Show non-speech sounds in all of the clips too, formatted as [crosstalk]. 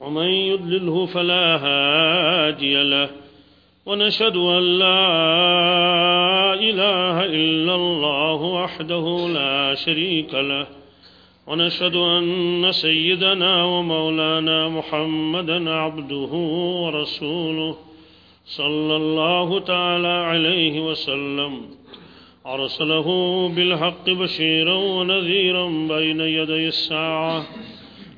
ومن يضلله فلا هادي له. ونشهد أن لا إله إلا الله وحده لا شريك له. ونشهد أن سيدنا ومولانا محمدا عبده ورسوله صلى الله تعالى عليه وسلم. أرسله بالحق بشيرا ونذيرا بين يدي الساعة.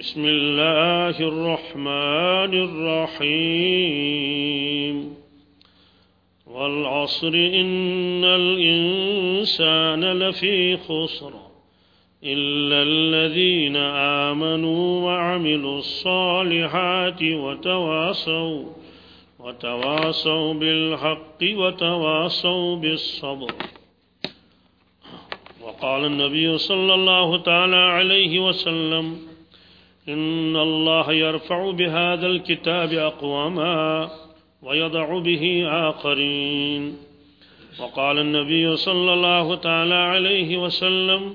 بسم الله الرحمن الرحيم. والعصر إن الإنسان لفي خسر إلا الذين آمنوا وعملوا الصالحات وتواصوا وتواصوا بالحق وتواصوا بالصبر. وقال النبي صلى الله تعالى عليه وسلم إن الله يرفع بهذا الكتاب أقواما ويضع به آخرين. وقال النبي صلى الله تعالى عليه وسلم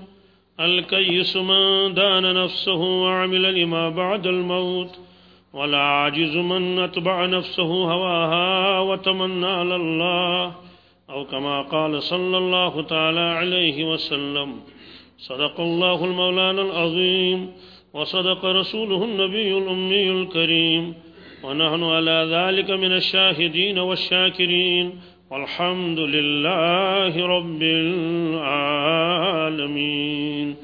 الكيس من دان نفسه وعمل لما بعد الموت ولا عاجز من أتبع نفسه هواها وتمنى على الله. أو كما قال صلى الله تعالى عليه وسلم صدق الله المولانا العظيم. وصدق رسوله النبي الأمي الكريم. ونحن على ذلك من الشاهدين والشاكرين. والحمد لله رب العالمين.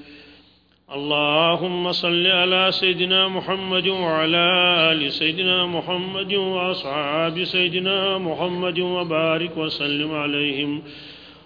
اللهم صل على سيدنا محمد وعلى آل سيدنا محمد وأصحاب سيدنا محمد وبارك وسلم عليهم.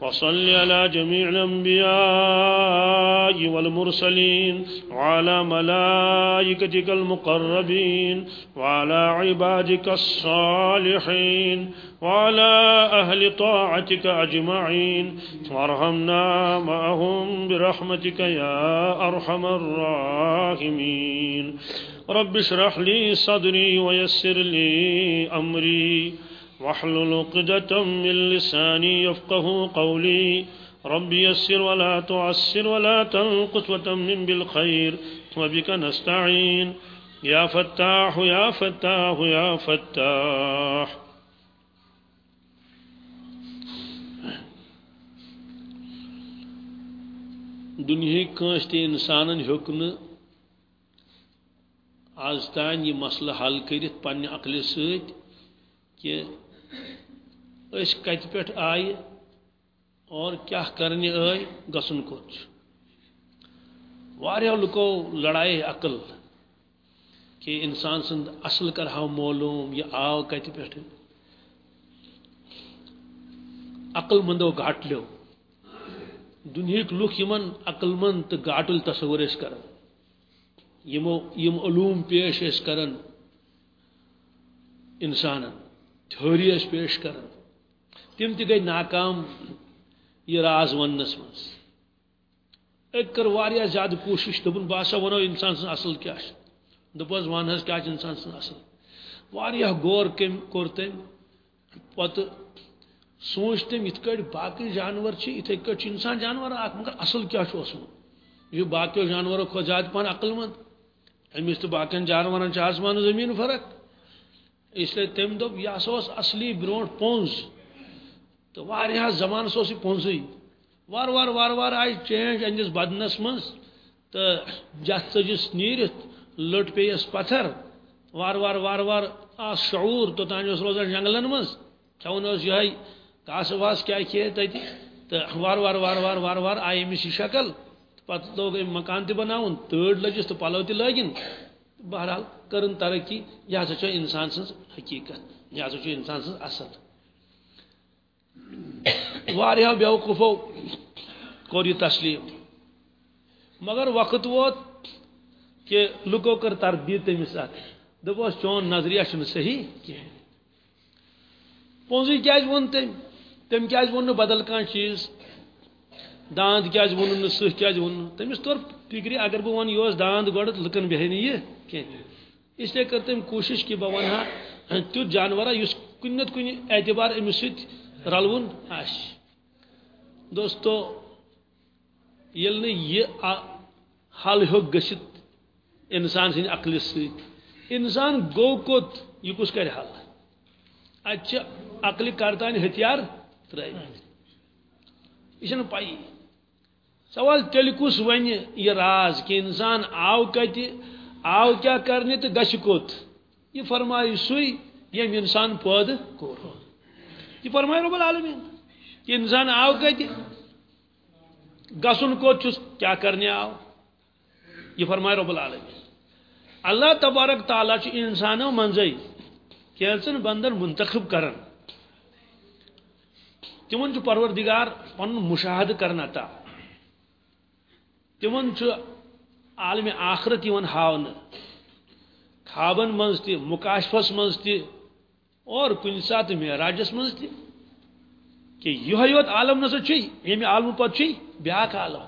وصل على جميع الأنبياء والمرسلين وعلى ملائكتك المقربين وعلى عبادك الصالحين وعلى أهل طاعتك أجمعين. وارحمنا معهم برحمتك يا أرحم الراحمين. رب اشرح لي صدري ويسر لي أمري. واحلل عقدة من لساني يفقه قولي. رب يسر ولا تعسر ولا تنقص وتمن بالخير. وبك نستعين. يا فتاح يا فتاح يا فتاح. دنیا کنس تہ انسان ہیوک آز تان یہ مسئلہ حل کرت پنہ عقل ست کہ اس کت پہ آئی اور کیا کرنے آئی؟ گسن کوت واریاہ لکو لڑائی عقل کہ انسان سند اصل کر ہاو معلوم یہ آو کت پہ عقل مندو گھاٹ لیو۔ دنیا لوک یمن عقل مند تو گاٹل تصور اس کرن۔ یمو یم علوم پیش اس کرن۔ انسانن تھوری اس پیش کرن۔ تم تہ گئی ناکام، یہ راز ونس من کر زیادہ کوشش دپن باسا ونو انسان سن اصل کیا دپس ون حس کیا انسان سن اصل۔ واریاہ غور کم کور تم پتہ سوچ تم ات باقی جانور اتھے کٹ انسان جانور اخ مگر اصل کیا یہ باقی جانوروں کھو زیادہ پہن عقل مند۔ امس تو باقی جانورن آسمان زمین فرق۔ اس لیے تم دب یہ ہسا اصلی برو پونز۔ تو واریاہ زمان یہ پونزی وار وار وار وار آئی چینج اندس بدنس من تو جت ژجس نیرت لٹ پیس پتھر وار وار وار وار آ شعور توتان روزان جنگلن من کھون یہ گاسہ واس کیا کھے تتی تو وار وار وار وار وار وار آئی امس یہ شکل پتہ لوگ مکان تہ بناون تڑ لجس تو پلو تہ لگن بہرحال کرن ترقی یہ ہسا انسان سن حقیقت یہ ہسا انسان سن اصل واریاہ بیوقوفو کور یہ تسلیم۔ مگر وقت ووت کہ لکو کر تردید تمس ات دپوس چون نظریہ چھ صحیح کی پونزی کیاز ون تم تم کیاز ون بدل کان چیز۔ داند کیاز ون سہ کیاز ون تمس طور فکری اگر بہ ون یہ داند گۄڈٕ لکن بہن یہ۔ کی اس لیے کر تم کوشش کہ بہ ون ہا ہاں، تیت جانورا اس کن نت کن اعتبار امس سۭتۍ رلون آس دوستو یل یہ حل ہیوک گھت انسان سند عقل ست انسان گو کوت یہ کس کر حل اتہ اچھا، عقل کرتان ہتھیار تر یہ پائی۔ سوال تیل کس ون یہ راز کہ انسان آو کت آو کیا کرنے تو گھ کوت۔ یہ فرمائے سوئی، یم انسان پود کور یہ فرمائے رب العالمین کہ انسان آو کت جی، گسن کوت کیا کرنے آو یہ فرمائے رب العالمین۔ اللہ تبارک تعالیٰ انسانوں منزے کیلچن بندن منتخب کرن۔ تمن پروردگار پن مشاہد کرنا تا۔ تمن عالم آخرت ہاون۔ خوابن مز تہ مکاشفس مز تہ اور کن سات معراجس مز تہ کہ یہ یوت عالم نسا چی عالم پت چی بیاک عالم۔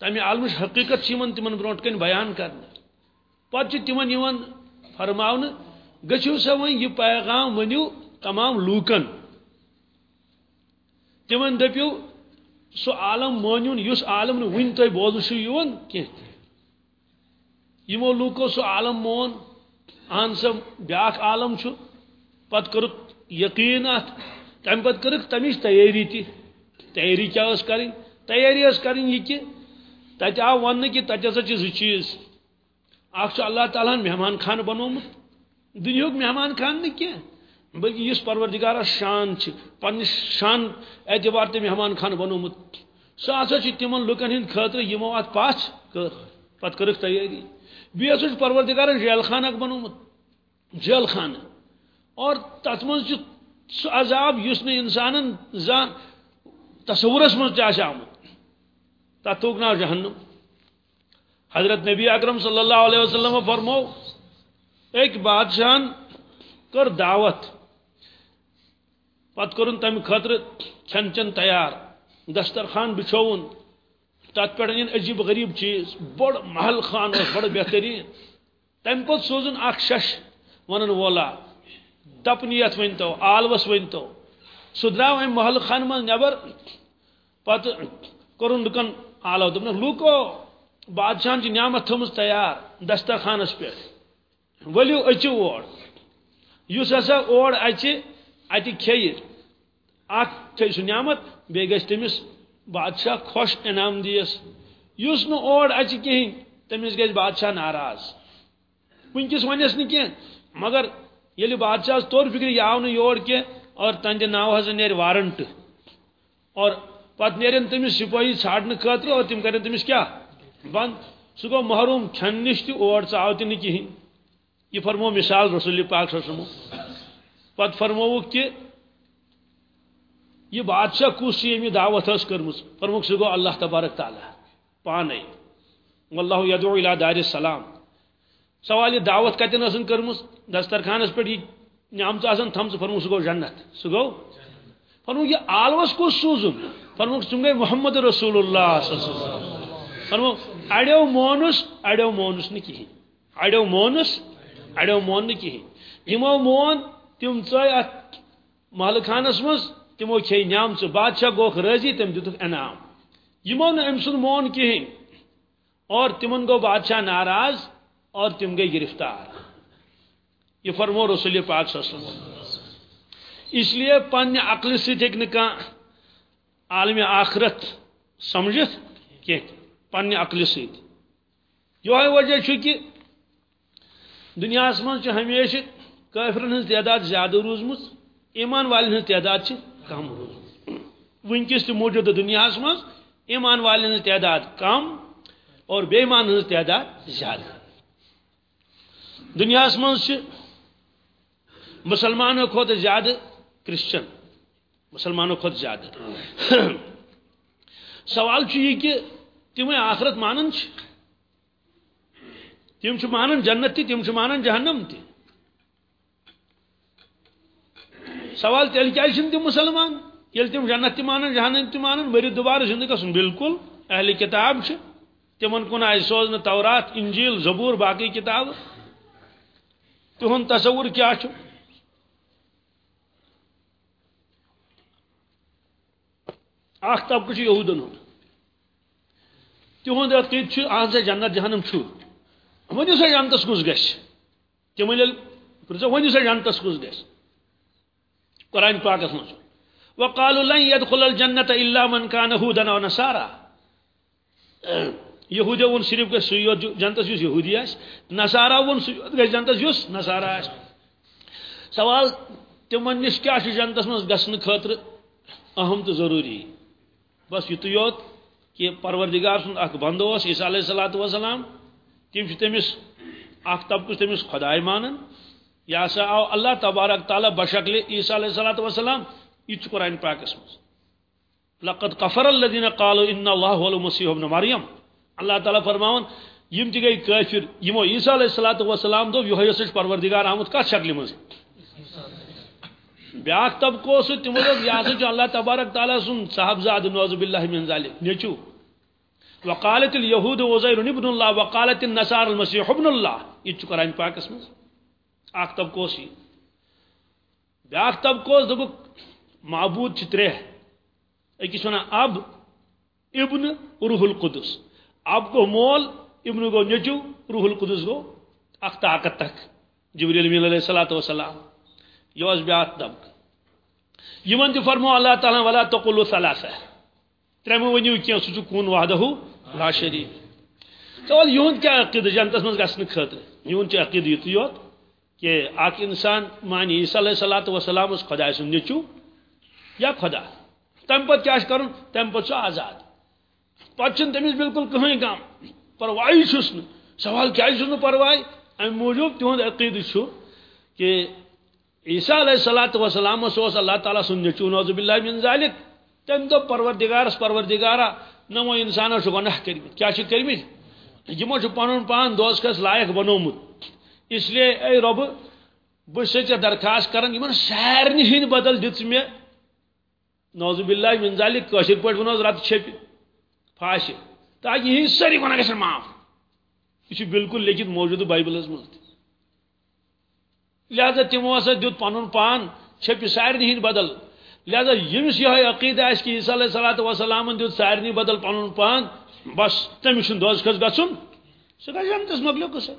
تمہ عالم حقیقت چھ تمن برونٹ کن بیان کرنا۔ پتہ تمن یوان فرماون گچھو سا ون یہ پیغام ونیو تمام لوکن۔ تمن دپیو، سو عالم مونیون یس عالم نو ون تہ بوز شو یون کی یمو لوکو سو عالم مون اہن سا بیاک عالم چھو پت کرک یقین ات تم پت کرک تمچ تیاری تی، تیاری کیا اس کریں؟ تیاری اس کریں یہ کہ تت آو ون کہ تت ہسا چھ زی چیز اخ اللہ تعالیٰ مہمان خان بنومت دنیا مہمان خان نہ کی بلکہ اس پروردگار شان پنس شان اعتبار تے مہمان خان بنومت سہ ہسا تمن لکن ہند خاطر یمو ات پاس کر، پت کرک تیاری۔ بی ہسا پروردگار جیل خان اک بنومت جیل خان اور تت من سہ عذاب اس نے انسان زان تصورس من آمت تت توک جہنم۔ حضرت نبی اکرم صلی اللہ علیہ وسلم فرمو، ایک بادشاہ کر دعوت۔ پت کرن تم خطر کھن چن تیار۔ دسترخان بچھون۔ تت پہ عجیب غریب چیز۔ بڑ محل خان اس بڑ بہترین۔ تم پت سوزن اخ شش۔ ونن وولا۔ دپنیت ونتو، آلوس ونتو۔ سہ درو ام محل خان من نبر، پت کورن لکن آلو دپن لوکو بادشاہ کی نعمت تھمز تیار دسترخانس پہ۔ ولو اچو اور اس ہسا اور اچہ اتہ کھیہ اخ سہ نعمت بی گھس تمس بادشاہ خوش انعام دیس اس اور اچہ کہین تمس گھس بادشاہ ناراض۔ ونکس ونس نی مگر یل بادشاہ طور فکر یہ آو یور کی اور تہندِ ناو نیر وارنٹ. اور پتہ نیرن تمس سپاہی ژھانڈنے خاطر اور تم کرن تمس کیا؟ بند. سہ گو محروم کھن نش تہ اور ژاو تہ کہین یہ فرمو مثال رسول پاک صلی اللہ علیہ وسلم. پت فرمو کہ یہ بادشاہ کس یہ دعوت اس کرمس فرموک سہ گو اللہ تبارک تعالی. پانے. واللہ یدعو الى دار السلام. سوال یہ دعوت کتن اسن کرمس دسترخانس پہ یہ نعمت آسان تھم فرمو سہ گو جنت سہ گو فرمو یہ آلوس کو سوزم فرموک تم گئی محمد رسول اللہ صلی اللہ علیہ وسلم. فرمو اڑو مونس اڑو مونس نہ کہین اڑو مونس اڑو مون نہ کہین یمو مون تم ژاے ات محل خانس مز تمو کھے نعام ثہ بادشاہ گوکھ راضی تم دتک انعام. یمو نہ سن مون کہین اور تمن گو بادشاہ ناراض اور تم گئی گرفتار۔ یہ فرمو رسول پاک صلی اللہ علیہ وسلم۔ اس لیے پنہ عقل ست عالم آخرت سمجھت کی پنہ عقل ست یہ وجہ کہ دنیا من ہمیشہ قافرن ہز تعداد زیادہ روزم ایمان والن ہز تعداد کم روزم ونکس تہ موجودہ دنیا من ایمان والن ہز تعداد کم اور بے ایمان ہز تعداد زیادہ۔ دنیا من مسلمانوں کھت زیادہ کرسچن، مسلمانوں کھت زیادہ۔ سوال یہ کہ تم آخرت مانن تم مانن جنت تہ تم مانن جہنم تہ سوال تیل کیا تم مسلمان، یل تم جنت تہ مانن، جہنم تہ مانن مری دوبارہ زندگی گھن بالکل۔ اہل کتاب تمن کن آئی سوزن تورات، انجیل، زبور، باقی کتاب۔ تہن تصور کیا چھو؟ اخ طبقہ یہودن ہند تہد عقید اہن سا جنت جہنم چھو۔ ونو سا جنتس کس گھس تم پرژ ونو سا جنتس کس گھس قرآن پاکس مز وقالوا لن يدخل الجنة إلا من كان هودا ونصارى یہودی ون صرف گھر سیوت جنتس یس یہودی آس نصارا ون سیوت گھر جنتس یس نصارا آس سوال تمن نش کیا جنتس مز گھن خاطر اہم تو ضروری؟ بس یت یوت کہ پروردگار سن اخ بند اس عیسی علیہ الصلوۃ والسلام، تم تمس اخ طبقہ تمس خدائے مانن یا سا آو اللہ تبارک تعالی بشکل عیسی علیہ الصلوۃ والسلام یہ قرآن پاکس مز لقد کفر الذين قالوا ان الله هو المسيح ابن مریم۔ اللہ تعالیٰ فرماون، یم تہ گئی کافر، یمو عیسی علیہ الصلوۃ والسلام دو یہ ہس پروردگار آمد کت شکل مز بیاکھ طبقو سہ تمو دوپ یہ ہسا اللہ تبارک تعالیٰ سن، صاحبزاد نوز باللہ من ذالک، نیچو۔ وقالت اليهود وزير ابن الله وقالت النصارى المسيح ابن الله یہ قرآن پاکس مز اخ طبقو سی۔ بیاکھ طبقو دبک معبود چھ ترے اکس ونان اب ابن روح القدس۔ اب کو مول ابن گو نچو روح القدس گو اخ طاقت تک۔ جبریل میل علیہ الصلوۃ والسلام، یہ اس بیاکھ طبق یمن تہ فرمو اللہ تعالی، ولا تقولوا ثلاثه ترمو ونیو کی سو کون وحدہ لا شریک۔ سوال یہن کیا عقید جنتس من گسن خاطر یہن چ عقید یت یوت کہ اک انسان مانی عیسی علیہ الصلوۃ والسلام اس خدا سن نچو یا خدا؟ تم پت کیا کرن تم پت سو آزاد۔ پت چھ تمس بالکل کہیں کام پرواہی چھس نہ سوال کیا چھس نہ پرواہی؟ ام موجود تہند عقید کہ عیسی علیہ الصلوۃ والسلام سوس اللہ تعالی سن نچو نعوذ باللہ من ذلک تم دو پروردگارس پروردگارا نمو انسانو چھ گناہ کرمت کیا چھ کرمت یمو چھ پنن پان دوس کس لائق بنومت اس لیے اے رب، بس درخواست کران یمن سارنی ہند بدل دت مے نوز باللہ من ذالک۔ کشر پٹ ونو رات چھپ فاش تاکہ یہ ساری گناہ گژھن معاف یہ بالکل لیکن موجود بائبلس مز لہذا تمو ہسا دیت پنن پان چھپ سارنی ہند بدل۔ لہذا یمس یہ عقیدہ اس کی عیسی علیہ الصلوۃ والسلام دیت سارنی بدل پنن پان۔ بس تمس دوز کھس گژھن سہ گژھِ جنتس مکلیو قصہ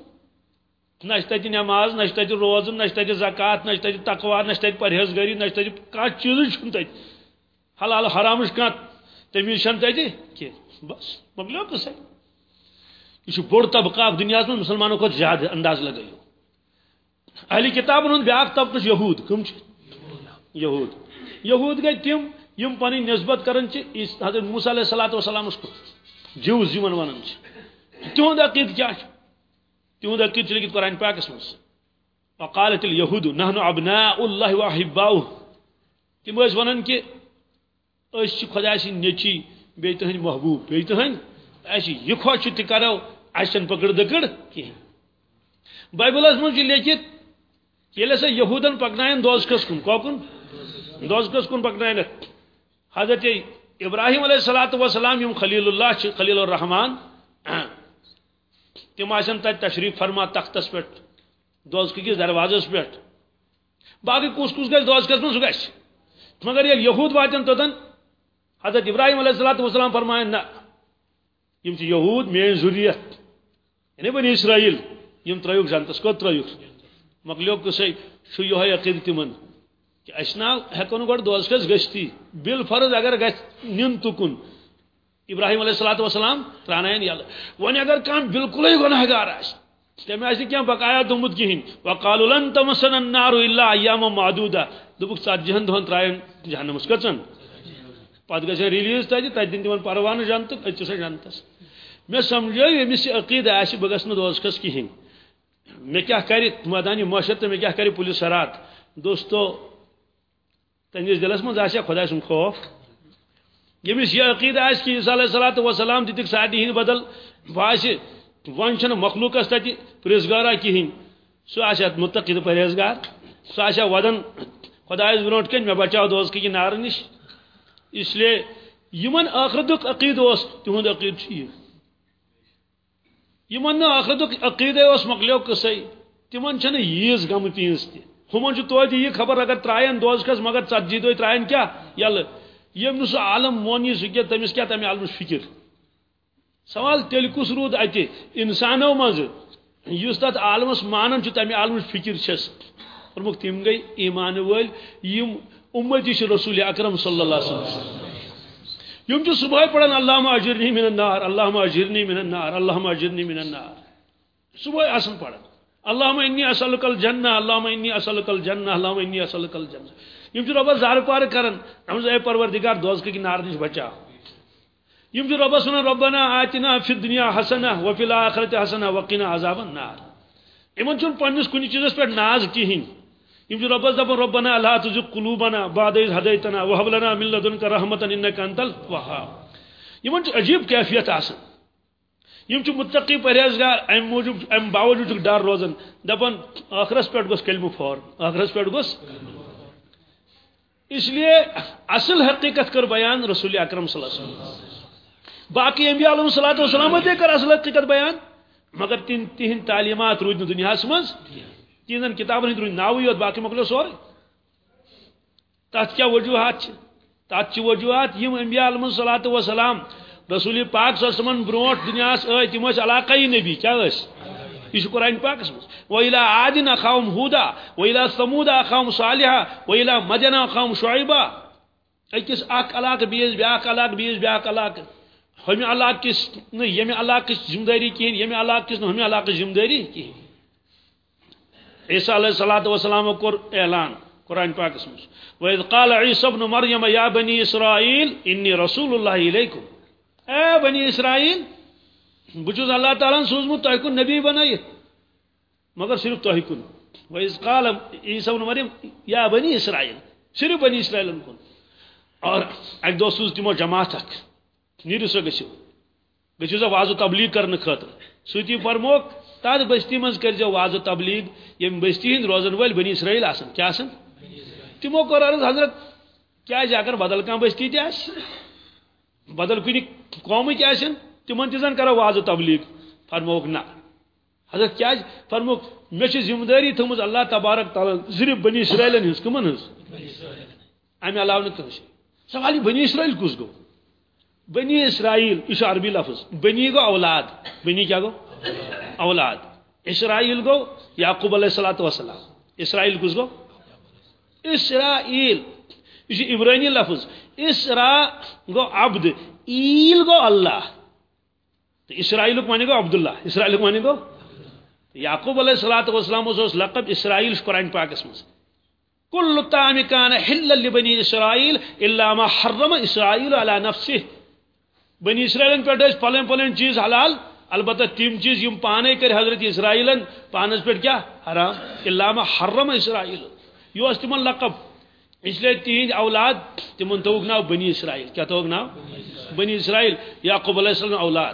نہ تتہ نماز، نہ تتہ روزن نہ تتہ زکات، نہ تتہ تقوا نہ تتہ پرہیزگاری، نہ تتہ کانٛہہ چیٖزٕے چھُنہٕ حلال حرامٕچ کانٛہہ تمیٖز چھَنہٕ تتہِ کینٛہہ بس مۄکلیو قٕصے یہ چھُ بوٚڑ طبقہٕ اکھ دُنیاہس منٛز مُسلمانو کھۄتہٕ زیادٕ انداز لگٲیِو اہلی کتابن ہُنٛد بیٛاکھ طبقہٕ چھُ یہوٗد، کٕم چھِ؟ یہوٗد۔ یہوٗد گٔے تِم نسبت کران چھِ حضرت موسیٰ علیہ الصلوٰتُ وسلامس کُن جِوز یِمن ونان چھِ۔ تِہُنٛد عقیٖدٕ کیٛاہ چھُ؟ تہد عقید لکھت قرآن پاکس مز وقالت اليهود نحن ابناء الله واحباؤه تم ٲسۍ ونان کہ أسۍ چھِ خدا سٕنٛدۍ نیٚچی بیٚیہِ تٕہنٛدۍ محبوٗب بیٚیہِ تٕہنٛدۍ اَسہِ یہِ خۄش چھُ تہِ کرو اَسہِ چھَنہٕ پکڑ دٔکڑ کِہیٖنۍ بایبلس منٛز چھُ لیکھِتھ ییٚلہِ ہسا یہوٗدن پکناین دوزکس کُن؟ کوکُن دوزکس کُن پکناینکھ حضرت ابراہیم علیہ الصلوۃ والسلام یِم خلیل اللہ، چھِ خلیل الرحمان تم آن تت تشریف فرما تختس پہ دوزک کس دروازس پہ باقی کس کس گھر دوزکس من سہ مگر یہ یہود واتن توتن حضرت ابراہیم علیہ الصلوۃ والسلام فرمائیں نہ، یم چھ یہود مین ذریت یعنی بنی اسرائیل، یم ترایوک جنتس کو ترایوک مکلیو کسے شو یہ عقید تمن کہ اسنا ہکون گڈ دوز کس گشتی۔ بل فرض اگر گس نین تکن ابراہیم علیہ الصلوۃ والسلام ترانین یل ون اگر کان بالکل گناہ گار اس تم اس کیا بقایا دمت کہین وقالوا لن تمسن النار الا ایام معدوده دبک سات جہن دہن ترائن جہنم اس کچن۔ پتہ گژھِ ریلیز تتہِ تتہِ دِن تِمن پروانہٕ جنتہٕ أتی چھُ جنتس۔ مےٚ سمجھو ییٚمِس یہِ عقیٖدٕ آسہِ، بہٕ گژھٕ نہٕ دوزخس کِہیٖنۍ۔ مےٚ کیٛاہ کرِ معاشر تہٕ مےٚ کیٛاہ کرِ پُلیس سرات؟ دوستو تہنٛدِس دِلس منٛز آسیا خۄداے سُنٛد خوف۔ ییٚمِس یہِ عقیٖدٕ آسہِ کہِ عیسیٰ علیہ صلات وسلام دِتِکھ سارنٕے ہِنٛدۍ بدل باسہِ وۄنۍ چھُنہٕ مخلوٗقس تتہِ پرٛیزگارا کِہیٖنۍ۔ سُہ آسہِ اتھ مُتقِد پرہیزگار۔ سُہ آسیا ودان خۄدایس برونٛٹھ کَنۍ، مےٚ بچاو دوزکہِ نارٕ نِش۔ اس لیے یمن آخرتک عقید اس تہد عقید یہ یمن آخرتک عقید اس مکلیو قصے تمن چھن ییز غم پیز تہ ہمن چھ توتہ یہ خبر اگر ترائن دوزکس مگر ژتجی دہ ترائن کیا؟ یل یم نہ سہ عالم مون یہ سہ تمس کیا تمہ عالمس فکر سوال تیل کس رود اتہ انسانو مز۔ یس تت عالمس مانن چھ تمہ عالمس فکر چھس۔ فرمک تم گئی ایمان ول یم امتی چھ رسول اکرم صلی اللہ علیہ وسلم یم چھ صبح پڑھن اللہم اجرنی من النار اللہم اجرنی من النار اللہم اجرنی من النار صبح آسن پڑھن اللہم انی اسألک الجنہ اللہم انی اسألک الجنہ اللہم انی اسألک الجنہ یم چھ ربس زار پار کرن ہم اے پروردگار دوز کی نار نش بچا یم چھ ربس ونن ربنا آتنا فی الدنیا حسنہ وفی الاخرۃ حسنہ وقنا عذاب النار یمن چھ پنس کنی چیزس پہ ناز کہین يمشي ربس دبن ربنا لا تزغ قلوبنا بعد إذ هديتنا وهب لنا من لدنك رحمة إنك أنت الوهاب يمن عجيب كيفية آسن يم متقي پرهیزگار ام موجود ام باوجود ڈر روزن دپن آخرس پہ گوس کلمہ فور آخرس پہ گوس اس لیے اصل حقیقت کر بیان رسول اکرم صلی اللہ علیہ وسلم باقی انبیاء علیہ الصلوۃ والسلام دے کر اصل حقیقت بیان مگر تین تہن تعلیمات رود دنیا مز تین کتابن ہند روز ناوی یوت باقی مکلو سور؟ تات کیا وجوہات تات چھ وجوہات؟ یم انبیاء علیہ الصلوۃ والسلام، رسول پاک صلی اللہ علیہ وسلم برونٹ دنیا اے تم علاقائی نبی کیا اس؟ یہ قرآن پاک وإلى عاد أخاهم هودا وإلى ثمود أخاهم صالحا، وإلى مدين أخاهم شعيبا۔ أكس أك علاقة بيز بياك علاقة بيز بياك علاقة ہمیں علاقہ کس نہ یمہ علاقہ ذمہ داری کہین یمہ علاقہ کس نہ ہمیں علاقہ ذمہ داری کہین عیسیٰ علیہ الصلوۃ والسلام کور اعلان، قرآن پاک اس وَإِذْ قَالَ عِيسَى ابْنُ مَرْيَمَ، يَا بَنِي إِسْرَائِيلَ، إِنِّي رَسُولُ اللَّهِ إِلَيْكُمْ. اے بنی اسرائیل بچوز اللہ تعالیٰ سوزمت تہ کن نبی بنائیت مگر صرف تہ کن وَإِذْ قَالَ عِيسَى ابْنُ مَرْيَمَ، يَا بَنِي إِسْرَائِيل، صرف بنی اسرائیل کن۔ اور ایک دو سوز تمو جماعت اک نیرو سو گسو گسو سا واضح تبلیغ کرنے خاطر سوتی فرموک تر بستی من کر واض تبلیغ، یم بستی ہند روزن ول بنی اسرائیل آسن. کیا آسن؟ تمو کور عرض حضرت، کیا اگر بدل کان بستی تہ بدل کن قوم تہ تمن تزن کرو واض و تبلیغ. فرموک نا. حضرت کیا فرموک مے ذمہ داری تھمز اللہ تبارک تعالی صرف بنی اسرائیل ہز کمن ہز امہ علاوہ نہ سوال بنی اسرائیل کس گو؟ بنی اسرائیل یہ عربی لفظ، بنی گو اولاد. بنی کیا گو؟ اولاد۔ اسرائیل گو، یعقوب علیہ الصلوۃ والسلام۔ اسرائیل کس گو اسرائیل۔ یہ عبرانی لفظ اسرا گو عبد، ایل گو اللہ۔ تو اسرائیل معنی گو عبداللہ۔ اسرائیل معنی گو یعقوب علیہ الصلوۃ والسلام، اس لقب اسرائیل قرآن پاک اس كل طعام كان حلا لبني اسرائيل الا ما حرم اسرائيل على نفسه بنی اسرائیل پہ پلین پلین چیز حلال۔ البتہ تم چیز یم پانے کر حضرت اسرائیل پانس پہ کیا؟ حرام. علامہ حرم اسرائیل. یہ تمہ لقب. اس لیے تہند اولاد تمن توک ناو بنی اسرائیل. کیا توک ناو؟ بنی اسرائیل. یعقوب علیہ السلام اولاد.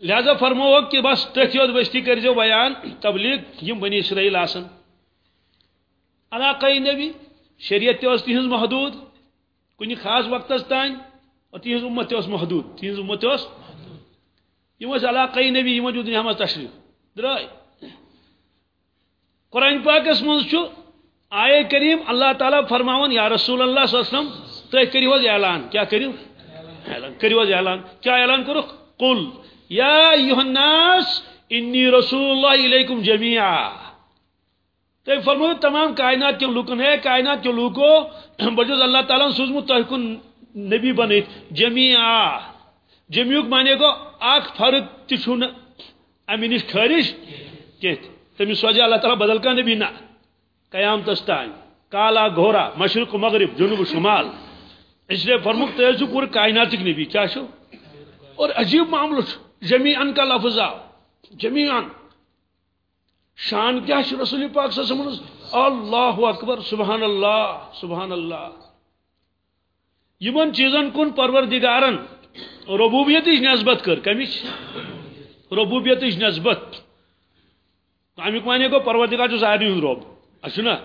لہذا فرمو کہ بس تھی یوت بستی کرزو بیان. تبلیغ یم بنی اسرائیل آسن. علاقہ نبی. شریعت تہ تہذ محدود. کنہ خاص وقت تان اور تہذ امت اس محدود تہذ امت اس یم علاقائی نبی یم دنیا مز تشریف درائے قرآن پاکس من آئے کریم اللہ تعالیٰ فرماون، یا رسول اللہ صلی اللہ علیہ وسلم تھی کرو اعلان. کیا کرو اعلان. کرو اعلان. کیا اعلان کرو؟ قل. یا ایوہ الناس، انی رسول اللہ علیکم جمیعا. تھی فرمو تمام کائنات کے لوکن ہے، کائنات کے لوکو، بجوز اللہ تعالیٰ سوزمت تہ کن نبی بنیت جمیعا جمیعک مانے گو اخ فرد تہ امی نش خارج کی تمس وجہ اللہ تعالیٰ بدل کا نبی نہ قیام تستان کالا گھورا. مشرق مغرب. جنوب شمال. اس لیے فرمک تو پور کائنات نبی. کیا شو؟ اور عجیب معاملہ جمی ان کا لفظ آو جمی ان شان کیا رسول پاک صلی اللہ علیہ وسلم اللہ اکبر. سبحان اللہ. سبحان اللہ. یمن چیزن کن پروردگارن ربوبیت نسبت کر کمچ ربوبیت نسبت. امیک مانے گو پروردگار سارے ہند رب. اچھا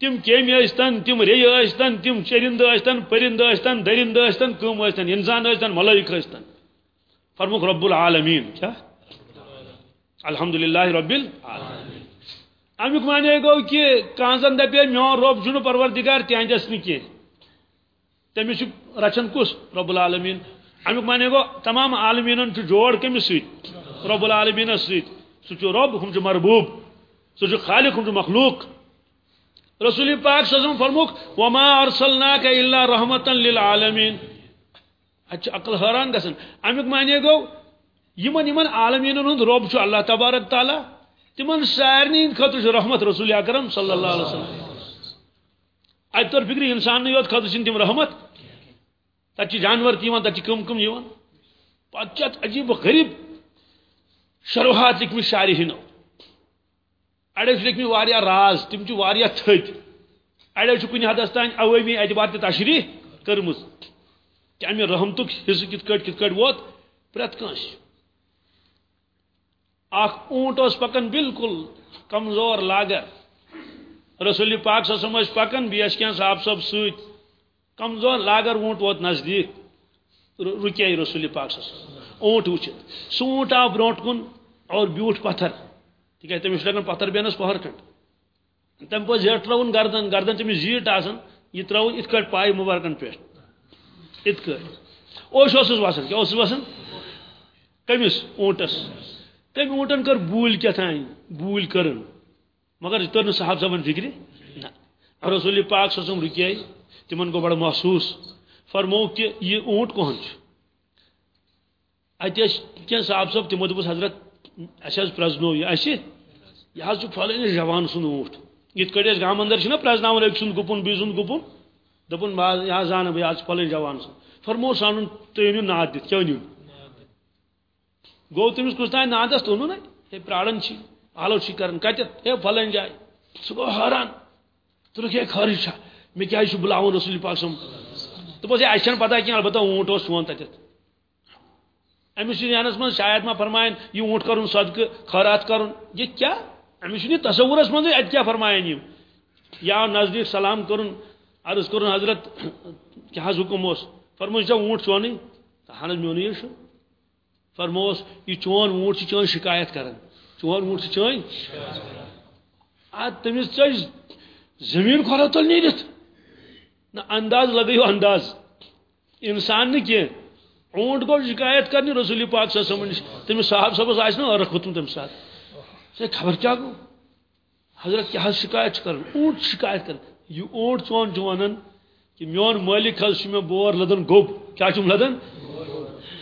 تم کیم ٲسۍتن تم ری ٲسۍتن تم چرند ٲسۍتن پرند ٲسۍتن درند ٲسۍتن کم ٲسۍتن انسان ٲسۍتن ملائک ٲسۍتن فرموک رب العالمین. کیا؟ الحمدللہ رب العالمین. امیک مانے گو کہ کانزن دپے میون رب چھُنہٕ پروردگار تہندس نہٕ کینٛہہ تٔمِس چھُ رچھان کُس؟ رب العالمین۔ امیک مانے گو، تمام عالمینن چھُ جوڑ کٔمِس سۭتۍ رب العالمینس سۭتۍ سُہ چھُ رب ہُم چھُ مربوب سُہ چھُ خالق ہُم چھُ مخلوق۔ رسول پاک صلی فرموک، وما ارسلناک الا رحمتا للعالمین اچھا عقل حیران گژھان امیک معنی گو، یمن یمن عالمین ہند رب چھُ اللہ تبارک تعالیٰ، تمن سارنی خطر رحمت رسول اکرم صلی اللہ علیہ وسلم۔ اتہ طور فکر انسان یوت خطر تم رحمت۔ تت جانور تیوان تت کم کم یوان. پتہ اچھا عجیب غریب شروحات لکھمت شارحینو اڑے لکھمت واریاہ راز، تم واریاہ تھت اڑے کن حدس تان عوامی اعتبار تہ تشریح کرمز. کہ امہ رحمتک حصہ کت کٹ کت کٹ ووت، پرت کنس اخ اونٹ اس پکن بالکل کمزور لاگر. رسول پاک صلی اللہ علیہ وسلم پکن بیس کیا صاحب صاحب ست کمزور لاگر اونٹ ووت نزدیک رکے رسول پاک صلی اونٹ وچت سہ اونٹ آو برونٹ کن اور بیوٹ پتھر۔ تک تمس لگان پتھر بینس پہر کھنڈ۔ تم پہ زیٹ ترون گردن گردن تمس زیٹ آسان یہ ترون ات کٹ پائے مبارکن پہ ات کٹ۔ اوش اس وسان کیا اس وسان کمس اونٹس۔ تم اونٹن کر بول کیا تھان بول کرن۔ مگر تر صاحب صاحب فکر نہ۔ رسول پاک صلی اللہ علیہ وسلم رکیے تمن کو بڑا محسوس فرمو کہ یہ اونٹ کون چھ اتہ کی صاحب صاحب تمو دس حضرت اہس پرزنو یہ اہس یہ حض پھلٲنس جوان سن اوٹ یت کٹ گام اندر چھنا پرزناون أکۍ سُنٛد گُپن بیٚیہِ سُنٛد گُپن۔ دپن باز یہ زانہ بہٕ آز پھلٲنۍ جوان سُنٛد فرمو سانن تُہۍ أنِو ناد دِتھ کیٛاہ أنِو گوٚو تٔمِس کُس تانۍ نادس تُنو نا ہے پراران چھی، آلو چھی کران کتٮ۪تھ ہے پھلٲنۍ جاے سُہ گوٚو حٲران ژٕ ہے خٲرج مےٚ کیٛازِ چھُ بُلاوُن رسول پاک سم دوٚپُس ہے اَسہِ چھَنہٕ پتہ کینٛہہ البتہ اوٗنٹ اوس چون تتٮ۪تھ امس ذہنس من شاید ما فرمائن یہ اونٹ کرن، صدقہ، خیرات کرن۔ یہ کیا؟ امس تصورس من ات کیا فرمائن یہ جی؟ یا نزدیک سلام کرن، عرض کرن، حضرت کیا حکم اس۔ فرموس جا اونٹ چون ہن میون یہ فرموس یہ چون اونٹ چون شکایت کرن۔ چون اونٹ چون ات تمس چھ زمین کھولا تل نیرت نہ انداز لگیو انداز۔ انسان نہ کینٛہہ اونٹ گو شکایت کرنے رسول پاک صلی اللہ علیہ وسلم تمہیں صاحب صاحب آئے نا عرق ہوتم تم ساتھ۔ سے خبر کیا گو؟ حضرت کیا حض شکایت کر اونٹ شکایت کر یہ اونٹ چون چونن کہ میون مالک حض میں بور لدن گوب۔ کیا چم لدن؟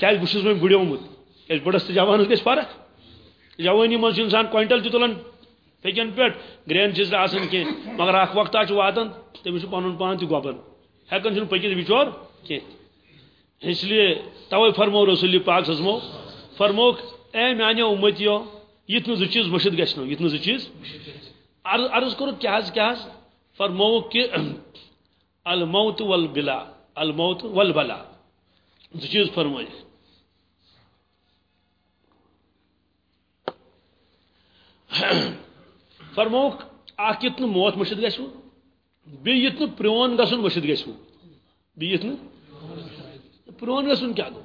کیا بس میں گڑیومت کیا بڑس تو جوانس گھس فرق جوانی من انسان کوئنٹل تلان پھکن پہ گرین چیز آسان کی مگر اخ وقت واتان تمس پن پان تہ گوبن ہکن پکت بچور کی اس لیے توے فرمو رسول پاک سزمو۔ فرموک اے میانو امتیو یت نو چیز مشد گھنو یت نو چیز۔ عرض کرو کیا حض کیا حض فرمو کہ [clears throat] الموت والبلا الموت والبلا۔ زٕ چیز فرمو [clears throat] فرموک اخ یت موت مشد گھو بیٚیہِ یت پرون گژھُن مشد گژھو بیٚیہِ یت پرون گھن کیا گو؟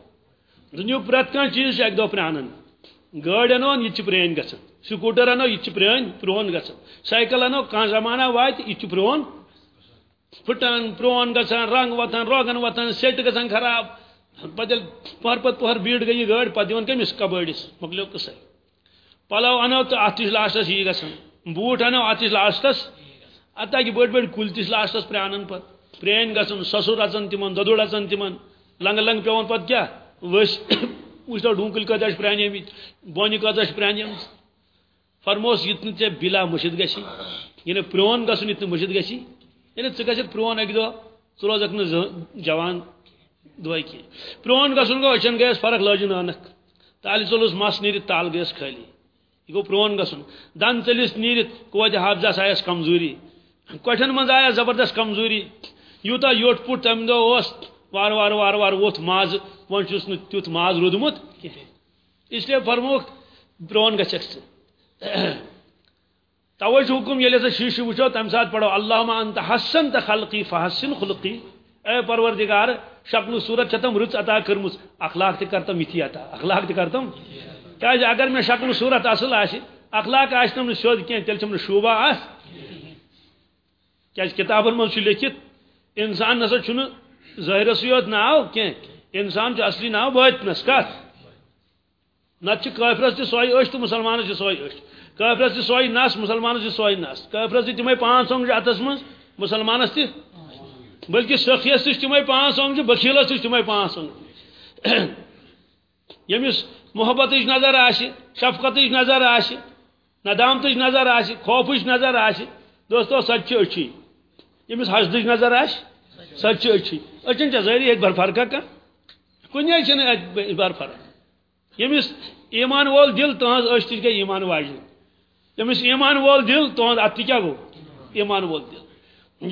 دنیا پریت کان چیز ایک دہ پرانن۔ گاڑ انوان یہ پرین گھن سکوٹر انو یہ پران پرون گھان سائیکل انو کان زمانہ وات یہ پرون۔ پھٹان پرون گھان رنگ وتان روغن وتان سیٹ گھان خراب۔ پتہ پہر پتہ پہر بیڑ گئی گاڑی پتہ دِوان کٔمِس کبٲڑِس مۄکلیو قٕصے پلو انو تو اتھ تہِ چھُ لاسٹس یی گژھان بوٗٹھ انو اتھ لاسٹس۔ اتاکہِ بٔڑۍ بٔڑۍ کُلۍ تہِ چھِ لاسٹس پرٛانن پتہٕ پرٛٲنۍ گژھان سۄسُر اژان تِمن دۄدُر اژان تِمن لنگہٕ لنگہٕ پیوان پتہٕ کیٛاہ ؤسۍ وٕچھتو ڈوٗنکٕلۍ کۭتیاہ چھِ پرٛانیمٕتۍ بونہِ کۭژاہ چھِ پرٛانیمٕژ فرموس یِتھ نہٕ ژےٚ بِلا مٔشِد گژھی یہِ نہٕ پرٛون گژھُن یِتھ نہٕ مٔشِد گژھی ییٚلہِ ژٕ گژھکھ پرٛون اَکہِ جوان دۄہ کینٛہہ پرٛون گژھُن گوٚو أچھن گٔیَس فرق لٲجِن ٲنکھ تالہِ ژوٚلُس مس نیٖرِتھ تال گٔیَس خٲلی یہ گو پرون گھن دن ژلس نیرت کوتہ حافظس آیس کمزوری کٹھن من آیا زبردست کمزوری یوتا یوٹ پوٹ تم دہ وار وار وار وار ووت ماز ون چھس تیت ماز رودمت اس لیے فرموک پرون گھک توے حکم یل سا شیشہ وچو تمہ سات پڑھو اللہ انت حسن تو خلقی فحسن خلقی اے پروردگار شکل صورت چھتم رچ عطا کرمز اخلاق تہ کرتم یتھی عطا اخلاق تہ کرتم کیاز اگر میں شکل صورت اصل آسی اخلاق آسنم سیود کی تیل چھم شوبہ آس. کیاز کتابن من لکھت؟ انسان نسا چھن ظاہرس یوت ناو کی انسان چھ اصلی ناو بٲتنس کت نت کافرس تہ سوے أچھ تو مسلمانس تہ سوے أچھ کافرس تہ سوے نس مسلمانس تہ سوے نس کافرس تہ تمے پانچ سمجھ اتس من مسلمانس تہ بلکہ سخیس تہ تمے پانچ سمجھ بخیلس تہ تمے پانچ سمجھ [clears throat] یمس محبت نظر آشی، شفقت نظر آشی، ندامت نظر آشی، خوف نظر آشی۔ دوستو سچ اچھی۔ یمس حسد نظر آش سچ اچھی۔ اچھن چا ظاہری ایک بار فرق کا کنیا چھن ایک بار فرق۔ یمس ایمان وول دل تہذ اچھ تہ گئی، ایمان واجن۔ یمس ایمان وول دل تہذ ات کیا گو؟ ایمان وول دل۔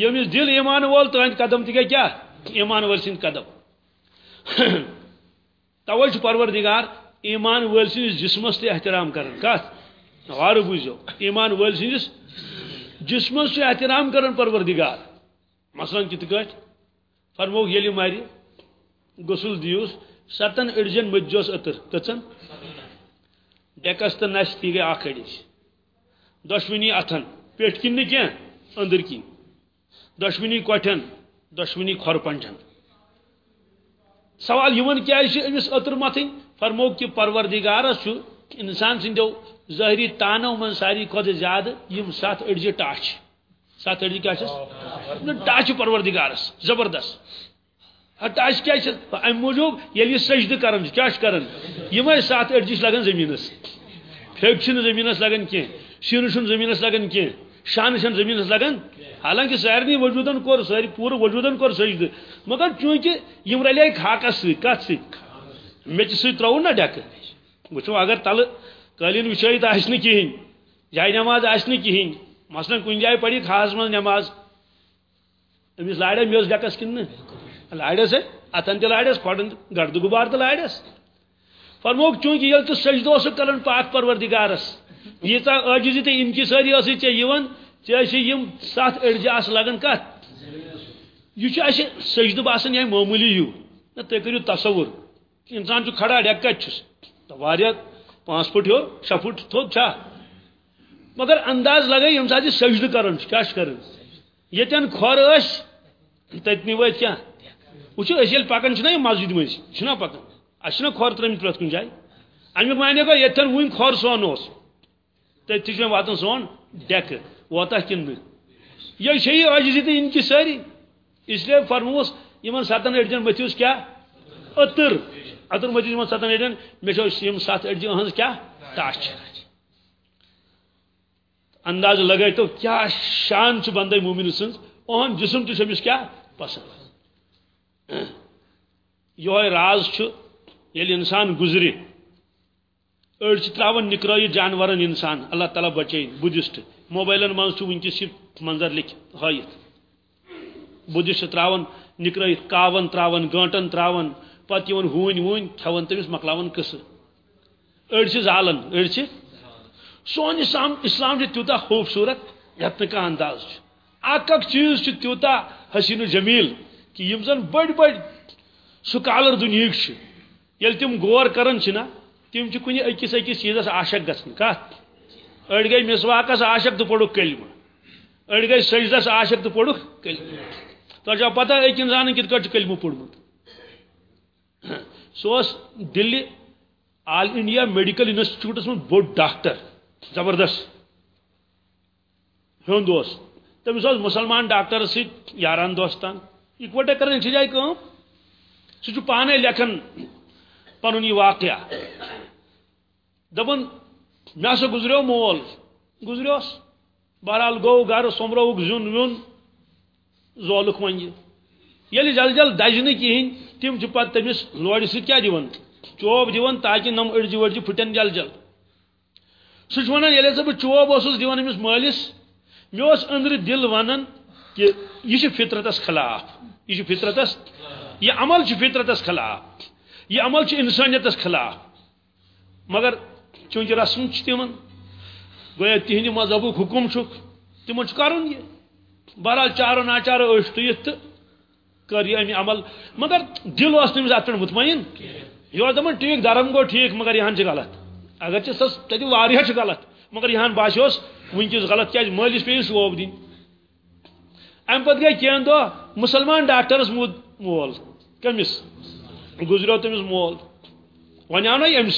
یمس دل ایمان وول تہذ قدم تہ کیا؟ ایمان وول سند قدم۔ [clears throat] توے پروردگار ایمان ول سندس جسمس تہ احترام کران کت غور بوزو. ایمان ول سندس جسمس سے احترام کران پروردگار. مثلا کت کٹ فرموک یلی ماری غسل دیوس، ستن اڑجن مجوس اتر کچن ڈیکس تو نش تی گئی اخ اڑج دشونی اتھن. پیٹ کن کی اندر کن دشونی کٹھن دشونی کھور پنجن سوال یمن کیا امس اتر متن فرمو کہ پروردگارس انسان سندو ظاہری تانو من ساری کھت زیادہ، یم سات اڑجہ ٹاچ۔ سات اڑجہ کیا ٹاچ پروردگارس زبردست۔ ٹاچ کیا ام موجود یل یہ سجد کران کیا کران یم سات اڑجہ لگان زمینس پھیک زمینس لگان کی شین زمینس لگان کی شان شان زمینس لگان حالانکہ سارے وجودن کور ساری پورا وجودن کور سجد۔ مگر چونکہ یم رلے خاکس سی کت سی میچ سی ترو نا ڈیک وچو اگر تل قالین وچھت آہ کہین جائے نماز آہ کہین مثلا کن جائے پڑی خاص من نماز۔ امس لاڑے میس ڈیکس کن لاڑس اتن تہ لاڑس کھڑن گرد غبار تہ لاڑس فرموک چونکہ یل تو سجدو اس کرن پاک پروردگارس ییژا عاجزی تہ انکساری اس ژے یوان ژے یم سات اڑجہ اس لگن کت یہ سجدہ باسان یہ معمولی ہیو نہ تھی کرو تصور۔ انسان کھڑا ڈیک کتس پانچ فٹ ہو شی فٹ تھوت چھا مگر انداز لگے یم سات جی سجدہ کرن کیا کرن۔ یتن کھور اس، تتنی وت کیا؟ وچھو اس یل پکان چھنا مسجد مز چھنا پکان اس کھور ترمت پرت کن جائے۔ امیک معنی گو یتن ون کھور سون اس تھی میں واتن سون ڈیک ووتا کن یہ چھ عجزی تو ان کی ساری۔ اس لیے فرموس یمن ستن اڑجن متھوس کیا؟ اتر۔ اتر متھوس یمن ستن اڑجن مے چھو یم سات اڑجن ہنز کیا؟ ٹاچ انداز لگے تو کیا شان چھ بندے مومن سن۔ اون جسم تو چھمس کیا؟ پسند۔ یہ راز چھ یل انسان گزری۔ أڑ تراون نکرٲیِتھ جانورن انسان۔ اللہ تعالیٰ بچٲیِن بدھسٹ۔ موبائلن منٛز چھُ وٕنکیٚس یہِ منظر لیکھِتھ ہٲیِتھ بدھسٹ تراون نکرٲیِتھ کاون تراون گٲنٹن تراون۔ پتہٕ یِوان ہوٗنۍ ووٗنۍ کھٮ۪وان تٔمِس مۄکلاوان قصہٕ۔ أڑۍ چھِ زالان، أڑۍ چھِ۔ سون اسلام اسلام چھُ تیوٗتاہ خوٗبصوٗرت یتھ نہٕ کانٛہہ انداز چھُ۔ اکھ اکھ چیٖز چھُ تیوٗتاہ حسیٖن و جمیٖل کہِ یِم زن بٔڑۍ بٔڑۍ سُکالر دُنہِکۍ چھِ۔ ییٚلہِ تِم غور کران چھِ نا، تم کن اکس اکس چیزس عاشق گھن کت اڑ گئی مسواکس عاشق تو پڑھ کلمہ۔ اڑ گئی سجدس عاشق تو پڑھ کلمہ۔ تو پتہ ایک انسان کت کٹ کلمہ پوڑمت؟ سہ Delhi All India Medical Institutes من بوڑ ڈاکٹر زبردست ہند تمس مسلمان ڈاکٹر ست یاران دوستان اکوٹے کرنے چھ جائے کم سہ پانے لکھن پن یہ واقعہ دپن مے سا گزریو مول گزریوس بہرحال گو گھر سومروک زیون ویون زولک ون یہ جل جل دج نا کہین تم پتہ تمس لوڑ ست کیا دیون چوب دیون تاکہ نم اڑجہ وڑجہ پھٹن جل جل سہ ونان یل بہ چوب اوسس دیون امس مالس مے اس اندر دل ونان کہ یہ فطرتس خلاف، یہ فطرتس، یہ عمل فطرتس خلاف، یہ عمل انسانیتس خلاف۔ مگر چونکہ رسم تم گویا تہند مذہب حکم تمن کرن یہ۔ بہرحال چارو ناچارو عش تیت تو کر یہ امی عمل، مگر دل اس تمس ات مطمئن؟ یہ دپان ٹھیک، درم گو ٹھیک، مگر یہاں غلط۔ اگر سس تتہ واریاہ غلط، مگر یہاں باسیوس ونکس غلط کیا مالس پی سوب دن ام پتہ گئی کین دو مسلمان ڈاکٹرس مود مول کمس گزریو تمس مول۔ ون آو نا ام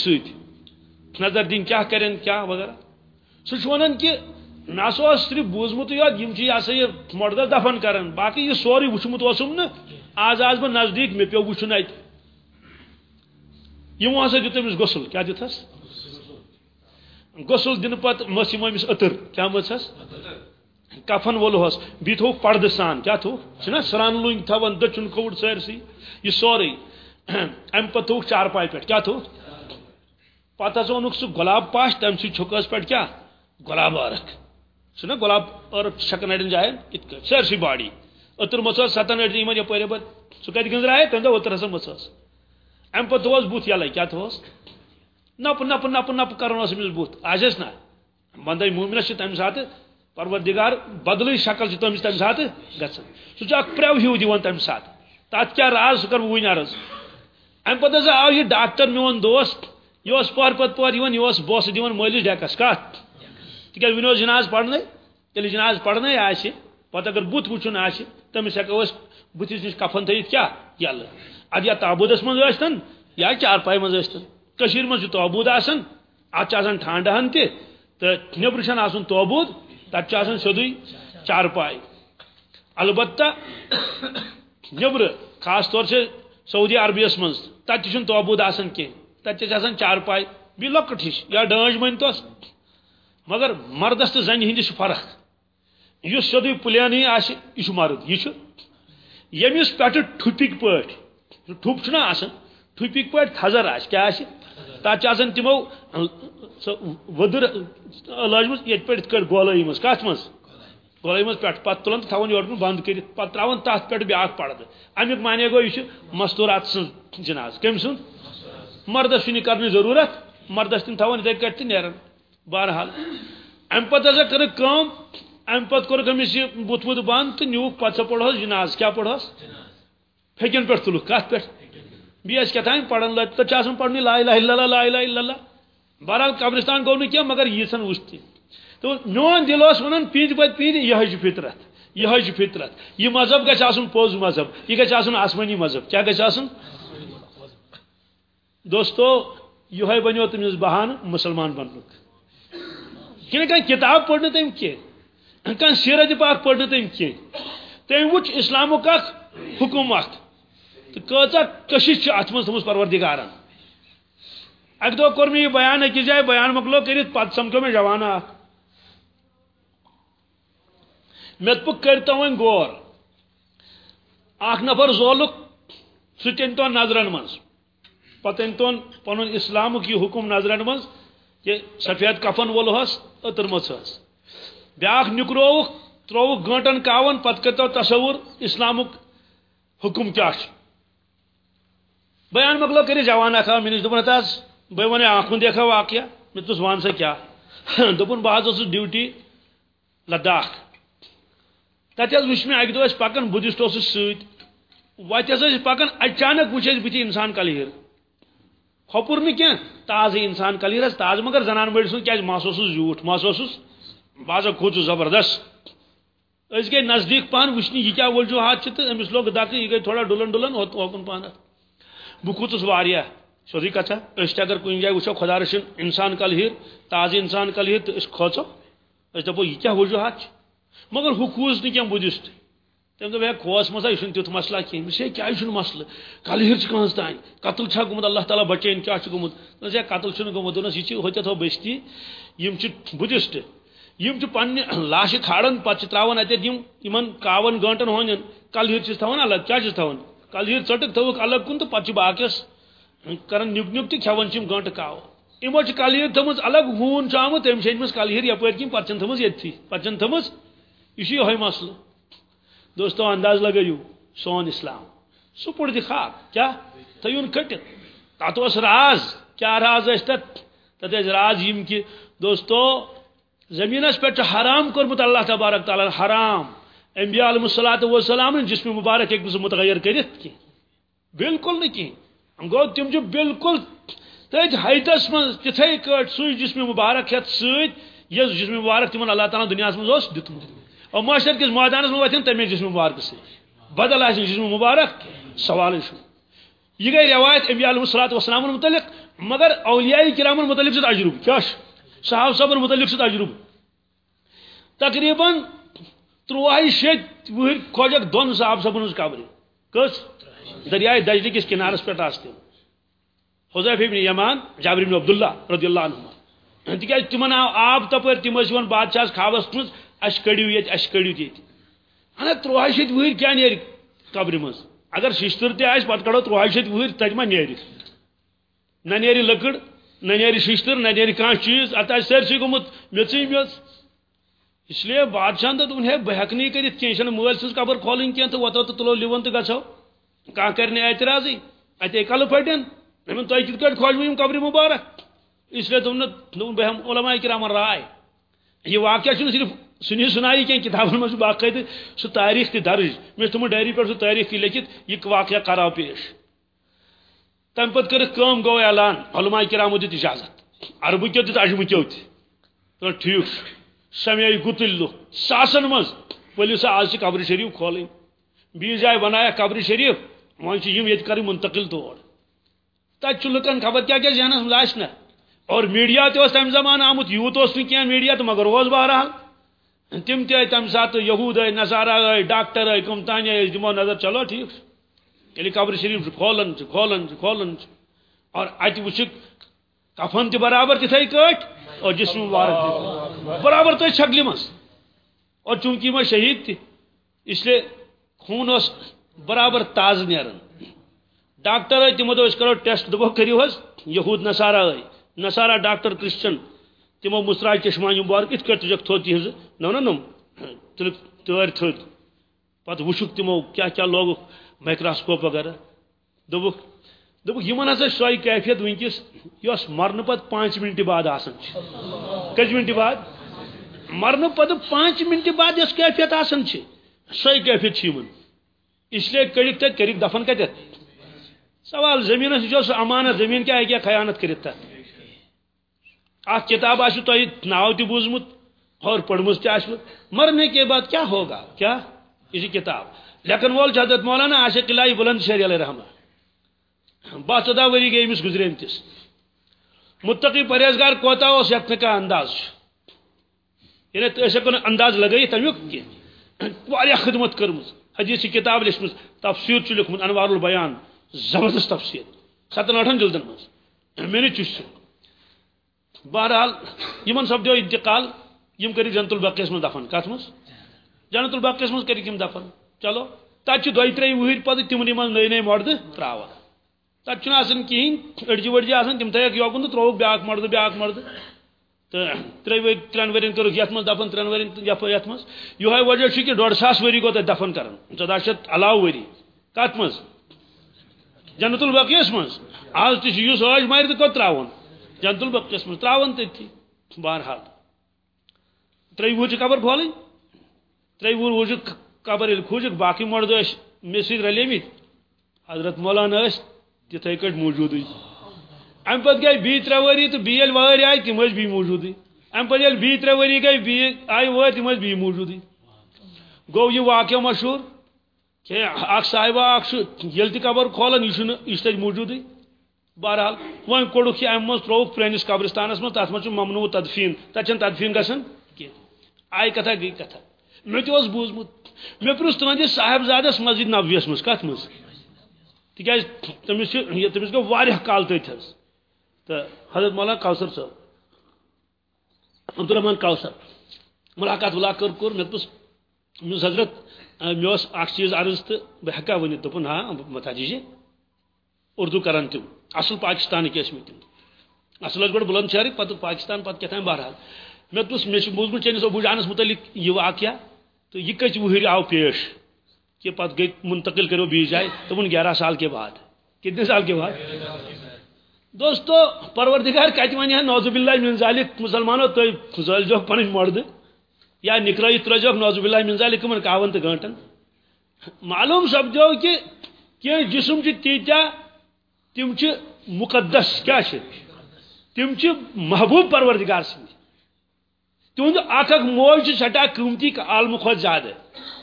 نظر دن کیا کرن کیا وغیرہ۔ سہ ونان کہ نہ سا صرف بوزمت یوت یم یہ سا یہ مردس دفن کران باقی یہ سوری وچمت وسم نا آز آز بہ نزدیک مے پیو وچن ات یمو ہسا دیت تمس غسل کیا دتس غسل دن پت مس یمو امس اتر. کیا مس کفن وولہس بی تھو پردہ سان کیا تھو چھنا سران لوگ تھون دچن کھوڑ سارسی یہ سوری ام پتہ تھوک چار پائی پہ کیا تھو پتہ ہسا اونک سہ گلاب پاش، تم سی چھکس پہ کیا؟ گلاب عرق چھنا گلاب عرق شکن اڑین جائن ات سارسی باڈی اتر مس ستن اڑ یمن یپر یپر سہ کت گنزرائے تم دہ اتر ہسا مس ام پتہ تھوس بوت یلے کیا تھوس؟ نپ نپ نپ نپ کرن اس مس بوت آجس نا بندے مومنس تمہ ساتھ، پروردگار بدل شکل تمس تمہ سات گھان سہ پریو ہیو دان تمہ سات تات کیا راز سہ کر ون عرض ام پتہ ہسا آو یہ ڈاکٹر میون دوست یہ پور پت پور یہ بوس دان مالس ڈیکس کت تک ون جناز پڑھنے یل جناز پڑھنے آہ پتہ اگر بت وچن آہ تمس ہیکو بتس نش کفن تھیت کیا؟ یل اد یا تابودس من ٲسۍتن یا چارپاے من ٲسۍتن کشیر من توبود آسان ات ٹھانڈ ہن تہ تو نبر آسن توبود تب سیودی چار پائے البتہ نبر خاص طور سے سعودی عربیس من تب توبود آسان کی تب چار پائے بی لکٹ ہش یا ڈانج من مگر مردس تو زن ہند فرق۔ اس سیودی پلین آس یہ مرد، یہ یمس پہ ٹھپک پہ ٹھپ چھنا آسان، ٹھپک پہ تھزر آس کیا آس تک تمو ودر لاجمت یہ پہ کٹ گولائی مز کت مز گولائی مز پہ پہ تلان تو تھوان یور بند کر پہ ترا تر پہ بیا پردہ امیک مانے گو یہ مستورات سن جناز۔ کم سن مردس چھ کرنے ضرورت، مردس تم تھوان اتھے کٹ تو نیران۔ بہرحال، ام پتہ ہسا کر کم ام پتہ کور امس یہ بت وت بند تو نیوک پتہ پڑھوس جناز کیا پڑھوس پھکن پہ تلک کت پہ بیس کتان پڑھن لگ تو پڑھنی، لا الہ الا اللہ، لا الہ الا اللہ۔ بہرحال قبرستان گو نا مگر یہ سن وچ تو میون دل اس ونان پیت پت پیت یہ فطرت یہ فطرت۔ یہ مذہب گھس آسن پوز مذہب، یہ گھس آسن آسمانی مذہب، کیا گھس آسن دوستو یہ بنو تمس بہان مسلمان بنک یعنی کہ کھانا کتاب پڑھ تم کی کھانا سیرت پاک پڑھ تم کی تم وچ اسلامک اخ حکم ات تو کچھ کشش ات من تھوس پروردگارن اک دو کور یہ بیان اکس جائے، بیان مکلو کرت پت سمکھو میں جوانا۔ مت پک کرتا ون غور اخ نفر زولک سہ ان نظرن من پتہ ان تون پن اسلامک یہ حکم نظرن من کہ سفید کفن وولہس اترمت بیاکھ نکروک تروک گنٹن کاون، پتہ کرتو تصور اسلامک حکم کیا بیان مکلو کری جوان اکھا میں نے دپن تاس بہ ون آنکھوں دیکھا واقعہ، میں تو وان سا کیا۔ دپن بہت اس ڈیوٹی لداخ۔ تت وچ میں اکہ دہ پکان بدھسٹ اس ست وت پکان اچانک وچ جی بت انسان کلیر کھوپر نی کی تازہ انسان کلیر تازہ مگر زنان مڑ سن کیا محسوس جھوٹ، محسوس بازا کھوت زبردست۔ اس گئی نزدیک پہن وچنی جی یہ کیا وجوہات تو امس لوگ دکہ یہ گئی تھوڑا ڈلن ڈلن اوکن پہن بہ کھوتس واریاہ سیودی کتھا اس اگر کن جائے وچو خدا رسن انسان کلہیر تازہ انسان کلہیر تو اس کھوچو۔ اس دپو یہ کیا وجوہات مگر ہو کھوز نی کیم بدھسٹ تم دپ ہے کھوس مزا یہ تیت مسئلہ کی مس کیا مسئلہ؟ کلہیر کنز تان قتل چھا گومت اللہ تعالیٰ بچین کیا گومت دس قتل چھ گومت دس یہ ہوتے تھو بستی یم بدھسٹ یم پنہ لاش کھاڑن پتہ تراون اتن یم کاون گنٹن ہون کلہیر چھ تھاون الگ کیا چھ تھاون؟ کلہیر ژٹک تھوک الگ کن تو پتہ باقیس کران نیک نیک تہ کھیون چھ گنٹ کاو یمو چھ کلہیر تھمز الگ ہون چھ آمت تم چھ کلہیر یپر کن پتہ تھمز یتھی پتہ تھمز۔ یہ یہ مسئلہ۔ دوستو، انداز لگیو سون اسلام. سہ پڑ کیا؟ تیون کٹت تات راز. کیا راز اس تت تت راز یم کہ دوستو زمینس پہ حرام کورمت اللہ تبارک تعالیٰ، حرام. انبیاء علیہ الصلوۃ والسلام جسم مبارک ایک دوسرے متغیر کرت کی. بالکل نہ کی. گو تم جو بالکل تت حیتس من تتھے کٹ سوی جسم مبارک ہت ست یس جسم مبارک تمن اللہ تعالیٰ دنیا من دتمت اور معاشر کس میدانس من وتن تمے جسم مبارک سے۔ بدل آ جسم مبارک، سوال یہ گئی روایت انبیاء علیہ الصلوۃ والسلام متعلق مگر اولیاء کرام متعلق سے تجربہ کیا صحاب صبر متعلق سے تجربہ تقریباً ترواہ شیت وہر کھوجک دون صحاب صبر قبر کس؟ دریائے دجلی کس کنارس پہ آستے حضیف ابن یمان، جابر ابن عبداللہ رضی اللہ عنہ تکیاز تمن آو آب تپر تم ون بادشاہ خوابس مز اس کڑیو یہ اس کڑیو یہ ہنا ترواہ شیت وہر کیا نیر قبر مز۔ اگر ششتر تہ آس پتہ کڑو ترواہ شیت وہر تج ما نیر نہ نیری لکڑ، نہ نیری ششتر، نہ نیری کان چیز ات سرسی گومت میچی میچ اس لیے بادشاہ دن ہے بہ نہیں کرت کی مل سز قبر کھولن کی تو وتو تو تلو لون تو گھو کھانا کرنے اعتراضی اتے کل پھٹن۔ دن تھی کت کٹ کھول یم قبر مبارک۔ اس لیے دن دن بہم علماء کرام رائے۔ یہ واقعہ صرف سنی سنائی کی کتابن مجھ باقاعدہ سہ تاریخ تہ درج۔ مے تم ڈائری پہ سہ تاریخ تہ لکھت یہ واقعہ کرا پیش۔ تم پت کرت گو اعلان، علماء کرامو دت اجازت۔ عربو کیو دت عجمو کیو تو ٹھیک سمیائی گتل لو۔ ساسن مز۔ ولو سا آج قبر شریف کھولیں بیس جائے بنایا قبر شریف، وہاں یم یہ کر منتقل تور تت لکن خبر کیا کیا ذہنس مز نا اور میڈیا تہ تمہ زمان آمت یوت اس کی میڈیا تو مگر روز بہرحال۔ تم تہ تمہ سات یہود آئی نصارہ آئی ڈاکٹر آئی کم تانہ آئی دمو نظر چلو، ٹھیک یعنی قبر شریف کھولن کھولن کھولن۔ اور ات وچک کفن تہ برابر تتھے کٹ، اور جسم مبارک برابر تو شکل مز اور چونکہ میں شہید تھی، اس لیے خون اس برابر تاز نیرن ڈاکٹر آئی تمو اس کرو ٹیسٹ دبو کریو حس یہود نصارہ آئی نصارہ ڈاکٹر کرسچن۔ تمو مسرا چشمان مبارک ات کٹ تجک تھو تہذ نو نو نم تر تھد پتہ وچھک تمو کیا کیا لوگ مائکروسکوپ وغیرہ۔ دبک دبک یمن ہسا سوئی کیفیت ونکس یس مرن پت پانچ منٹ بعد آسان کچ منٹ بعد؟ مرن پت پانچ منٹ بعد یس کیفیت آسان سوئی کیفیت یمن اس لیے کڑک تک کرک دفن کتت سوال زمین جو امانت زمین کیا ہے، کیا خیانت کرت تک اخ کتاب آسو تہ ناو تہ بوزمت، اور پڑھمت تہ آسو مرنے کے بعد کیا ہوگا؟ کیا؟ اسی کتاب۔ لیکن وول حضرت مولانا عاشق اللہ بلند شہری علیہ رحمہ بہ ژۄدہ ؤری گئی أمِس گُزریمتِس متقی پرہیزگار کوتاہ اوس یتھ کا انداز۔ یعنی أسۍ ہٮ۪کو نہٕ انداز لگٲیِتھ تمیُک کینٛہہ واریاہ خدمت کٔرمٕژ حدیث کتاب لیچھمٕژ تفسیر چھُ لیوکھمُت انوار البیان۔ زبردست تفسیر۔ ستن ٲٹھن جلدن منٛز مےٚ نہٕ چھُ سُہ بہرحال، یِمن سپدیو انتقال، یِم کٔرِکھ جنت البقیس منٛز دفن. کتھ منٛز جنت البقیس منٛز کٔرِکھ دفن؟ چلو تتہِ چھِ دۄیہِ ترٛیٚیہِ وُہٕرۍ پتہٕ تِمنٕے منٛز نٔے نٔے مردٕ تراوان تب آسان کہین اڑجہ وڑجہ آسان تم تھک یوکن تو تروک بیاکھ مرد بیاکھ مرد تو ترے ترین ورین کورک یت مز دفن ترین ورین یت مز یہ وجہ کہ ڈوڑ ساس وری گو دفن کران ژۄدہ شیت علاوہ وری کت مز جنت البقیس مز آز تہ یس عاج مار تو کت تراون. جنت البقیس مز تراون تھی، بہرحال۔ ترے وُہ قبر کھولٕنۍ ترے وُہ وُچھُکھ قبر ییٚلہِ کھوٗجِکھ باقٕے مرد ٲسۍ مےٚ سۭتۍ رلیمٕتۍ حضرت مولانا ٲسۍ تتھے کٹ موجود ام پتہ گئی بی ترے وری تو بی واری آئی تم بی موجودی ام پتہ یل بی ترے وری گئی بی آئی واری تم بی موجودی گو یہ واقعہ مشہور کہ اخ صاحبہ اخ یل تہ قبر کھولن یہ تک موجودی بہرحال، وۄنۍ کوٚڑُکھ یہِ اَمہِ منٛز، ترٛووُکھ پرٛٲنِس قبرستانَس منٛز، تَتھ منٛز چھُ ممنوع تدفیٖن. تَتہِ چھَنہٕ تدفیٖن گژھان کینٛہہ. آیہِ کتھا گٔے کتھا. مےٚ تہِ اوس بوٗزمُت. مےٚ پرٛژھ تُہنٛدِس صاحبزادس مسجد نبویس منٛز، کتھ منٛز؟ تِکیٛازِ تٔمِس چھِ تٔمِس گوٚو واریاہ کال تٔتھۍ حظ. تہٕ حضرت مولانا کوثر صٲب عبدالرحمان کوثر، ملاقات ولاقات کوٚر، مےٚ دوٚپُس، مےٚ حضرت مےٚ اوس اکھ چیٖز عرض تہٕ بہٕ ہٮ۪کا ؤنِتھ، دوٚپُن ہاں متاجی جی اردو کران تم۔ اصل پاکستانک ٲسۍ مٕتۍ اصل ٲسۍ گۄڈٕ بُلند شہرٕکۍ پتہٕ پاکستان، پتہٕ کیٛاہ تام بہرحال۔ مےٚ دوٚپُس مےٚ چھُ بوٗزمُت چٲنِس جانس متعلق یہِ واقعہ، تو یہ کچ وہر آو پیش۔ کہ پت گئی منتقل کرو بیس جائے دوپن گیارہ سال کے بعد۔ کتنے سال کے بعد؟ دوستو، پروردگار کت ون نوزب اللہ من ذالک۔ مسلمانو تھی پھزل جو پن مرد یا نکرائیت ترجوک نوزب اللہ من ذالک کمن کاون تو گھنٹن۔ معلوم سپدو کہ کی جسم چھ تیتیا تم چھ مقدس کیا چھ؟ تم چھ محبوب پروردگار سند تہد اخ اخ موج سٹھا قیمتی عالم کھت زیادہ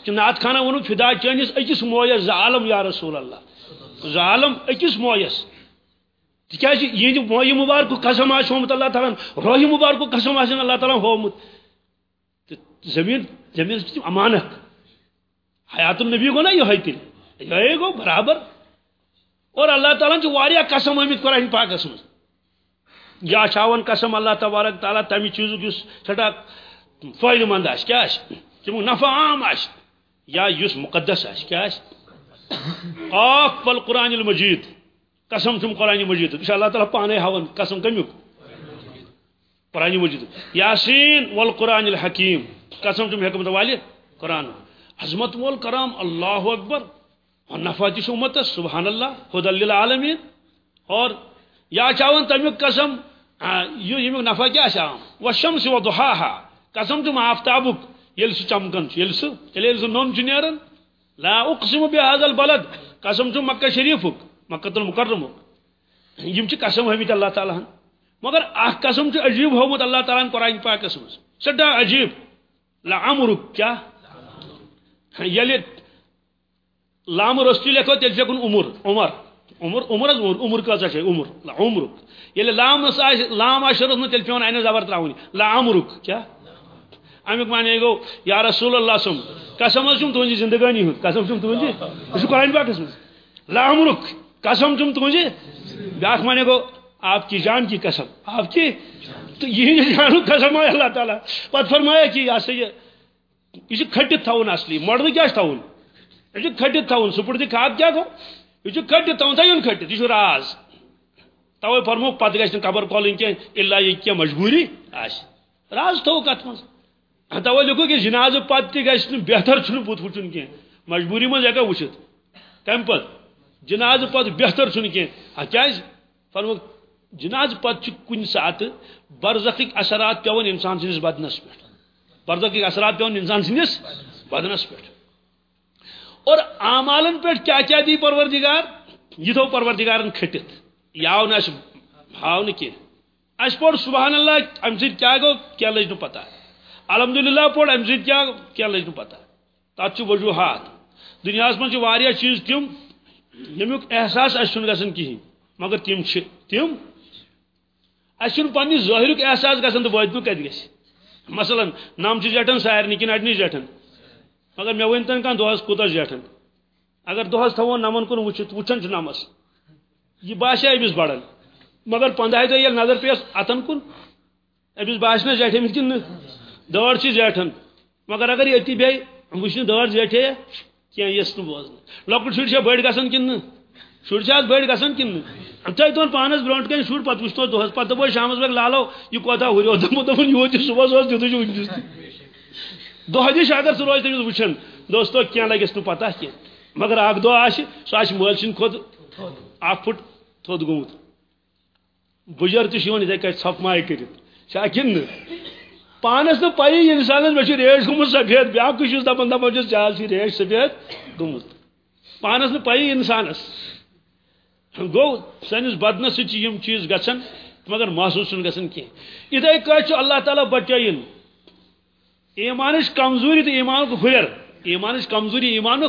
کہ نات خانہ ون فدا چٲنِس أکِس مویس ظالم یا رسول اللہ ظالم أکِس مویس تکیازِ یہندِ مویہِ مبارک قسم آسہِ ہومُت اللہ تعالیٰ روحِ مبارک قسم آسن اللہ تعالیٰ ہومُت۔ تہٕ زمیٖن زمیٖن چھِ امانت۔ حیات النبی گو نا یہے تیٚلہِ۔ یہے گو برابر۔ اور اللہ تعالیٰ چھِ واریاہ قسم آمٕتۍ قرآن پاکس منٛز یا چاون قسم اللہ تبارک تعالیٰ تمہ چیزک اس سٹھا فائدہ مند آس کیا آس تمیک نفع عام آس یا یس مقدس آس کیا آف پل قرآن المجید۔ قسم چھم قرآن مجید یہ اللہ تعالیٰ پانے ہاون قسم کمیک قرآن مجید یاسین والقرآن الحکیم۔ قسم چھم حکمت والی قرآن۔ عظمت وول کرام اللہ اکبر۔ اور نفع تش امت سبحان اللہ خد للعالمین اور یا چاون تمیک قسم یہ یمیک نفع کیا شام وشمس و ضحاها قسم تم آفتابک یل سہ چمکن یل سہ یل سہ نوم چھ نیرن لا اقسم بهذا البلد قسم تم مکہ شریفک مکہ المکرم یم چھ قسم ہمت اللہ تعالی ہن مگر اخ قسم چھ عجیب ہومت اللہ تعالی لام رستی لکھو تیل چھکن عمر عمر عمر عمر عمر عمر کازا چھ عمر، لا عمرک. یل لام آس لام آشرس من تیل پیون اینه زبر تراونی. لا عمرک، کیا؟ امیک معنی گو یا رسول اللہ سم، قسم چھم تہنجی زندگانی ہند قسم چھم تہنجی یہ قرآن پاکس من لا عمرک، قسم چھم تہنجی بیاکھ معنی گو آپ کی جان کی قسم. آپ کی؟ تو یہ جان قسم ہے اللہ تعالیٰ. پت فرمایا کہ یہ سے یہ کھٹت تھاون اصلی مرد کیا تھاون؟ یہ کھٹت تھاون سپرد کھاد کیا گو یہ کھٹت تھاون تھا کھٹت یہ راز۔ توے فرمو پتہ گھن قبر کھولن کی الا یہ کی مجبوری؟ آس راز تھو کت مز توے لکھو کہ جناز پتہ تہ گھن بہتر چھن بت وچن کی مجبوری مز ہیکا وچھت کم پت جناز پتہ بہتر چھن کی کیاز فرمو جناز پتہ چھ کن سات؟ برزخک اثرات پیون انسان سنس بدنس پہ برزخک اثرات پیون انسان سنس بدنس پہ اور اعمالن پہ کیا کیا دی پروردگار؟ یہ تھو پروردگارن کھٹت. یاو نہ ہاو نہ کی اس پور سبحان اللہ، ام سید کیا گو؟ کیا لج نو پتہ الحمدللہ پور ام سید کیا کیا لج نو پتہ تات چھ وجوہات. دنیا من چھ واریاہ چیز تم یمیک احساس اس چھن گژھن کہین مگر تم چھ تم اس چھن پننی ظاہرک احساس گژھن تو وادنو کت گژھِ مثلا، نام چھ زیٹن سارنی کن اڈنی زیٹن مگر مے ؤنتن کان دۄہس کوتاہ زیٹھن اگر دۄہس تھاوو نمن کن وٕچھِتھ وٕچھان چھُ نمس یہ باسے امس بڑان مگر پندہ دہ یل نظر پیس اتن کن۔ امس باس نا زیٹھ کن۔ دور چھ زیٹھن مگر اگر یہ بے وچن دور زیٹھے کی یس بوزن لکٹ شر بڑ گھن کن۔ شر بڑ گھن کن۔ تھی دون پانس برونٹ کن۔ شر پہ وچتو دہس پہ دپ شام بگ لالو۔ یہ کوتا ہو دپو دپن یہ صبح تیت ونکس دہ دش اگر سہ روز تمس وچان دوستو کی لگس نا پتہ کی مگر اخ دہ آ سہ مل سند کھت اخ پھٹ تھوت گوت۔ بجر تین اتھے کٹ ژھپ مائے کرت۔ کیا کن؟ پانس نا پی انسانس مے ریش گومت سفید بیاکھ چھس دپان دپان چال ریش سفید گومت پانس نا پی انسانس گو، سنس بدنس یم چیز گھن مگر محسوس گھن کی اتھے کچھ اللہ تعالیٰ بچائن ایمان کمزوری تو ایمان کو ہر کمزوری ایمان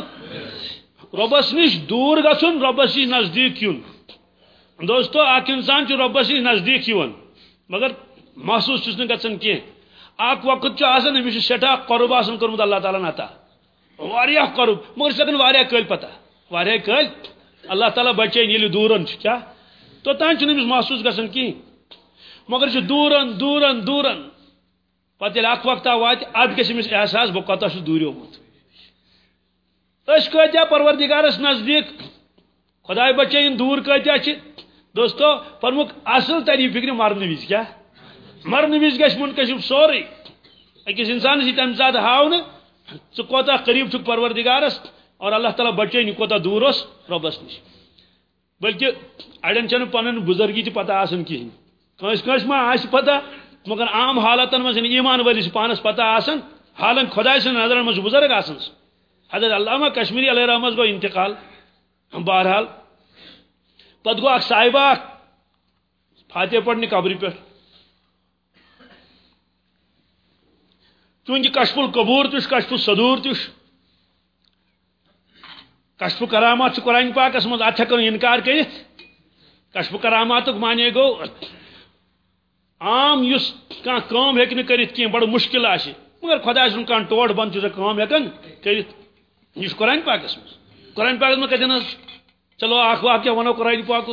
ربس نش دور گھن ربس نش نزدیک یون. دوستو اخ انسان ربس نش نزدیک یون. مگر محسوس چس گھن کی اخ وقت امس سٹھا قرب آن کورمت اللہ تعالیٰ عطا واریاہ قرب. مگر سکن واریاہ کل پتہ واریاہ کل اللہ تعالیٰ بچے یل دورن کیا؟ توتان امس محسوس گھن کہین مگر دورن دورن دورن. پتہ یل اخ وقت وات اد گھس امس احساس، بہ کوتہ دوریومت اس کتیا پروردگارس نزدیک؟ خدائے بچین دور کتیا دوستو فرمک اصل تری فکر مرن وز کیا مرن وز گھ منکشف سوری اکس انسان سی تمہ سات ہاؤ ثوتہ قریب چھ پروردگارس اور اللہ تعالیٰ بچین کوتہ دور اس ربس نش۔ بلکہ اڑین چھ پن بزرگی تہ پتہ آسان کہین کنس کنس ما آس پتہ مگر عام حالاتن مز ایمان ولس پانس پتہ آسان حالن خدائے سن نظر مز بزرگ آسان حضرت علامہ کشمیری علیہ رحمت گو انتقال. بہرحال پتہ گو اخ صاحبہ فاتح پڑھنے قبر پہ چونکہ کشف القبور تش کشف الصدور تش کشف کرامات قرآن پاکس مز ات اچھا ہکن انکار کرت کشف کرامات مانے گو. عام اس کان کام ہیکن کرت کی بڑا مشکل آشی۔ مگر خدا سن کان ٹوڑ بند چھ کام ہیکن کرت یہ قرآن پاکس مز قرآن پاکس مز کتن چلو اخ واقعہ ونو قرآن پاک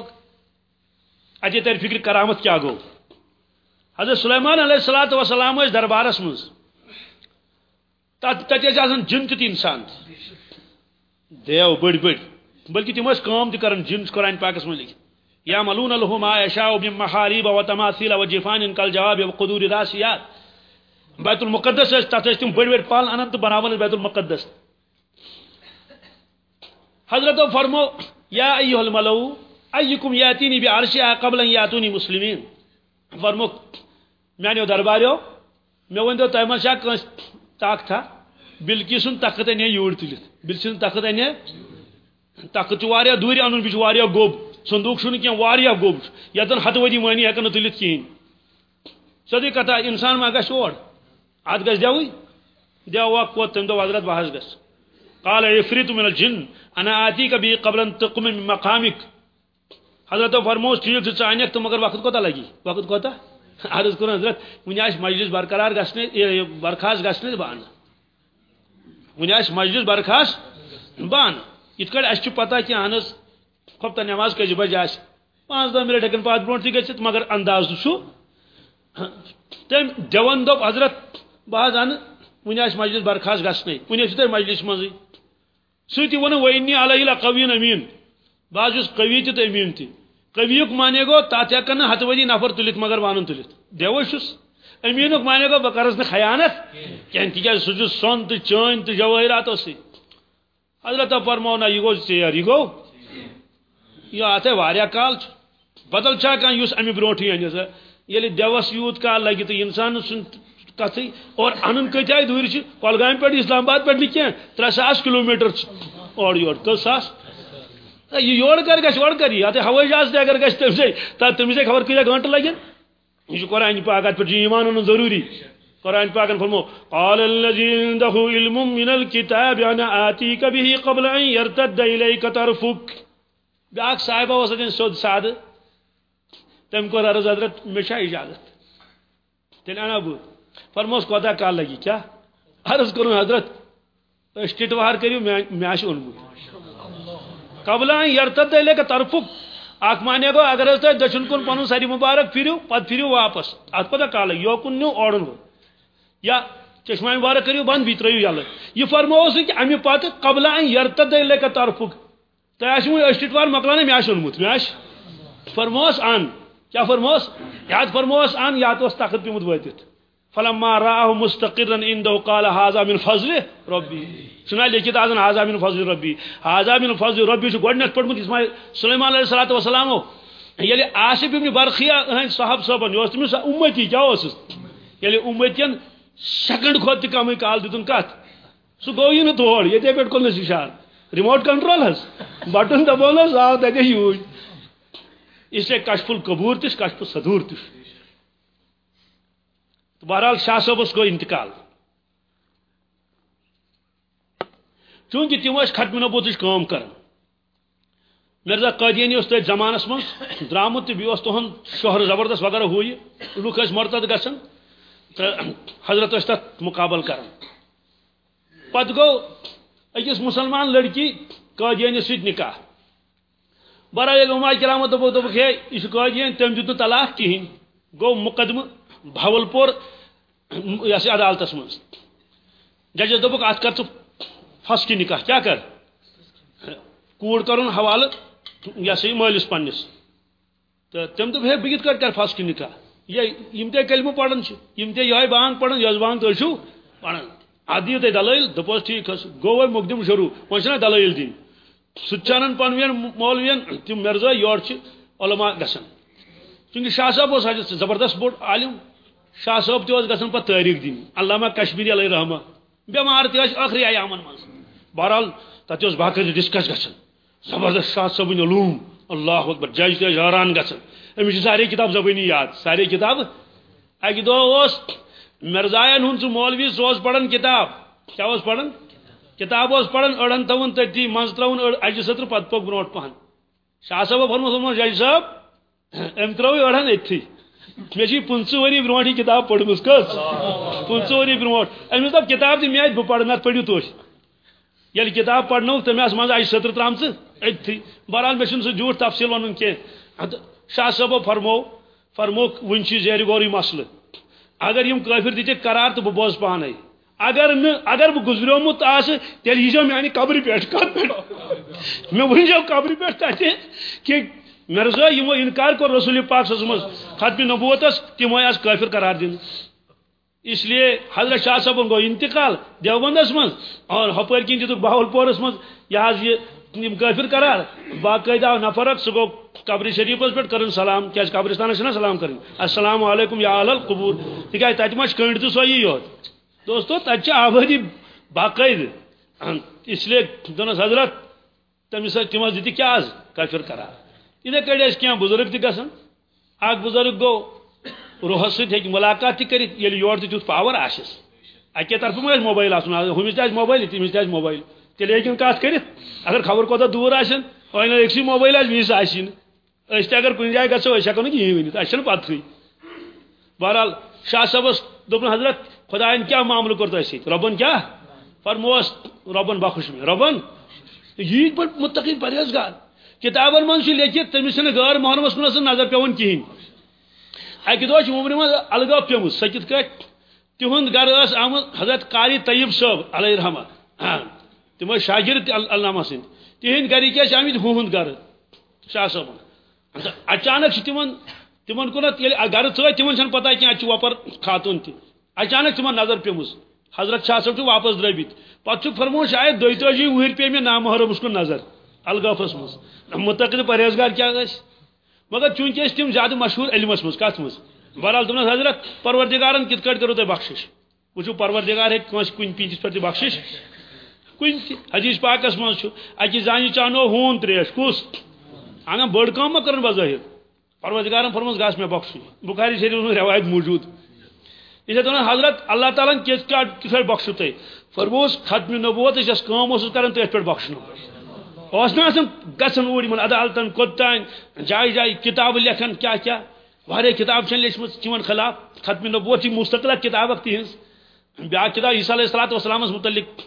اجے تر فکر کرامت کیا گو۔ حضرت سلیمان علیہ الصلوۃ والسلام اس دربارس مز تت آسان جن تہ انسان دیو بڑ بڑ بلکہ تم کام تہ کران جن قرآن پاکس مز لکھ یا ملون له ما يشاء بمحاريب وتماثيل وجفان كالجواب وقدور راسيات بیت المقدس تت تم بڑ بڑ پال انت بناون بیت المقدس. حضرت فرمو، یا ایها الملو ایکم یاتینی بعرشها قبل ان یاتونی مسلمین. فرمو، میانیو درباریو مے ون دو تہ من شا کنس طاقت تھا بلکی سن طاقت نے یور تلت بلکی سن طاقت نے طاقت واریا دور انن بچ واریا گوب. صندوق چھن کی واریا گوب یتن ہت ودی مانی ہکن تلت کین سدی کتا انسان ما گش اور اد گش دیوی دیوا کو تم دو حضرت بحث گس قال عفريت من الجن. انا اتيك به قبل ان تقوم من مقامك حضرت فرموس ٹھیک سے چانیک تو مگر وقت کوتا لگی. وقت کوتا؟ عرض [laughs] کرن حضرت ونیاش مجلس برقرار گسنے برخاست گسنے بان. ونیاش مجلس برخاست بان. ات کڑ اس پتہ کہ اہنس نماز کج بج آس پانچ دہ منٹ ہکن پات برونٹ گھت مگر انداز تم دیون دپ حضرت بہت ان ون آس مجلس برخاست گسنے ون تھی مجلس مزے سی ون وینی علیہ قوین امین بعض اس قوی تہ امین تہ قویق مانے گو تات ہکن ہت ودی نفر تلت، مگر وانن تلت۔ دیو چھس امینک مانے گو بکرس نہ خیانت۔ کین تکیاز سہ سون تو چین، تو جوہراتو سی حضرت فرمو نہ یہ گو ژیر یہ گو۔ یہ ات واریاہ کال بدل چھا کان یس امی برونٹھی ان یلی دیوس یوت کال لگی تو انسان سن کتھی اور انن کتائی دور چھ کولگام پہ اسلام آباد پہ نکیا ترے ساس کلو میٹر اور یور کل ساس۔ یہ یور کر گھس اور کر یہ ہوائی جہاز تہ اگر گھس تم سے تم سے خبر کتیا گھنٹہ لگن یہ قرآن پاک ات پہ جی ایمان ان ضروری۔ قرآن پاک فرمو، قال الذي عنده علم من الكتاب انا اتيك به قبل ان يرتد اليك طرفك بیاکھ صاحبہ اوس دین سود ساد۔ تم کو عرض حضرت مشا اجازت۔ تیل انا بو۔ فرموس کوتا کال لگی، کیا؟ عرض کروں حضرت اسٹیٹ وہار کریو میاش اونمت قبل ان يرتد اليك طرفك اخ مانے گو، اگر اس دچن کن پنن ساری مبارک پھرو پت پھرو واپس۔ ات پتہ کال یوکن نیو اوڑن یا چشمہ مبارک کریو، بند بھی ترایو یل یہ فرموس کہ امی پتہ قبل ان يرتد اليك طرفك تو آسمو اشتت وار مکلانے میں آشون مت میں آش فرموس آن، کیا فرموس؟ یاد فرموس آن، یاد اس طاقت پیمت ویتت فلما رآه مستقرا عنده قال هذا من فضل ربي سنا لیکت ازن هذا من فضل ربي هذا من فضل ربي چھ گڈنت پڑمت اسماعیل سلیمان علیہ الصلوۃ والسلام یلی یعنی عاصف ابن برخیا ہن صاحب صاحب یوس تم امتی کیا اوس یلی یعنی امتین سیکنڈ کھوت کم کال دتن کت سو گوی نہ توڑ، یہ پیٹ کول نہ ریموٹ کنٹرول ہس بٹن دبون ہس آو تتے یوز اس لیے کشف القبور تش کشف صدور تش تو بہرحال شاہ صبس گو انتقال چونکہ تم ختم نبوت کام کر مرزا قادیانی اس تھی زمانس من درامت تو بیس تہن شہر زبردست وغیرہ ہو لوک مرتد گسن حضرت اس تک مقابل کر پت گو اکس مسلمان لڑکی قادیانی ست نکاح. برا یل عمر کرام دپ دپ ہے یہ قادیان تم دیت طلاق کہین گو مقدمہ بھاول پور یہ عدالتس من ججس دپک ات کر فس کی نکاح، کیا کر؟ کوڑ کرن حوالہ یہ سا مالس پنس تو تم دپ ہے بہ کت کر فس کی نکاح. یہ تے کلمہ پڑھن یم تے یہ بانگ پڑھن یس بانگ تو چھو پڑھن. اد دیو تے دلائل، دپوس ٹھیک گو وہ مقدم شروع وہ دلائل دین سچانن پنوین مولوین تم مرزا یور علماء گسن۔ چونکہ شاہ صاحب اس حاجت زبردست بوڑ عالم، شاہ صاحب تہ گسن پہ تاریخ دین۔ علامہ کشمیری علیہ رحمہ بیمار تہ آخری ایامن من بہرحال تتہ باقاعدہ ڈسکس گسن۔ زبردست شاہ صاحب علوم، اللہ اکبر جج تہ حیران گسن۔ امس ساری کتاب زبانی یاد، ساری کتاب اکہ دہ مرزائن ہند مولوی سہ پڑھن کتاب. کیا پڑھن؟ کتاب اس پڑھن اڑن تون تتی منز ترون اجہ ستر پت پک بروٹ پہن. شاہ صاحب فرمو جج صاحب ام ترو اڑن اتھی مے پنچہ وری برونٹ یہ کتاب پڑھمس کس پنچہ وری برونٹ ام دپ کتاب دی مے بہ پڑھنا پڑھیو تو یل کتاب پڑھنو تم اس منز اجہ ستر ترام سے اتھی بہرحال مے چھن سہ جھوٹ تفصیل ونن کی شاہ صاحب فرمو فرمو ون چھ زیر گوری مسئلہ. اگر یم کافر دیتے قرار تو بہ بوز پانے اگر نہ اگر بہ گزریومت آس، تیل یہ میانہ قبر پہ کت پہ مے ون قبر پہ تتہ کہ مرزا یمو انکار کر رسول پاک صلی اللہ علیہ وسلم ختم نبوتس تمو آس کافر قرار دین۔ اس لیے حضرت شاہ صاحب گو انتقال دیوبندس من اور ہپر کن دتک باول پورس من یہ یہ کافر قرار. باقاعدہ نفرک سہ گو قبر شریفس پہ کرن سلام. کیا قبرستان سلام کریں؟ السلام علیکم یا اہل القبور. تکیاز تتہ ما کنڈ تو سوئی یوت دوستو تتہ آبادی باقاعدہ اس لیے دونس حضرت تمس تمس دیتی کیا آز؟ کافر قرار. اتھے کڑ کی بزرگ تہ گھن اخ بزرگ گو. روحس ست ملاقات تہ کر یور تیت پاور آسس اکی طرف ما موبائل آسن ہمس تہ موبائل تمس تہ موبائل. تیل ہوں کت کر اگر خبر کوتہ دور آن وہیں اکسی موبائل آس بیس آسی اس اگر کن جائے گھو اس ہوں کہین ورنت اچھا پتہ بہرحال، شاہ صاحبس دپن حضرت خدائن کیا معاملہ کور تہ ست ربن کیا فرموس، ربن بخش میں ربن یہ پہ متقی پرہیزگار۔ کتابن من لیکھت تمس غیر محرمس کن نظر پیون کہین اکہ دہ عمر من الگا پیمت سہ کت کٹ تہند گھر اس آمد حضرت قاری طیب صاحب علیہ رحمہ تم شاگرد علامہ سند تہند گھر کیا آمت ہند گھر؟ شاہ صاحب. اچانک تمن تمن کن گھر ثت تمن پتہ کی اتہ وپر خاتون تہ اچانک تمن نظر پیمس حضرت شاہ صاحب واپس دربت پتہ فرمو شاید دہ تجی وہر پی مے نامحرمس کن نظر. الغافس مز متقد پرہیزگار کیا گھس مگر چونکہ تم زیادہ مشہور علمس مز کت مز بہرحال دن حضرت پروردگارن کت کرو تھی بخشش. وچو پروردگار ہے کن پینتس پہ بخشش. کن حدیث پاکس مز اکہ زانہ چانو ہون تریش، کس؟ اگر بڑ کام کر بظاہر پروردگارن فرمس گاس میں بخش بخاری شریف میں روایت موجود۔ اسے دن حضرت اللہ تعالیٰ کت کٹ بخشو تھی فرموس، ختم نبوت اس کام اس کران تھی پہ بخشنو۔ اس نا گھن اوڑ من عدالتن کوتان جائے جائے کتاب لکھن کیا کیا واریاہ کتاب چھ لیچم تمن خلاف۔ ختم نبوت مستقل کتاب تہذ بیا کتاب عیسی علیہ الصلوۃ والسلام متعلق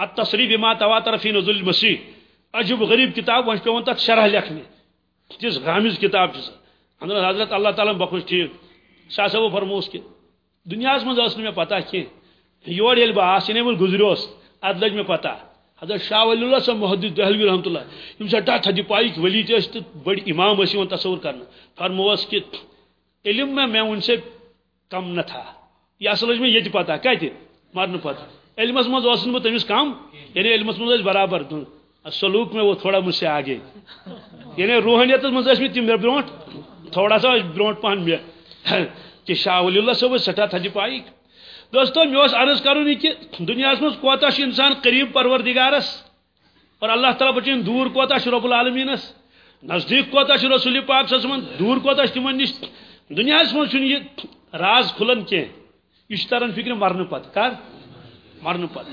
التصریح بما تواتر فی نزول المسیح. عجب غریب کتاب وش پیون تک شرح لکھنے. تس غامز کتاب چھ اندر حضرت اللہ تعالی بخوش ٹھیک شاہ صاحب فرموس کہ دنیا مز اس میں پتہ کی یور یل بہ آسنے مل گزریوس اد لج میں پتہ. حضرت شاہ ولی اللہ صاحب محدود دہلوی رحمۃ اللہ. یم سٹھا تھدی پائی ولی تہ تو بڑی امام ٲسۍ تصور کرنا. فرموس کہ علم میں میں ان سے کم نہ تھا. یہ اصل میں یہ پتہ کتہ مرن پتہ. علمس مز اوسن بہ تمس کم یعنی علمس مز برابر سلوک میں وہ تھوڑا مجھ سے آگے۔ یعنی روحانیت مز ٲسۍ مےٚ تھوڑا سا برونٛٹھ پہن مےٚ کہ شاہ ولی اللہ صٲب سٹھا تھدی پائی۔ دوستو مے عرض کرن یہ کہ دنیا مز کوتا انسان قریب پروردگارس اور اللہ تعالیٰ بچین دور کوتا رب العالمینس نزدیک کوتا رسول پاک صلی دور کوتا تمن نش دنیا من چھ یہ راز کھلن کی یہ تران فکر مرن پت۔ کر مرن پت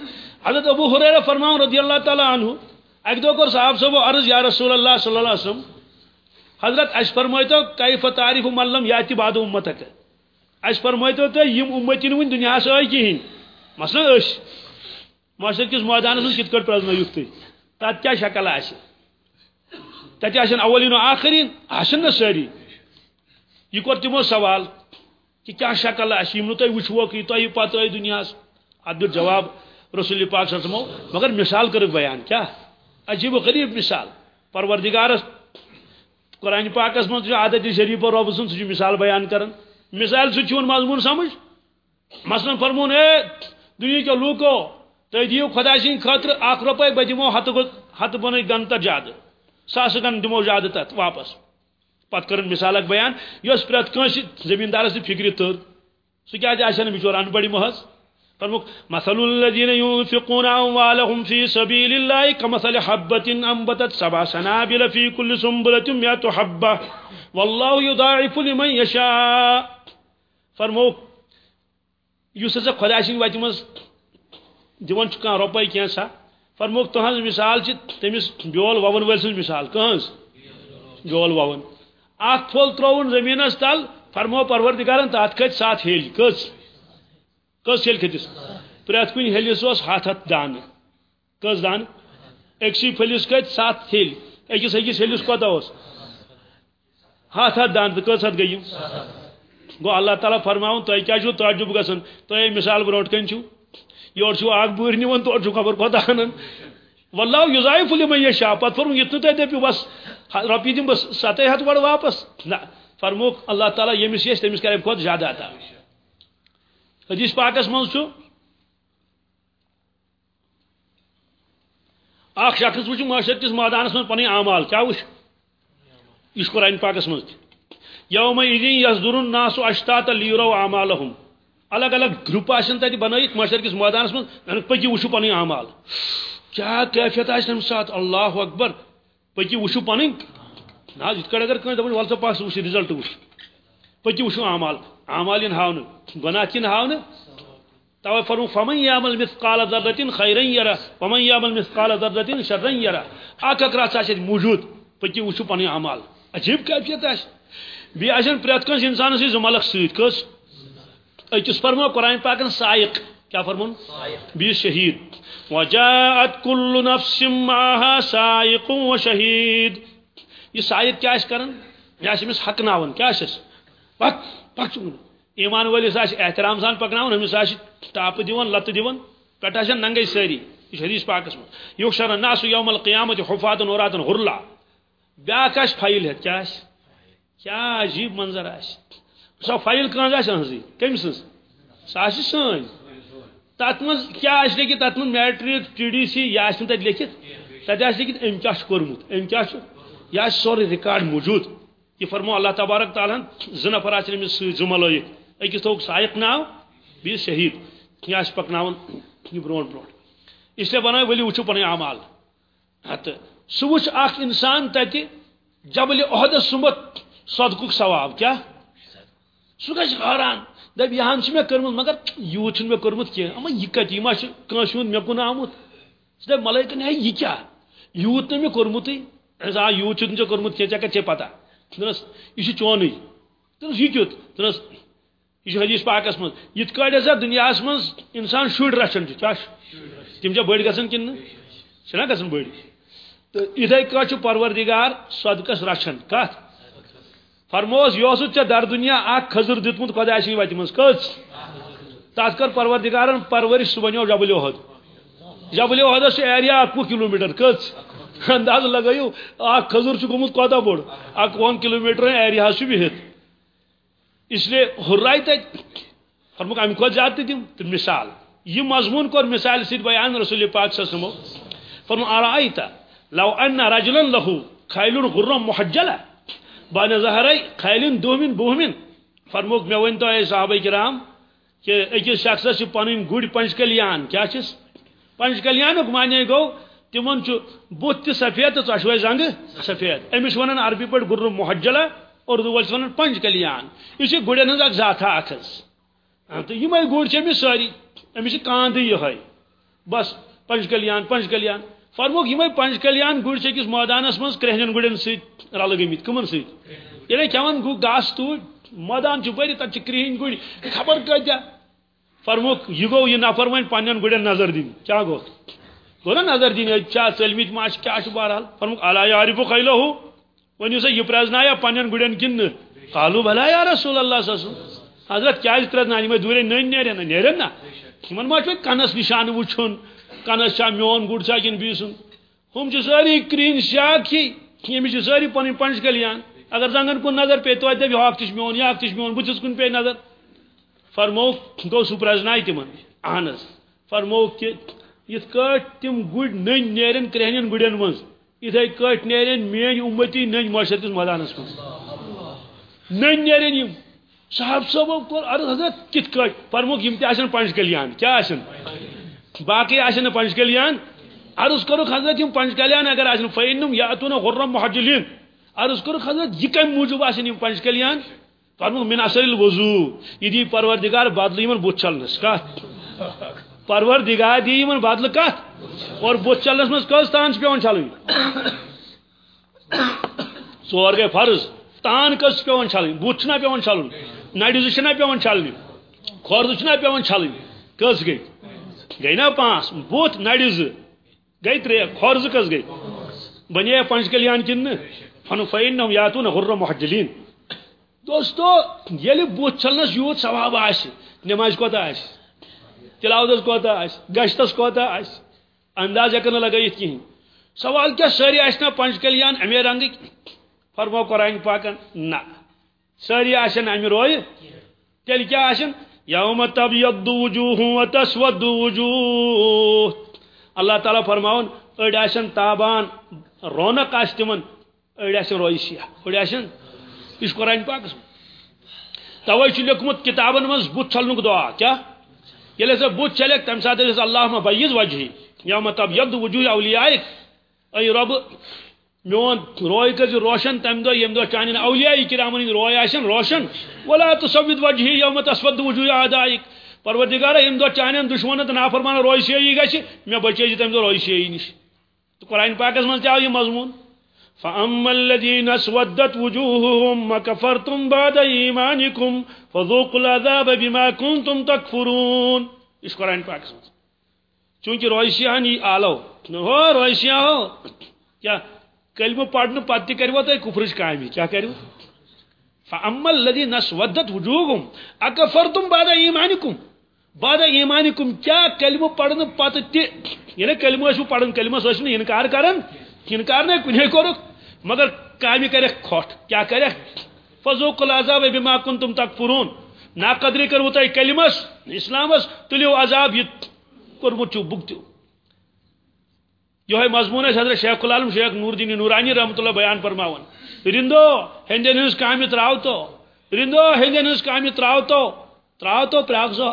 حضرت ابو حریرہ فرماؤں رضی اللہ تعالی عنہ اک دو کر صاحب صاحب عرض یا رسول اللہ صلی اللہ علیہ وسلم، حضرت اس فرمائیتو کیف تعریف من لم یاتی بعد امتک؟ اس فرمائیتو تو یم امتی نون دنیا سے آئی کہین مثلا اس معاشر کس میدانس من کت کٹ پرزنٲیوکھ تُہۍ تتھ کیٛاہ شکل آسہِ تتہِ آسن اولین و آخرین؟ آسن نہ سٲری یہ کور تمو سوال، کہ کیا شکل آسہِ یم نہٕ تُہۍ وٕچھوکھ یہِ تۄہہِ پتہٕ ٲے دُنیاہس اتھ دیُت جواب رسول پاک صلی اللہ علیہ وسلم مگر مثال کٔرٕکھ بیان، کیا؟ عجیب و غریب مثال۔ پروردگارس قرآن پاکس من عادت شریف و رب سن سہ مثال بیان کرن۔ مثال سہ چون مضمون سمجھ؟ مثلا فرمون، اے دنیا کے لوکو تھی دیو خدا سن خاطر اخ روپے بہ دمو ہتھ ہتھ بن گن زیادہ ساس گن دمو زیادہ تت واپس۔ پت کرن مثال اک بیان۔ یس پرت کنس زمیندارس فکر تر۔ سہ کیا آسان بچور ان بڑی محض؟ فرموك مثل الذين ينفقون أموالهم في سبيل الله كمثل حبة أنبتت سبع سنابل في كل سنبلة مئة حبة. والله يضاعف لمن يشاء. فرموك. یس ہسا خدا سن وتہ مز دان کھانا روپے کی سا فرموک مثال تمس بیول وون سن مثال. کہز بیول وون پھول ترون زمینس تل فرمو پروردگارن تات کھت سات ہیل کس کس ہیل کھتس پریت کن ہلس اس ہاتھ ہاتھ دان۔ کس دان؟ اکسی پھلس کھت سات ہیل۔ اکس اکس ہلس کوتا اس ہاتھ ہاتھ دان تو کس ہاتھ گئی؟ گو اللہ تعالیٰ فرماؤن تہ کیا چھو؟ تعجب گسن۔ تہ مثال برونٹ کن چھو؟ یور چھو اگ بور نون تور چھو خبر پتہ انن واللہ یضاعف لمن یشاء۔ پت فرمو، یہ تو دپیو بس رۄپیہِ دِم بس ستے ہتھ گۄڈٕ واپس۔ نہ فرموک اللہ تعالیٰ ییٚمِس یژھِ تٔمِس کرِ اَمہِ کھۄتہٕ زیادٕ عطا حدیث پاکس منٛز چھُ اکھ شخص وٕچھ معاشر کِس مٲدانس منٛز پنٕنۍ اعمال؟ کیٛاہ وٕچھ یہِ چھُ قرآن پاکس منٛز تہِ یوم عیدین یزدرن ناسو اشتات لیرو اعمالہم الگ الگ گروپ آسن تتہِ بنٲیِتھ معاشر کِس مٲدانس منٛز یعنی پٔکِو وٕچھِو پنٕنۍ اعمال۔ کیٛاہ کیفیت آسہِ تمہِ ساتہٕ اللہ اکبر پٔکِو وٕچھِو پنٕنۍ نہ حظ یِتھ اگر کٲنٛسہِ دپان وَلہٕ سا پاس وٕچھ رِزلٹ وٕچھ پٔکِو وٕچھِو اعمال اعمال گۄناہ تہِ یِن ہاونہٕ توے فرمو فمن یعمل مثقال ذرة خیرا یرا ومن یعمل مثقال ذرة شرا یرا اکھ اکھ رات آسہِ موجود پٔکِو وٕچھِو پنٕنۍ اعمال. عجیب کیفیت آسہِ بیٚیہِ آسن پرٛٮ۪تھ کٲنٛسہِ اِنسانس زٕ ملک سۭتۍ کٔژ أکِس فرمو قرآن پاکن سائق. کیا فرمون؟ بیس شہید. وجاءت كل نفس معها سائق وشهيد یہ سائق کیا اس کرن؟ یہ اس حق ناون. کیا اس پک پک ایمان ولس آس احترام سان پکناون ہمس آس ٹاپ دیون لت دیون پٹھ آسن ننگے ساری یہ حدیث پاکس میں یحشر الناس یوم القیامت حفاظا عراتا غرلا۔ بیاکھ آس فائل ہے، کیا کیا عجیب منظر آس سو فائل کان آس ہنزی کم سنس سا سن تت من کیا لکھت تت من میٹرک، ٹی ڈی سی یہ تت لکھت تت لکھت ام کیا کورمت ام کیا یہ سورے ریکارڈ موجود۔ یہ فرمو اللہ تبارک تعالیٰ زٕ نفر آن أمس سۭتۍ زٕ ملٲیِتھ أکِس تھوٚوُکھ سائق ناو بیٚیِس شہیٖد یہِ آسہِ پکناوان یہِ برونٛٹھ برونٛٹھ اسلیے بنٲے ؤلِو وٕچھِو پنٕنۍ اعمال۔ تہٕ سُہ وٕچھ اکھ اِنسان تتہِ جبلہِ عہدس سُمبت صدقُک ثواب کیٛاہ سُہ گژھِ حٲران دپ یہ مے کٔرمٕژ مگر یوٗت چھُنہٕ مےٚ کوٚرمُت کینٛہہ اما یہِ کتہِ یہِ ما چھُ کٲنٛسہِ ہُنٛد مےٚ کُن آمُت ژٕ ہے یہِ کیٛاہ یوٗت نہٕ مےٚ کوٚرمُتٕے آ یوٗت چھُنہٕ ژےٚ کوٚرمُت کینٛہہ ژےٚ کتہِ چھے پتہ دپنس یہِ چھُ چونٕے۔ دپنس یہِ کیُتھ؟ یہ چھُ حدیث پاکس منٛز۔ یِتھ کٲٹھۍ ہسا دُنیاہس منٛز انسان شُرۍ رچھان چھُ، کیٛاہ چھُ؟ تِم چھا بٔڑۍ گژھان کِنہٕ؟ چھِنا گژھان بٔڑۍ۔ تہٕ کٲٹھۍ چھُ پروردگار صدقس رچھان، کتھ؟ فرموس، یہ اوسُتھ ژےٚ در دنیا اکھ کھٔزٕر دیُتمُت خۄداے سٕنٛدِ وتہِ منٛز، کٔژ؟ تتھ کٔر پروردگارن پرورش سُہ بنیو جبل عہد جبل عہدس چھُ ایریا اکوُہ کلوٗ میٖٹر کٔژ؟ انداز لگٲیِو اکھ کھٔزٕر چھُ گوٚمُت کوتاہ بوٚڑ اکوُہن کلوٗ میٖٹرن ایریا چھُ بِہِتھ اسلیے ہُرراے تتہِ فرمُک امہِ کھۄتہٕ زیادٕ تہِ دِم تہٕ مثال۔ یہِ مضموٗن کوٚر مثالہِ سۭتۍ بیان رسول پاک سمو فرمو آرایتا لو ان رجلن له خیلun غرم محجلہ۔ بان زہرے خیلن دومن بوہمن۔ فرموک مے ون تو صحابہ کرام، کہ اکس شخصس پن گڑ پنچ کلیان۔ کیا چس پنچ کلیانک معنی گو تمن بت تہ سفید تو ٹھوے زنگ سفید امس ونان عربی پہ گر محجلہ اردو ولس ونان پنج کلیان یہ گڑین ہز اخ ذاتھا تو یہ گر امس ساری امس کاند یہ بس پنج کلیان پنج کلیان فرموک یہ پنج کلیان گر اکس مٲدانس من کرہنین گڑین ست رل گمت کمن ست یعنی کھان گو گاس توڑ مٲدان بری تب کرہن گڑ خبر کتیا فرموک یہ گو یہ نفر ون پنن گڑین نظر دن کیا گو گو نا نظر دن کیا چلمت ما کیا بہرحال فرموک، الا یعرف خیلہ ونیو سا یہ پرزنایا پنن گڑین کن۔ قالو بھلا یا رسول اللہ صلی اللہ علیہ وسلم. حضرت کیا پرزنایا میں دورے نین نیرن نیرن نا؟ من ما کنس نشان وچھن، کنس چا میون گڑ چا کن بیسن۔ ہم چھ ساری کرین شاک یہ چھ ساری پن پنج کلیان۔ اگر زنگن کن نظر پہ تو دے ہاک تش میون، یا تش میون، بچس کن پہ نظر۔ فرمو گو سو پرزنائی تمن۔ اہنس فرمو کہ یت کٹ تم گڑ نن نیرن کرہنن گڑین منز اتھے کٹ نیرن مین امتی نن معاشرت میدانس من نن نیرن یم، صاحب صاحب کور عرض حضرت کت کٹ فرموک یم تہ آسن پنج کلیان کیا آسن؟ باقی آسن پنج کلیان۔ عرض کرو حضرت یم پنج کلیان، اگر آسن فینم یاتون غرم محجلین عرض کرو حضرت یہ کم موجود آسن یم پنج کلیان۔ فرموک من اثر الوضو یہ دی پروردگار بدل یمن بوت چلنس کت پروردگار دی یمن بدل کت؟ اور بت چلنس مز کس تان پیون چھلن ژور گئی فرض، تان کس پیون چھلن بت چھنا پیون چھلن نڑ زٕ چھنا پیون چھلن کھور زٕ چھنا پیون چھلن کس گئی گئی نا پانچ بت نڑ زٕ، گئی ترے، کھور زٕ کس گئی۔ بنے پنج کلیان کن؟ فن فین یاتون حر محجلین۔ دوستو ییٚلہِ بُتھ چھلنس یوٗت ثواب آسہِ نٮ۪مازِ کوتاہ آسہِ تلاوتس کوتاہ آسہِ گشتس کوتاہ آسہِ انداز ہیکن لگائت کہیں سوال کیا ساری آسنا پنچ کلیان امی رنگ فرمو قرآن پاکن، نا۔ ساری آسن امی روی تیل کیا آسن یوم تبید وجوہ و تسود وجوہ۔ اللہ تعالیٰ فرماؤن اڑ آسن تابان، رونق آس تمن اڑ آسن روی سیاہ اڑ آسن اس قرآن پاکس توے چھ کتابن مز بت چھلنک دعا، کیا؟ ییٚلہِ ہسا بت چلک تمہ سات اللہ مبیز وجہی۔ یا مطلب ید وجوہ اولیائک۔ ای رب، میون روی کر روشن تم دہ یم دہ چان اولیاء کرامن روی آسن روشن۔ ولا تصود وجهی یوم تسود وجوہ اعدائک پروردگار یم دہ چان دشمن تو نافرمان روی سی گژھِ مے بچے جی تم دہ روی سی نش تو قرآن پاکس من تہ یہ مضمون۔ فأما الذين اسودت وجوههم وكفرتم بعد إيمانكم فذوقوا العذاب بما كنتم تكفرون اس قرآن پاک سے چونکہ رویسیاہن یہ آلو ہو رویسیاہ ہو۔ کیا کلمہ پڑھنے پتہ کرو تھی کفرچ کامی کیا کرو فاما الذي نسودت وجوههم اكفرتم بعد ايمانكم بعد ايمانكم کیا کلمہ پڑھنے پتہ تہ یعنی کلمہ اسو پڑھن، کلمہ سو انکار کرن۔ انکار نہ کنے کرو۔ مگر کامی کرے کھوٹ۔ کیا کرے؟ فذوق العذاب بما كنتم تکفرون نا قدری کرو تہ کلمس اسلامس تلیو عذاب یہ کورمت بگتو یہ مضمون ہے حضرت شیخ العالم شیخ نور دین نورانی رحمۃ اللہ بیان فرماون۔ رندو ہندین ہز کام تراو تو۔ رندو ہندین ہز کام تراو تو۔ تراو تو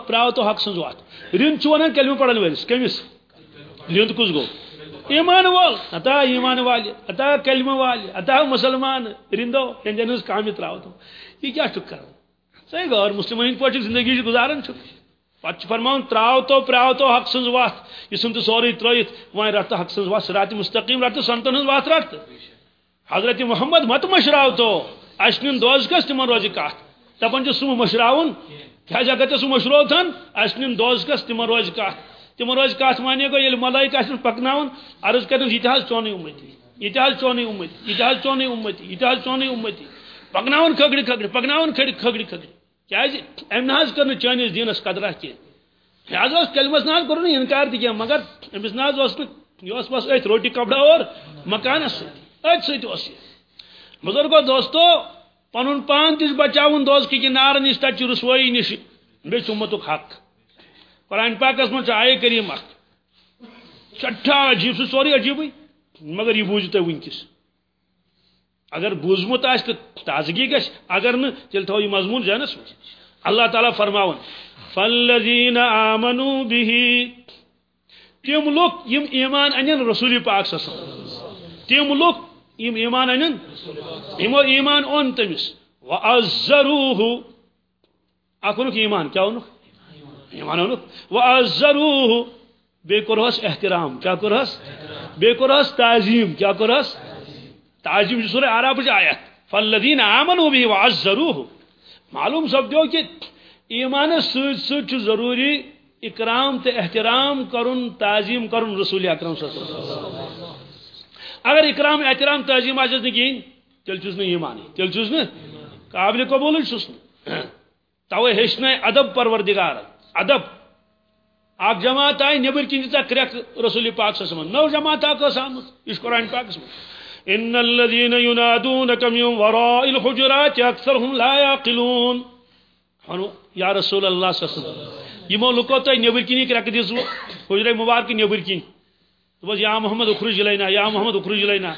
پراو تو حق سنز وات رند چھ ونان کلمہ پڑھن ولس کمس رند کس گو؟ ایمان وال، اتا ایمان والی، اتا کلمہ والی، اتا مسلمان، رندو ہندین ہز کام تراو تو یہ کیا چھ کرن صحیح غیر مسلمان پوچھ زندگی گزارن چھ پتہ فرمان تراو تو پراو تو حق سنز وات یہ سن تو سوری ترائیت وائن رات حق سنز وات سرات مستقیم رات سنتن ہنز وات رات. حضرت محمد مت مشراو تو اشنن دوز کس تمن روزی کات تپن جو سم مشراون، کیا جگہ تے سم مشرو تھن؟ اشنن دوز کس تمن روزی کات تمن روزی کات مانے گو یل ملائکہ اشن پکناون، عرض کرن یہ حال چونی امتی، یہ حال چونی امتی، یہ حال چونی امتی، یہ حال چونی امتی۔ پکناون کھگڑی کھگڑی، پکناون کھگڑی کھگڑی کھگڑی۔ کیازِ امہ نہ کر چٲنِس دیٖنس قدرہ کینٛہہ یہِ حظ اوس کلمس نہ حظ کوٚر نہٕ مگر أمِس نہ حظ اوس نہٕ یہِ اوس بس أتھۍ روٹی کپڑا اور مکانس سۭتۍ أتھۍ سۭتۍ اوس یہِ بزرگو دوستو، پنُن پان تہِ بچاوُن دوز کہِ نارٕ نِش تتہِ چھِ رسوٲیی نِش بیٚیہِ حق۔ قرآن پاکس منٛز چھُ کریم اکھ چھٹھا عجیب سُہ سورُے عجیبٕے مگر یہِ بوٗزِو تُہۍ وٕنکیٚس. اگر بوزمت آس تو تازگی گش اگر نہ تیل تھو یہ مضمون ذہنس مز اللہ تعالیٰ فرماون فالذین آمنوا به، تم لوگ، یم ایمان انن رسول پاک صلی اللہ علیہ وسلم. تم لوگ، یم ایمان انن یمو ایمان اون تمس وعزروه. اکنک ایمان، کیا اونک یعنی ایمان اونک وعزروه بے کرہس احترام، کیا کرہس بے کرہس تعظیم، کیا کرہس تعظیم سورہ عرب کی آیت فالذین آمنوا به وعزروه معلوم سپدو کہ ایمان سوچ سوچ ضروری، اکرام تے احترام کرن، تعظیم کرن رسول اکرم صلی اللہ علیہ وسلم۔ اگر اکرام، احترام، تعظیم آجز نہیں کہیں تیل چوز نہیں ایمان تیل چوز نہیں؟ قابل قبول چھس توے ہیچن ادب پروردگار۔ ادب. اک جماعت آئی نبر کن دتا کرک رسول پاک صلی اللہ علیہ وسلم. نو جماعت آک اس آمد اس قرآن پاک اس ان الذين ينادونك من وراء الحجرات اكثرهم لا يعقلون یا رسول اللہ صلی اللہ علیہ وسلم. یمو لکو تو نبر کنی کرک دیسو حجر مبارک نبر کن تو بس یا محمد اخرج لینا، یا محمد اخرج لینا.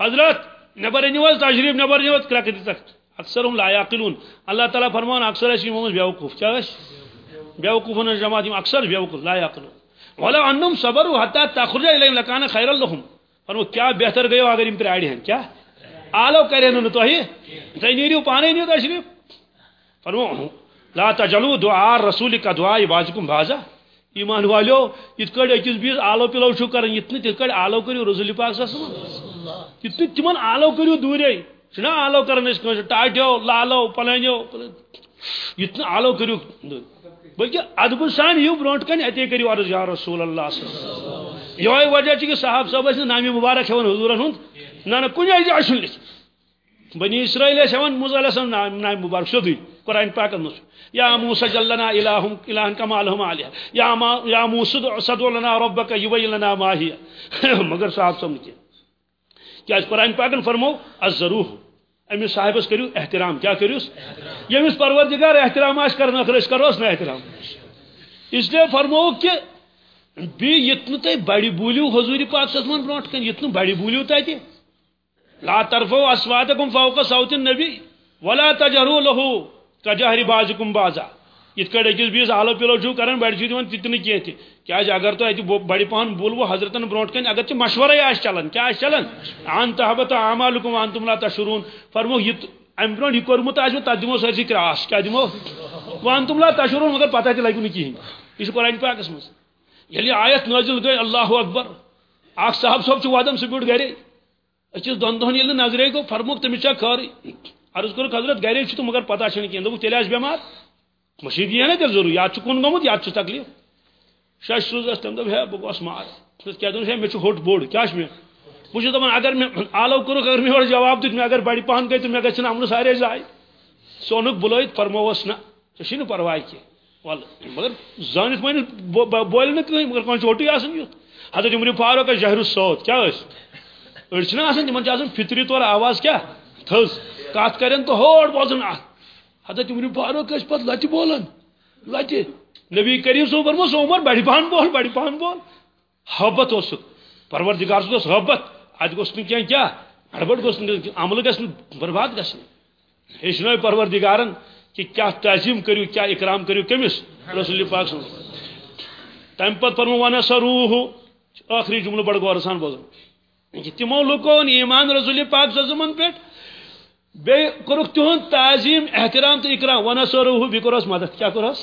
حضرت نبر نیوز، تشریف نبر نیوز کرک دیتا. اکثر ہم لا یاقلون. اللہ تعالیٰ فرمان اکثر اسی محمد بیوقوف کیا ہے بیوقوفن اکثر بیوقوف، لا یاقلون. ولا انم صبروا حتى تخرج اليهم لكان خيرا لهم. فرمو کیا بہتر گئے اگر ان پر آڑی ہیں؟ کیا؟ آلو کرے نو تو ہی؟ تے نیریو پانے نہیں تشریف؟ فرمو لا تجلو دعاء رسول کا دعاء بعضکم بعضا ایمان والو یت کڑ اکس بیس آلو پلو شو کرن یتن تت کڑ آلو کریو رسول پاک صلی اللہ علیہ وسلم. یتن تمن آلو کریو دورے. چھنا آلو کرن اس کنس ٹاٹیو لالو پلانیو یتن آلو کریو. بلکہ ادب سان یو برونٹ کن اتے کریو عرض یا رسول اللہ صلی اللہ علیہ وسلم۔ یہ وجہ چھ کہ صاحب صاحب اس نامی مبارک ہون حضورن ہند۔ نہ نہ کنی اج اشن لکھ بنی اسرائیل شون موسی علیہ السلام نام مبارک شدی۔ قرآن پاک مس یا موسی جلنا الہم الہ کما لهم علیہ۔ یا ما یا موسی صد لنا ربک یبین لنا ما ہی۔ [laughs] مگر صاحب سمجھ کیا؟ قرآن پاکن فرمو الزروح۔ امس صاحبس کرو احترام، کیا کروس یمس پروردگار احترام آس کرنا اخر اس کروس نا احترام۔ اس لیے فرمو کہ بی یتن تہ بڑی بولیو حضور پاک صلی اللہ علیہ وسلم برونٹ کن، یتن بڑی بولیو تہ لا ترفو اسواتکم فوق صوت النبي ولا تجهروا له كجهر بعضكم بعضا یت کڑ اکس بیس آلو پلو چھو کران بڑی جی چھ دِوان تتنہ کینہ تہ۔ کیاز اگر تو اتہ بڑی پہن بولو حضرتن برونٹ کن اگر تہ مشورے آس چلان کیا آس چلان؟ ان تحبت اعمالکم وانتم لا تشرون فرمو، یت ام برونٹ یہ کورمت آس تہ دمو سرسی کراس۔ کیا دمو؟ وانتم لا تشرون مگر پتہ تہ لگو نہ کہین یہ قرآن پاکس مز یلی آیت نازل گئی اللہ اکبر۔ اخ صاحب صاحب چھ وادم سپیڈ گرے۔ اچھس دون دہن یل نظرے گو فرموک تمس چھ خار عرض کر حضرت گرے چھ تو مگر پتہ چھ کہین دو تیل آس بیمار؟ مشید یہ نا تیل ضرور، یا کن گومت یا تکلیف۔ شش روز تم دپ ہے بہ گوس مار کیا دن ہے مے ہوٹ بوڑ کیا مے بہ دپان اگر میں آلو کور اگر مے اور جواب دیت، میں اگر بڑی پہن گئی تو مے گژھن امن سارے زائے سونک بلویت فرموس نا ژے نہ پرواے کی۔ ول مگر زانت مٲنِو بولہِ نہٕ کٕہٕنۍ مگر کانٛہہ چھُ آسان یُتھ حضرت عمر فاروق جہر الصوت کیٛاہ ٲسۍ أڑۍ چھِنہ آسان تِمن چھِ آسان فطری طور آواز کیٛاہ تھٔز کتھ کرن تہٕ ہوڑ بوزن اتھ حضرت عمر فاروق ٲسۍ پتہٕ لچہِ بولان لچہِ نبی کریم صٲب فرموس عمر بڑِ پہن بول بڑِ پہن بول۔ حبت اوسُکھ پروردگار صٲب اوس حبت۔ اتہِ گوٚژھ نہٕ کینٛہہ کیٛاہ گڑبڑ گوٚژھ نہٕ عملہٕ گژھِ نہٕ برباد گژھٕنۍ ہیٚچھنٲے پروردگارن کہ کیا تعظیم کریو، کیا اکرام کریو کمس رسول پاک صلی اللہ علیہ وسلم۔ تم پت فرمو، وانا سروح۔ آخری جملہ بڑ غور سان بوزن کہ تمو لوکو ایمان رسول پاک صلی اللہ پیٹ بے کرک تہن تعظیم، احترام تو اکرام. وانا سروح بھی کرس مدد کیا کرس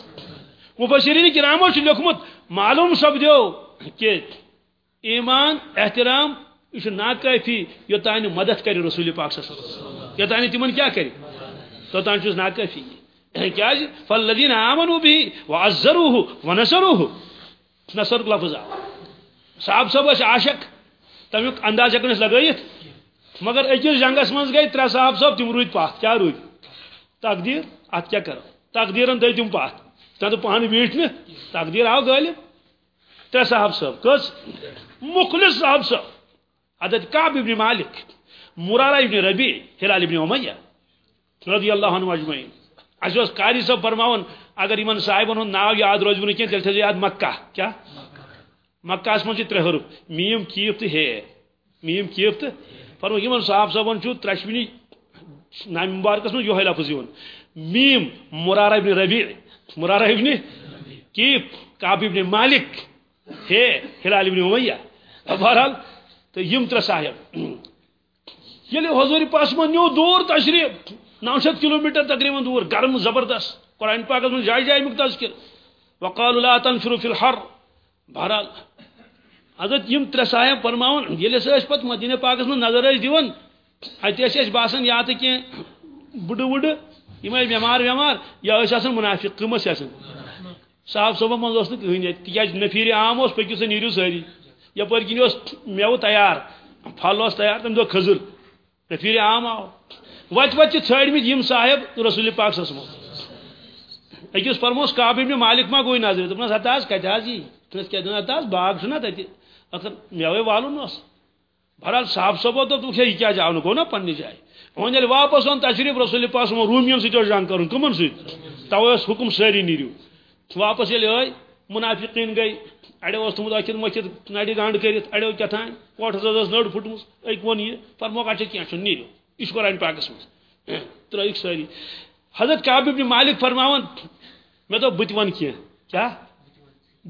مفسرین کرامو چھ لکھمت معلوم سپدیو کہ ایمان، احترام یہ ناکافی یوتان مدد کر رسول پاک صلی اللہ علیہ وسلم. یوتان تمن کیا کر توتان چھس ناکافی کیا جی؟ فالذین آمنوا به وعزروه ونصروه. نصر لفظ صاحب صاحب اس عاشق، تمیک انداز ہکنس لگائیت؟ مگر اکس جنگس من گئی، ترے صاحب صاحب تم روید پات کیا روید؟ تقدیر؟ ات کیا کرو؟ تقدیرن دے تم پات تو پہن بیٹھ نے تقدیر آو غالب ترے صاحب صاحب کس؟ مخلص صاحب صاحب حضرت کعب ابن مالک، مرارہ ابن ربیع، ہلال ابن امیہ رضی اللہ عنہ اجمعین اس قاری صاحب فرماون، اگر ایمن صاحبن ہن ناو یاد روزبن کی تیل تھے یاد مکہ۔ کیا؟ مکہ اس من ترے حرف میم کیف تہ ہے۔ میم کیف تہ فرمو ایمن صاحب صاحبن چھ ترشمنی نام مبارکس من یوہی لفظ یون میم مرارہ ابن ربیع، مرارہ ابن کیف، کعب ابن مالک ہے، ہلال ابن امیہ۔ بہرحال، تو یم تر صاحب۔ یل حضور پاس من نیو دور تشریف نو شیت کلو میٹر تقریباً دور، گرم، زبردست۔ قرآن پاک من جائے جائے مک تذکر وقال لا تنفروا في الحر۔ بہرحال حضرت یم تر صاحب فرماون یل اس پت مدینہ پاکس من نظر اس دیون اتہ اس باسان یا تو کی بڑ بڑ یم بیمار بیمار، یا اس آسان منافق کمس آسان صاحب صبح من اس کہین تکیاز نفیر عام اس پکیو سے نیرو ساری. یپر کن اس میو تیار، پھل اس تیار، تم دو خزر نفیر عام آو وت وت ژھڑ مت یم صاحب رسول پاک صلی اللہ علیہ وسلم. اکس فرموس کعب ابن مالک ما گوئی نظر دپنس ہتا کتہ حظ یہ تس کیا دن باغ چھنا تتہ اخر میوے والن اس بہرحال صاحب صبح تو تو یہ کیا جاؤ گو نا پنہ جائے۔ وۄنۍ ییٚلہِ واپس اون تشریف رسول پاس روٗمیَن سۭتۍ اوس جنگ کرُن کٕمن سۭتۍ تَوے اوس حُکم سٲری نیٖرِو واپس ییٚلہِ ٲے منافقین گئی اڑو اس تھومت اکھد مکھد نڑِ گانڈ کٔرِتھ اڑو کیٛاتھانۍ کوٹھس ٲس نٔر پھٕٹمٕژ أکۍ ووٚن یہِ فرموکھ اچھا کینٛہہ چھُنہٕ نیٖرِو یہ قرآن پاکس مز ہاں، ترٲیِکھ سٲری حضرت کعب ابن مالک فرماون مےٚ دوٚپ بہٕ تہِ وَنہٕ کینٛہہ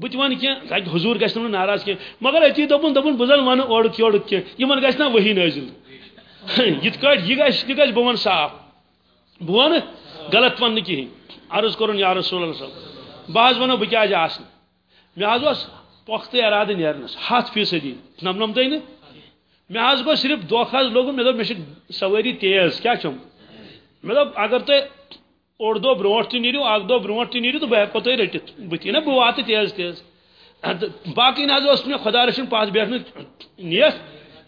کیٛاہ بہٕ تہِ وَنہٕ کینٛہہ تاکہِ حضوٗر ناراض کینٛہہ مگر أتی دوٚپُن دوٚپُن بہٕ زن وَنہٕ اورُک یورُک کینٛہہ یِمن گژھِ نا ؤہی نٲزِل یِتھ کٲٹھۍ یہِ گژھِ تہِ گژھِ بہٕ وَنہٕ صاف بہٕ وَنہٕ غلط وَننہٕ کِہیٖنۍ عرض کوٚرُن یا رسول اللہ صٲب بہٕ حظ وَنو بہٕ کیٛازِ آسنہٕ مےٚ حظ اوس پۄختہٕ اِرادٕ نیرنس ہتھ فیٖصدی نمنمتٕے نہٕ مےٚ حظ گوٚو صرف دھوکہ حظ لوگُن مےٚ دوٚپ مےٚ چھِ سوٲری تیز کیٛاہ چھُم مےٚ دوٚپ اگر تُہۍ اوٚڑ دۄہ برونٛٹھ تہِ نیٖرِو اکھ دۄہ برونٛٹھ تہِ نیٖرِو تہٕ بہٕ ہٮ۪کو تۄہہِ رٔٹِتھ بٕتھِ نا بہٕ واتہٕ تیز تیز۔ ہاں، باقٕے نہ حظ اوس مےٚ خۄدا رٔچھِنۍ پتھ بیٹھنہٕ نِیَتھ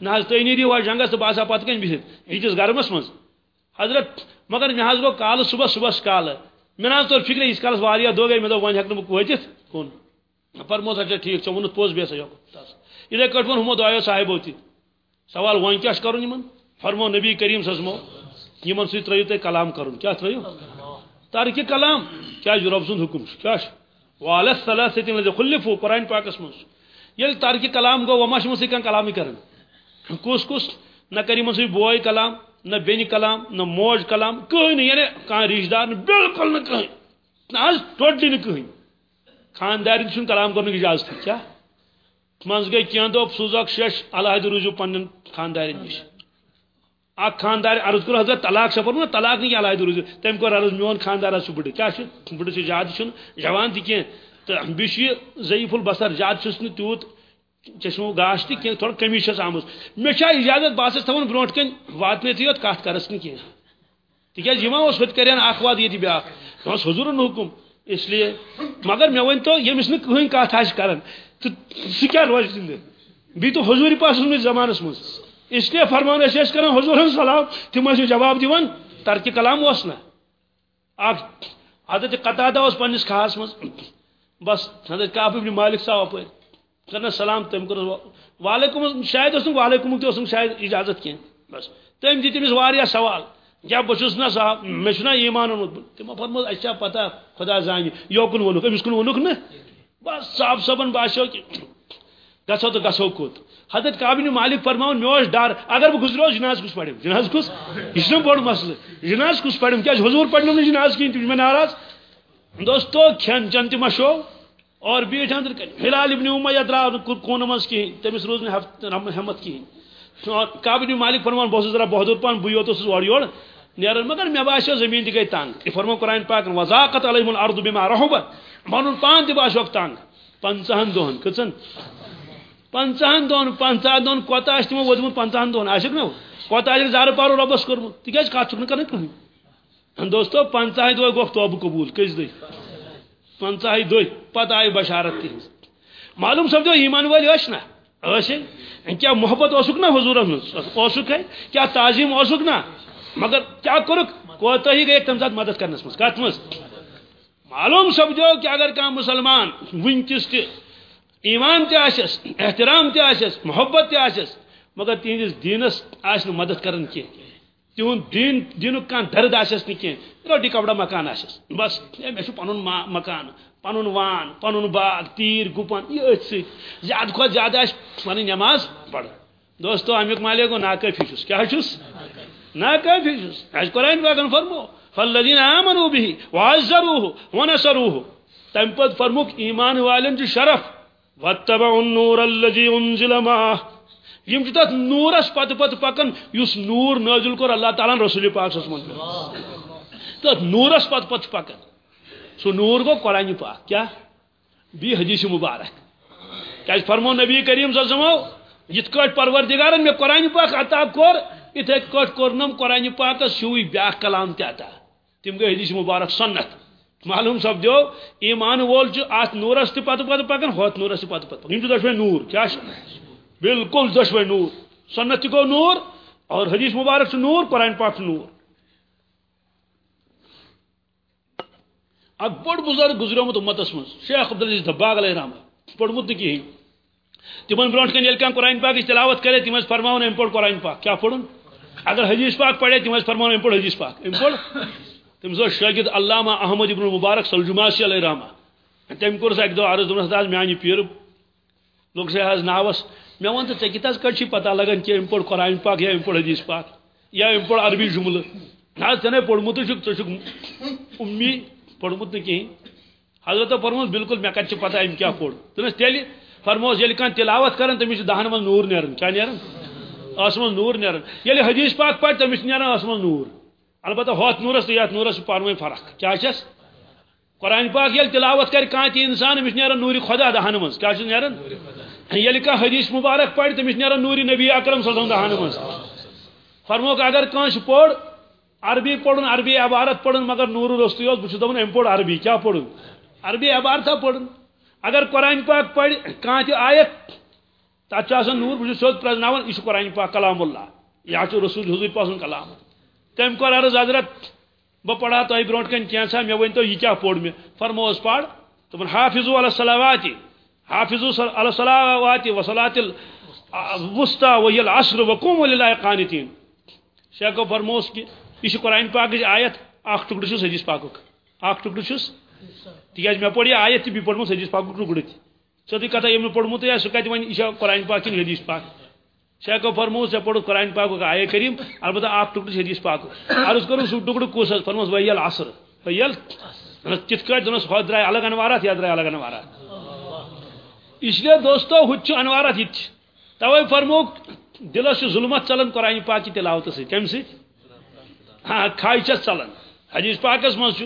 نہ حظ تُہۍ نیٖرِو وۄنۍ جنگس تہٕ بہٕ آسہٕ ہا پتہٕ کَنۍ بِہِتھ ییٖتِس گرمس منٛز۔ حضرت، مگر مےٚ حظ گوٚو کالہٕ صبحس صبحس کالہٕ مےٚ نہ حظ توٚر فِکرِ ییٖتِس کالس واریاہ دۄہ گٔے مےٚ دوٚپ وۄنۍ ہٮ۪کہٕ نہٕ بہٕ وٲتِتھ کُن فرموس اچھا ٹھیٖک ژےٚ ووٚنُتھ پوٚز بیٚیہِ سا یِتھے کٲٹھۍ ووٚن ہُمو دۄیو صاحبو تہِ سوال وۄنۍ کیٛاہ چھُ کَرُن یِمن فرمو، نبی کریم سزمو۔ یِمن سۭتۍ ترٛٲیِو تُہۍ کلام کَرُن کیٛاہ ترٛٲیِو ترکہِ کلام کیٛازِ رۄب سُنٛد حُکم چھُ کیٛاہ چھُ والس صلاح سۭتۍ خُلفو قرآن پاکس منٛز ییٚلہِ ترکہِ کلام گوٚو وما چھِ یِمن سۭتۍ کانٛہہ کلامٕے کران کُس کُس نہ کر یِمن سۭتۍ کلام، نہ بیٚنہِ کلام، نہ موج کلام کٕہٕنۍ نہٕ یعنی کانٛہہ رِشتہٕ دار نہٕ بِلکُل نہٕ کٕہٕنۍ نہ حظ ٹوٹلی نہٕ کٕہٕنۍ خاندارٮ۪ن چھُنہٕ کلام کرنُک اجازت کیٛاہ منٛز گٔے کینٛہہ دۄہ سوٗزوکھ شش علاحدٕ روٗزِو پننٮ۪ن خاندارٮ۪ن نِش اکھ خاندار عرض کوٚر حضرت طلاق سفر نہ طلاق نہٕ کینٛہہ علاحدٕ روٗزِو تٔمۍ کوٚر عرض میون خاندار حظ چھُ بٕڈٕ کیٛاہ چھُ بٕڈٕ چھُ زیادٕ چھُنہٕ جوان تہِ کینٛہہ تہٕ بیٚیہِ چھُ یہِ ضعیٖف البصر زیادٕ چھُس نہٕ تیوٗت چشمو گاش تہِ کینٛہہ تھوڑا کمی چھس آمٕژ مےٚ چھا اجازت بہٕ ہسا تھاوان برونٛٹھ کَنۍ واتنٲیتھٕے یوت کرس نہٕ کینٛہہ تِکیٛازِ یِما اوس ہُتہِ کَرن اکھ واد ییٚتہِ بیاکھ مےٚ اوس حضوٗرن حُکُم۔ اسلیے مگر مےٚ ؤنۍ تو ییٚمِس نہٕ کٕہٕنۍ کتھ آسہِ کران تہٕ سُہ کیٛاہ روزِ زِندٕ بیٚیہِ تو حضوٗرِ پاس سٕنٛدِس زمانس منٛز اس لیے فرمان أسۍ ٲسۍ کران حضوٗرن سلام تِم ٲسۍ جواب دِوان ترکہِ کلام اوس نہ اکھ حضرت قطادہ اوس پننِس کھہس منٛز بس حضرت کعب ابن مالک صاحب اپٲرۍ کرنس سلام تٔمۍ کوٚرُس وعلیکُم شاید اوس نہٕ وعلیکُم تہِ شاید اجازت کینٛہہ بس تٔمۍ دِتۍ تٔمِس واریاہ سوال کیٛاہ بہٕ نا صاحب مےٚ ایمان اوٚنمُت تِمو فرموو اَسہِ چھا پتہ خۄدا زانہِ یوکُن ووٚنُکھ أمِس کُن ووٚنُکھ نہٕ۔ بس صاحب صٲبن باسیو کہِ گژھو تہٕ گژھو کوٚت حضرت کابِنہِ مالک فرماوُن مےٚ ڈر اگر بہٕ گُزریوس جناز کُس پریم جناز کُس؟ یہِ چھُنہ بوٚڑ جناز کُس پریم کیٛازِ حضوٗر پرنم نہٕ جناز کِہیٖنۍ تِم چھِ مےٚ ناراض۔ دوستو کھٮ۪ن چٮ۪ن تہِ مشو اور بیٖٹھۍ أنٛدرٕ کَنۍ فِلحال ابن اُمیا درٛاو نہٕ کوٗنہٕ منٛز کِہیٖنۍ تٔمِس روٗز نہٕ ہٮ۪مت کِہیٖنۍ کابِنہِ مالک فرمان بہٕ اوسُس ذرا بہادُر پہن بہٕ یوت اوسُس اورٕ یورٕ نیران مگر مےٚ باسیو زٔمیٖن تہِ گٔے تنٛگ یہِ فرمو قرآن پاکن وضاقت علیہم الردُ بِما رحوبت پنُن پان تہِ باسیوکھ تنٛگ پنٛژہن دۄہن کٔژن پنٛژہن دۄہن پنٛژاہ دۄہن کوتاہ آسہِ تِمو ووتمُت پنٛژہن دۄہن آسیکھ نا کوتاہ آسہِ زارٕ پارو رۄبس کوٚرمُت تِکیٛازِ کتھ چھُکھ نہٕ کران کٕہٕنۍ دوستو پنٛژاہہِ دۄہ گوٚو توبہٕ قبوٗل. کٔژِ دۄہہِ پنٛژاہہِ دۄہہِ پتہٕ آیہِ بشارت تِہنٛز معلوم سپدو ایمان وٲلۍ ٲسۍ نا ٲسۍ کیٛاہ محبت اوسُکھ نا حضوٗرس منٛز اوسُکھ ہے کیٛاہ تعظیٖم اوسُکھ نا مگر کیا کورک کوٚرُکھ کوتاہی گٔیکھ تمہِ ساتہٕ مدد کرنس منٛز کتھ منٛز معلوم سپدو کہ اگر کانٛہہ مُسلمان ونکس تہِ ایمان تہِ آسٮ۪س احترام تہِ آسٮ۪س محبت تہِ آسٮ۪س مگر تِہنٛدِس دیٖنس آسہِ مدد کران کینٛہہ تِہُنٛد دیٖن، دیٖنُک کانٛہہ درد آسٮ۪س نہٕ کینٛہہ روٹی کپڑا مکان آسٮ۪س بس ہے مےٚ چھُ مکان پنُن وان پنُن باغ، تیٖر گُپن یہِ أتھۍ سۭتۍ زیادٕ کھۄتہٕ زیادٕ آسہِ پنٕنۍ نٮ۪ماز پران دوستو امیُک مالے گوٚو ناکٲفی چھُس کیٛاہ چھُس ناکٲفی چھُس اَسہِ قرآن پاکن فرمو، فالذین آمنوا به وعزروه ونصروه تمہِ پتہٕ فرموک ایمان والٮ۪ن چھُ شرف۔ واتبعوا النور الذي انزل معه. یم چھ تت نورس پت پت پکن یس نور نازل کور اللہ تعالیٰ رسول پاک صلی اللہ علیہ وسلم تت نورس پت پت پکن۔ سو نور گو قرآن پاک کیا؟ بی حدیث مبارک۔ کیا فرمو نبی کریم صلی اللہ علیہ وسلم؟ یت کٹ پروردگارن میں قرآن پاک عطا کور اتھے کٹ کورنم قرآن پاک شوی بیاکھ کلام تہ عطا تم گئی حدیث مبارک سنت۔ معلوم سپدو ایمان وول ات نورس تہ پتہ پتہ پکان ہوت نورس تہ پتہ پتہ یم دشوے نور، کیا بالکل دشوے نور۔ سنت تہ گو نور اور حدیث مبارک چھ نور، قرآن پاک نور۔ اک بڑ بزرگ گزریومت امتس من شیخ عبدالعزیز دباغ علیہ رحمہ پڑمت نہ کہین تمن برونٹ کن یل قرآن پاک تلاوت کرے تم فرماون ام پڑ قرآن پاک۔ کیا پڑھن؟ اگر حدیث پاک پڑھے تم فرماون ام پڑھ حدیث پاک۔ ام پڑھ؟ تم سو شاگرد علامہ احمد ابن مبارک سلجماسی علیہ رحمہ۔ تم کور اک دو عرض دونس داز میانی پیر۔ لوگ سے حض ناوس۔ میں ون تو ٹھیک تاز کٹ پتہ لگان کہ ام پڑھ قرآن پاک یا ام پڑھ حدیث پاک یا ام پڑھ عربی جملہ۔ نہ ژے پوڑمت چھک ژٕ امی پوڑمت نہ کہین حضرت پوٚرمُت بالکل مےٚ کتہِ چھِ پتہ أمۍ کیٛاہ پوٚر دوٚپنس تیٚلہِ فرموس ییٚلہِ کانٛہہ تلاوت کران تٔمِس چھُ دہن منٛز نوٗر نیران کیٛاہ نیران ٲس منٛز نوٗر نیران ییٚلہِ حدیٖث پاک پرِ تٔمِس چھُ نیران ٲس منٛز نوٗر۔ البتہ ہوت نورس تو یتھ نورس پانوی فرق۔ کیا چس قرآن پاک یل تلاوت کر کان تی انسان امس نیران نوری خدا دہن مز کیا نیران یل کا حدیث مبارک پڑھ تمس نیران نوری نبی اکرم صلی اللہ علیہ وسلم دہن مز فرموک اگر کانش پوڑ، عربی پڑھن عربی عبارت پڑھن مگر نور رستی بہ دپان ام پوڑ عربی۔ کیا پڑھن عربی عبارت پڑھن اگر قرآن پاک پڑھ کان تی آیت تات نور بہ سیود پرزناون یہ قرآن پاک کلام اللہ۔ یہ رسول حضور پاسن کلام۔ تم کور عرض حضرت، بہ پڑھا تہ برونٹ کن کینسا، مے ون تو یہ کیا پوڑ مے؟ فرموس پڑھ تمن حافظو علی الصلوات حافظو علی الصلوات وصلات الوسطى وهي العصر وقوموا لله قانتين شیخو فرموس کہ یہ قرآن پاک آیت اخ ٹکڑ چھس، حدیث پاکک اخ ٹکڑ چھس۔ تکیاز جی مے پڑھ یہ آیت تہ بی پڑھمت حدیث پاکک ٹکڑ تہ سیدھی کتھا یم پڑھمت یا سہ کتہ ون یہ قرآن پاک کن حدیث پاک۔ شیخ فرمو سے پڑھو، قرآن پاک کا آئے کریم، البتہ آپ ٹکڑ حدیث پاک عرض کرو سو ٹکڑ کس فرموس ویل عصر ویل تت کٹ دنس ہو درائے الگ انوارات یا درائے الگ انوارات اس لیے دوستو ہچ انوارات یہ توے فرموک دلس ظلمت چلن، قرآن پاک کی تلاوت سے کم سی ہاں کھائی چس چلن۔ حدیث پاکس مز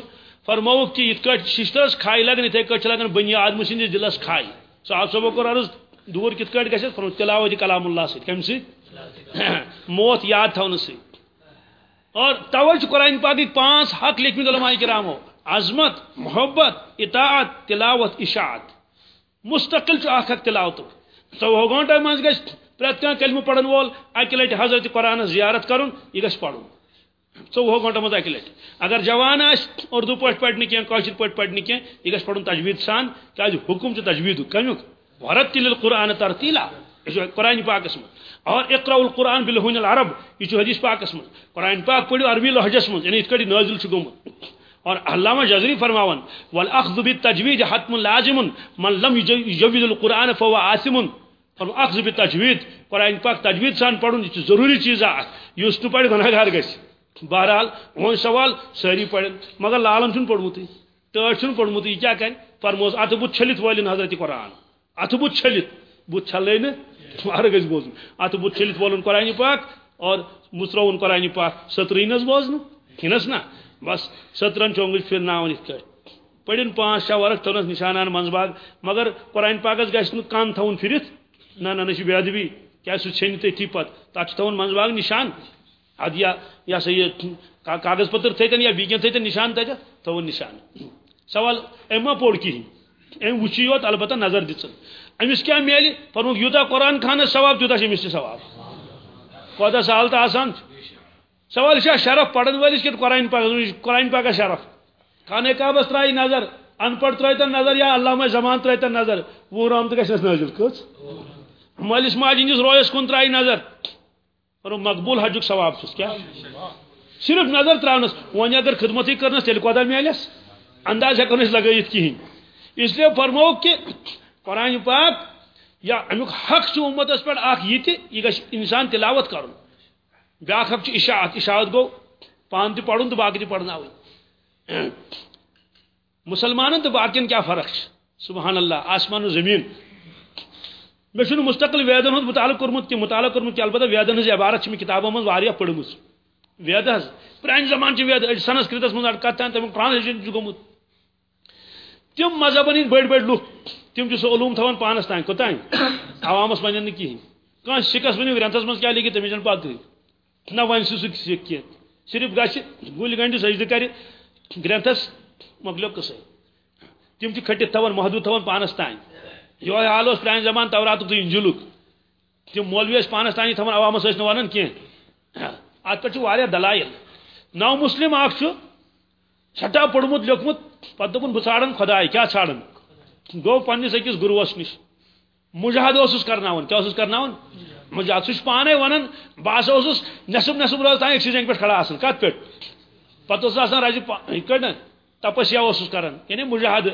فرموک کہ یہ کٹ ششترس کھائی لگن اتھے کٹ لگن بنی آدم سندس دلس کھائی۔ صاحب صبح کو عرض دور کت کٹ گھس فرم تلاوت کلام اللہ سی کم سی موت یاد تھون سی اور توجہ قرآن پاک پانچ حق لکھمت علماء کرامو عظمت محبت اطاعت تلاوت اشاعت. مستقل اخ حق تلاوت ژوہ گھنٹہ مز گژھِ پرٛٮ۪تھ کانٛہہ کلمہٕ پرن وول اکہِ لٹہِ حضرت قرآن زیارت کرُن یہِ گژھِ پرُن. ژوہ گھنٹہ مز اکہِ لٹہِ. اگر جوان آسہِ اردو نہٕ کینٛہہ کٲشِر پٲٹھۍ پرِ نہٕ کینٛہہ یہِ گژھِ پرُن تجویٖد سان کیازِ حکم چھُ تجویٖدُک کمیُک؟ ورتل القرآن ترتیلا، یہ جو قرآن پاک اسم اور اقرا القرآن بالہون العرب، یہ جو حدیث پاک اسم قرآن پاک پڑھو عربی لہجس من یعنی اتکڑی نازل گومت اور علامہ جزری فرماون والاخذ بالتجوید حتم لازم، من لم يجوز القرآن فهو عاصم اور اخذ بالتجوید، قرآن پاک تجوید سان پڑھن، یہ ضروری چیز ہے. یس نہ پڑھ گناہگار گژھِ بہرحال وہ سوال، ساری پڑھن، مگر لالم چھن پڑھمت ٹٲٹھ چھن پڑھمت یہ کیا کرِ فرموس ات بت چھلت والن حضرت قرآن. ات بت چھلت بت چھلے نا مار گز بوزن ات بت چھلت بولن قرآن پاک اور مترون قرآن پاک سترین بوزن کھنس نا بس سترن چونگ پھرناون ات پڑھن پانچ شاہ ورق تھونس نشانان منز باغ مگر قرآن پاکس گھس نا کان تھون پھرت نہ نہ بے ادبی کیا سہ چھن تھی پتہ تک تھون منز باغ نشان اد یا یہ سا یہ کاغذ پتر تھن یا بیکن تھن نشان تتہ تھون نشان سوال اما پوڑ کہین ام وچی یوت البتہ نظر دژن امس کیا میل فرموک یوتا قرآن خانس ثواب تیوتا امس تہ ثواب. کوتا سال تو آسان. سوال شاہ شرف پڑھن ولس کت قرآن پاک قرآن پاک شرف. خانہ کعبس ترائی نظر، ان پڑھ ترتن نظر یا علامہ زمان ترتن نظر. وہ رام تو گھس نازل کچھ. مالس ماج جی ہندس رویس کن ترائی نظر. فرموک مقبول حجک ثواب چھس کیا؟ صرف نظر ترانس. ون اگر خدمت کرنس، تیل کوتا میلس انداز ہیکو لگائت کہین اس لیے فرمو کہ قرآن پاک یا امیک حق چھ امتس پہ اخ یہ تہ یہ گھ انسان تلاوت کرن بیاا حق اشاعت اشاعت گو پان تہ پڑھن تو باقی تہ پڑھنا مسلمان تو باقین کیا فرق سبحان اللہ، آسمان و زمین۔ مے مستقل ویدن ہند مطالعہ کورمت کہ مطالعہ کورمت کہ البتہ ویدن ہز عبارت چھ کتابوں من واریاہ پڑھمژ وید حظ پران زمان چھ وید سنسکرتس من کتھ تام تمیک ٹرانسلیشن چھ گومت تم مذہبن ہند بڑ بڑ لوک تم چھ علوم تھوان پانس تان کوتان [coughs] عوامس ونن نہ کہین کان سکس ونو رنتس من کیا لگی تمچن پتہ۔ نہ ون سہ سک کی صرف گژھِ گُلۍ گنڈِ سجدٕ کرِ گرنتھس مۄکلیو قصے تم چھ کھٹِتھ تھاون محدود تھاون پانس تان یہ حال اس پران زمان تورات تو انجلک تم مولوی اس پانس تانی تھاون عوامس نہٕ ونان کینٛہہ۔ ات واریاہ دلایل نو مسلم چھُ سٹھا پوٚرمُت لیوکھمُت پتہٕ دوٚپُن بہٕ ژھانڈن خۄداے کیٛاہ ژھانڈن؟ گوٚو پننِس أکِس گُروس نِش۔ مجاہد اوسُس کرناوان، کیٛاہ اوسُس کرناوان؟ مجاہد، سُہ چھُ پانے ونان بہٕ ہسا اوسُس نٮ۪صب نٮ۪صب روز تام أکسٕے زنٛگہِ پٮ۪ٹھ کھڑا آسان، کتھ پٮ۪ٹھ؟ پتہٕ اوس آسان رجہِ یِتھ تپسیا اوسُس کران یعنی مجاہد۔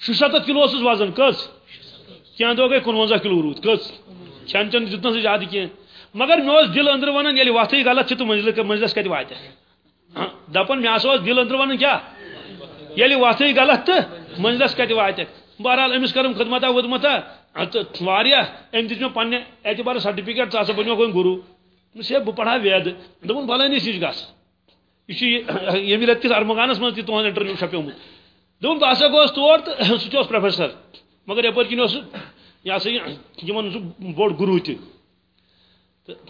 شُستتھ کلو اوسُس وزن، کٔژ؟ کینٛہہ دۄہ گٔے کُنوَنزاہ کِلوٗ روٗد، کٔژ؟ کھٮ۪ن چٮ۪ن دیُت نہٕ زیادٕ کینٛہہ۔ مگر مےٚ اوس دِل أنٛدرٕ وَنان، ییٚلہِ وَتھٕے غلط چھِ تہٕ منزلہِ منزلس کَتہِ واتہِ؟ ہاں، دَپان مےٚ ہسا اوس دِل أنٛدرٕ وَنان ییٚلہِ وَتھٕے غلط تہٕ منزلس کَتہِ واتہِ بہرحال أمِس کٔرٕم خدمتا وُدمتا تہٕ واریاہ أمۍ دِژ مےٚ اعتبار سرٹِفِکیٹ ژٕ ہسا بنیو وۄنۍ گُروٗ۔ دوٚپمَس ہے بہٕ پَرٕ ہا ویدٕ دوٚپُن فلٲنِس نِش گژھ یہ ییٚمہِ رٮ۪تہٕ کِس ارمغانس منٛز تہِ تُہُنٛد انٹرویو چھپیومُت دوٚپُن بہٕ ہسا گوس تور تہٕ سُہ تہِ اوس پروفیسر۔ مگر یپٲرۍ کِنۍ اوس سُہ یہ سا یہ سہ بوڑ گرو تہ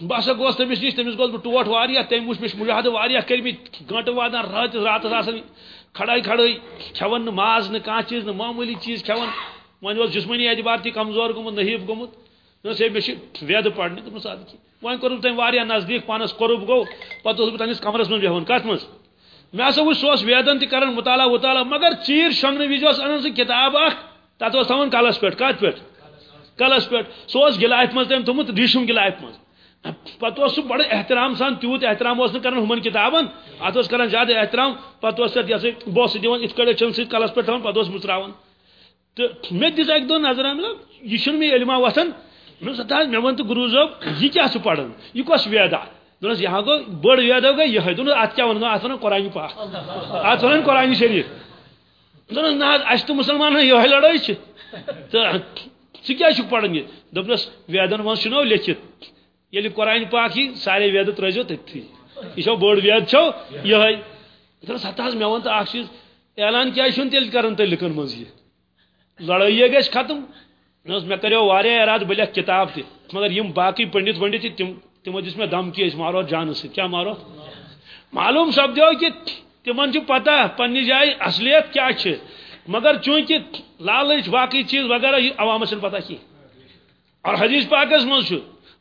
بہ سا گوس تمس نش تمس گوس بہ ٹوٹ واریاہ تم وچ مش مجاہدہ واریاہ کرمت گنٹہ واتان رات رات آسان کھڑائی کھڑائی، کھیون نہ ماز نہ کانٛہہ چیز نہ معمولی چیز کھیون۔ ون اوس جسمانی اعتبار تہ کمزور گومت نحیب گومت۔ دس ہے مے وید پڑھنے دوپمس اد کی وۄنۍ کوٚرُم تٔمۍ واریاہ نزدیٖک پانس قرب گوٚو، پتہٕ اوسُس بہٕ تٔمِس کمرس منٛز بیٚہوان۔ کتھ منٛز؟ مےٚ ہسا وٕچھ سُہ اوس ویدن تہِ کران مطالعہ وطالعہ، مگر ژیٖر شۄنٛگنہٕ وِزِ اوس انان سُہ کِتاب اکھ، تتھ اوس تھاوان کلس پٮ۪ٹھ۔ کتھ پٮ۪ٹھ؟ کلس پہ سہ گلافہ مز تم تھومت، ریشم گلافہ مز پتہ سہ بڑے احترام سان تیوت احترام اس کر ہمن کتابن ات کر زیادہ احترام، پتہ تک یہ بہت سہ دان ات کڑ اچھن سی کلس پہ تھوان پتہ مچراون تو مے دس اک دو نظر مطلب یہ مے علما وتھان مے ستا مے ون تو گرو صاحب یہ کیا چھ پڑھن یہ کس ویدا؟ دس یہ گو بڑ ویدا گو یہ دن ات کیا ون ات ون قرآن پاک۔ ات ون قرآن شریف۔ دس نا اس تو مسلمان یہ لڑائی چھ۔ تو ثہ پڑھن یہ؟ دپنس ویدن من چنو لکھت یل قرآن پاک سارے وید ترزو تھی یہ بڑ وید چھو؟ یہ دپس ہتا مے ون تو اخ چیز اعلان کیا تیل کران تیل لکن مز یہ۔ لڑائی گھس ختم۔ مے کریو واریاہ اراد بہ لکھ کتاب تہ مگر یم باقی پنڈت ونڈت تم تمو دس مے دم کی مارو جان سی کیا مارو؟ معلوم سپدو کہ تمن پتہ پنہ جائے اصلیت کیا چھ مگر چونکہ لالچ باقی چیز وغیرہ یہ عوامس پتہ کی۔ اور حدیث پاکس مز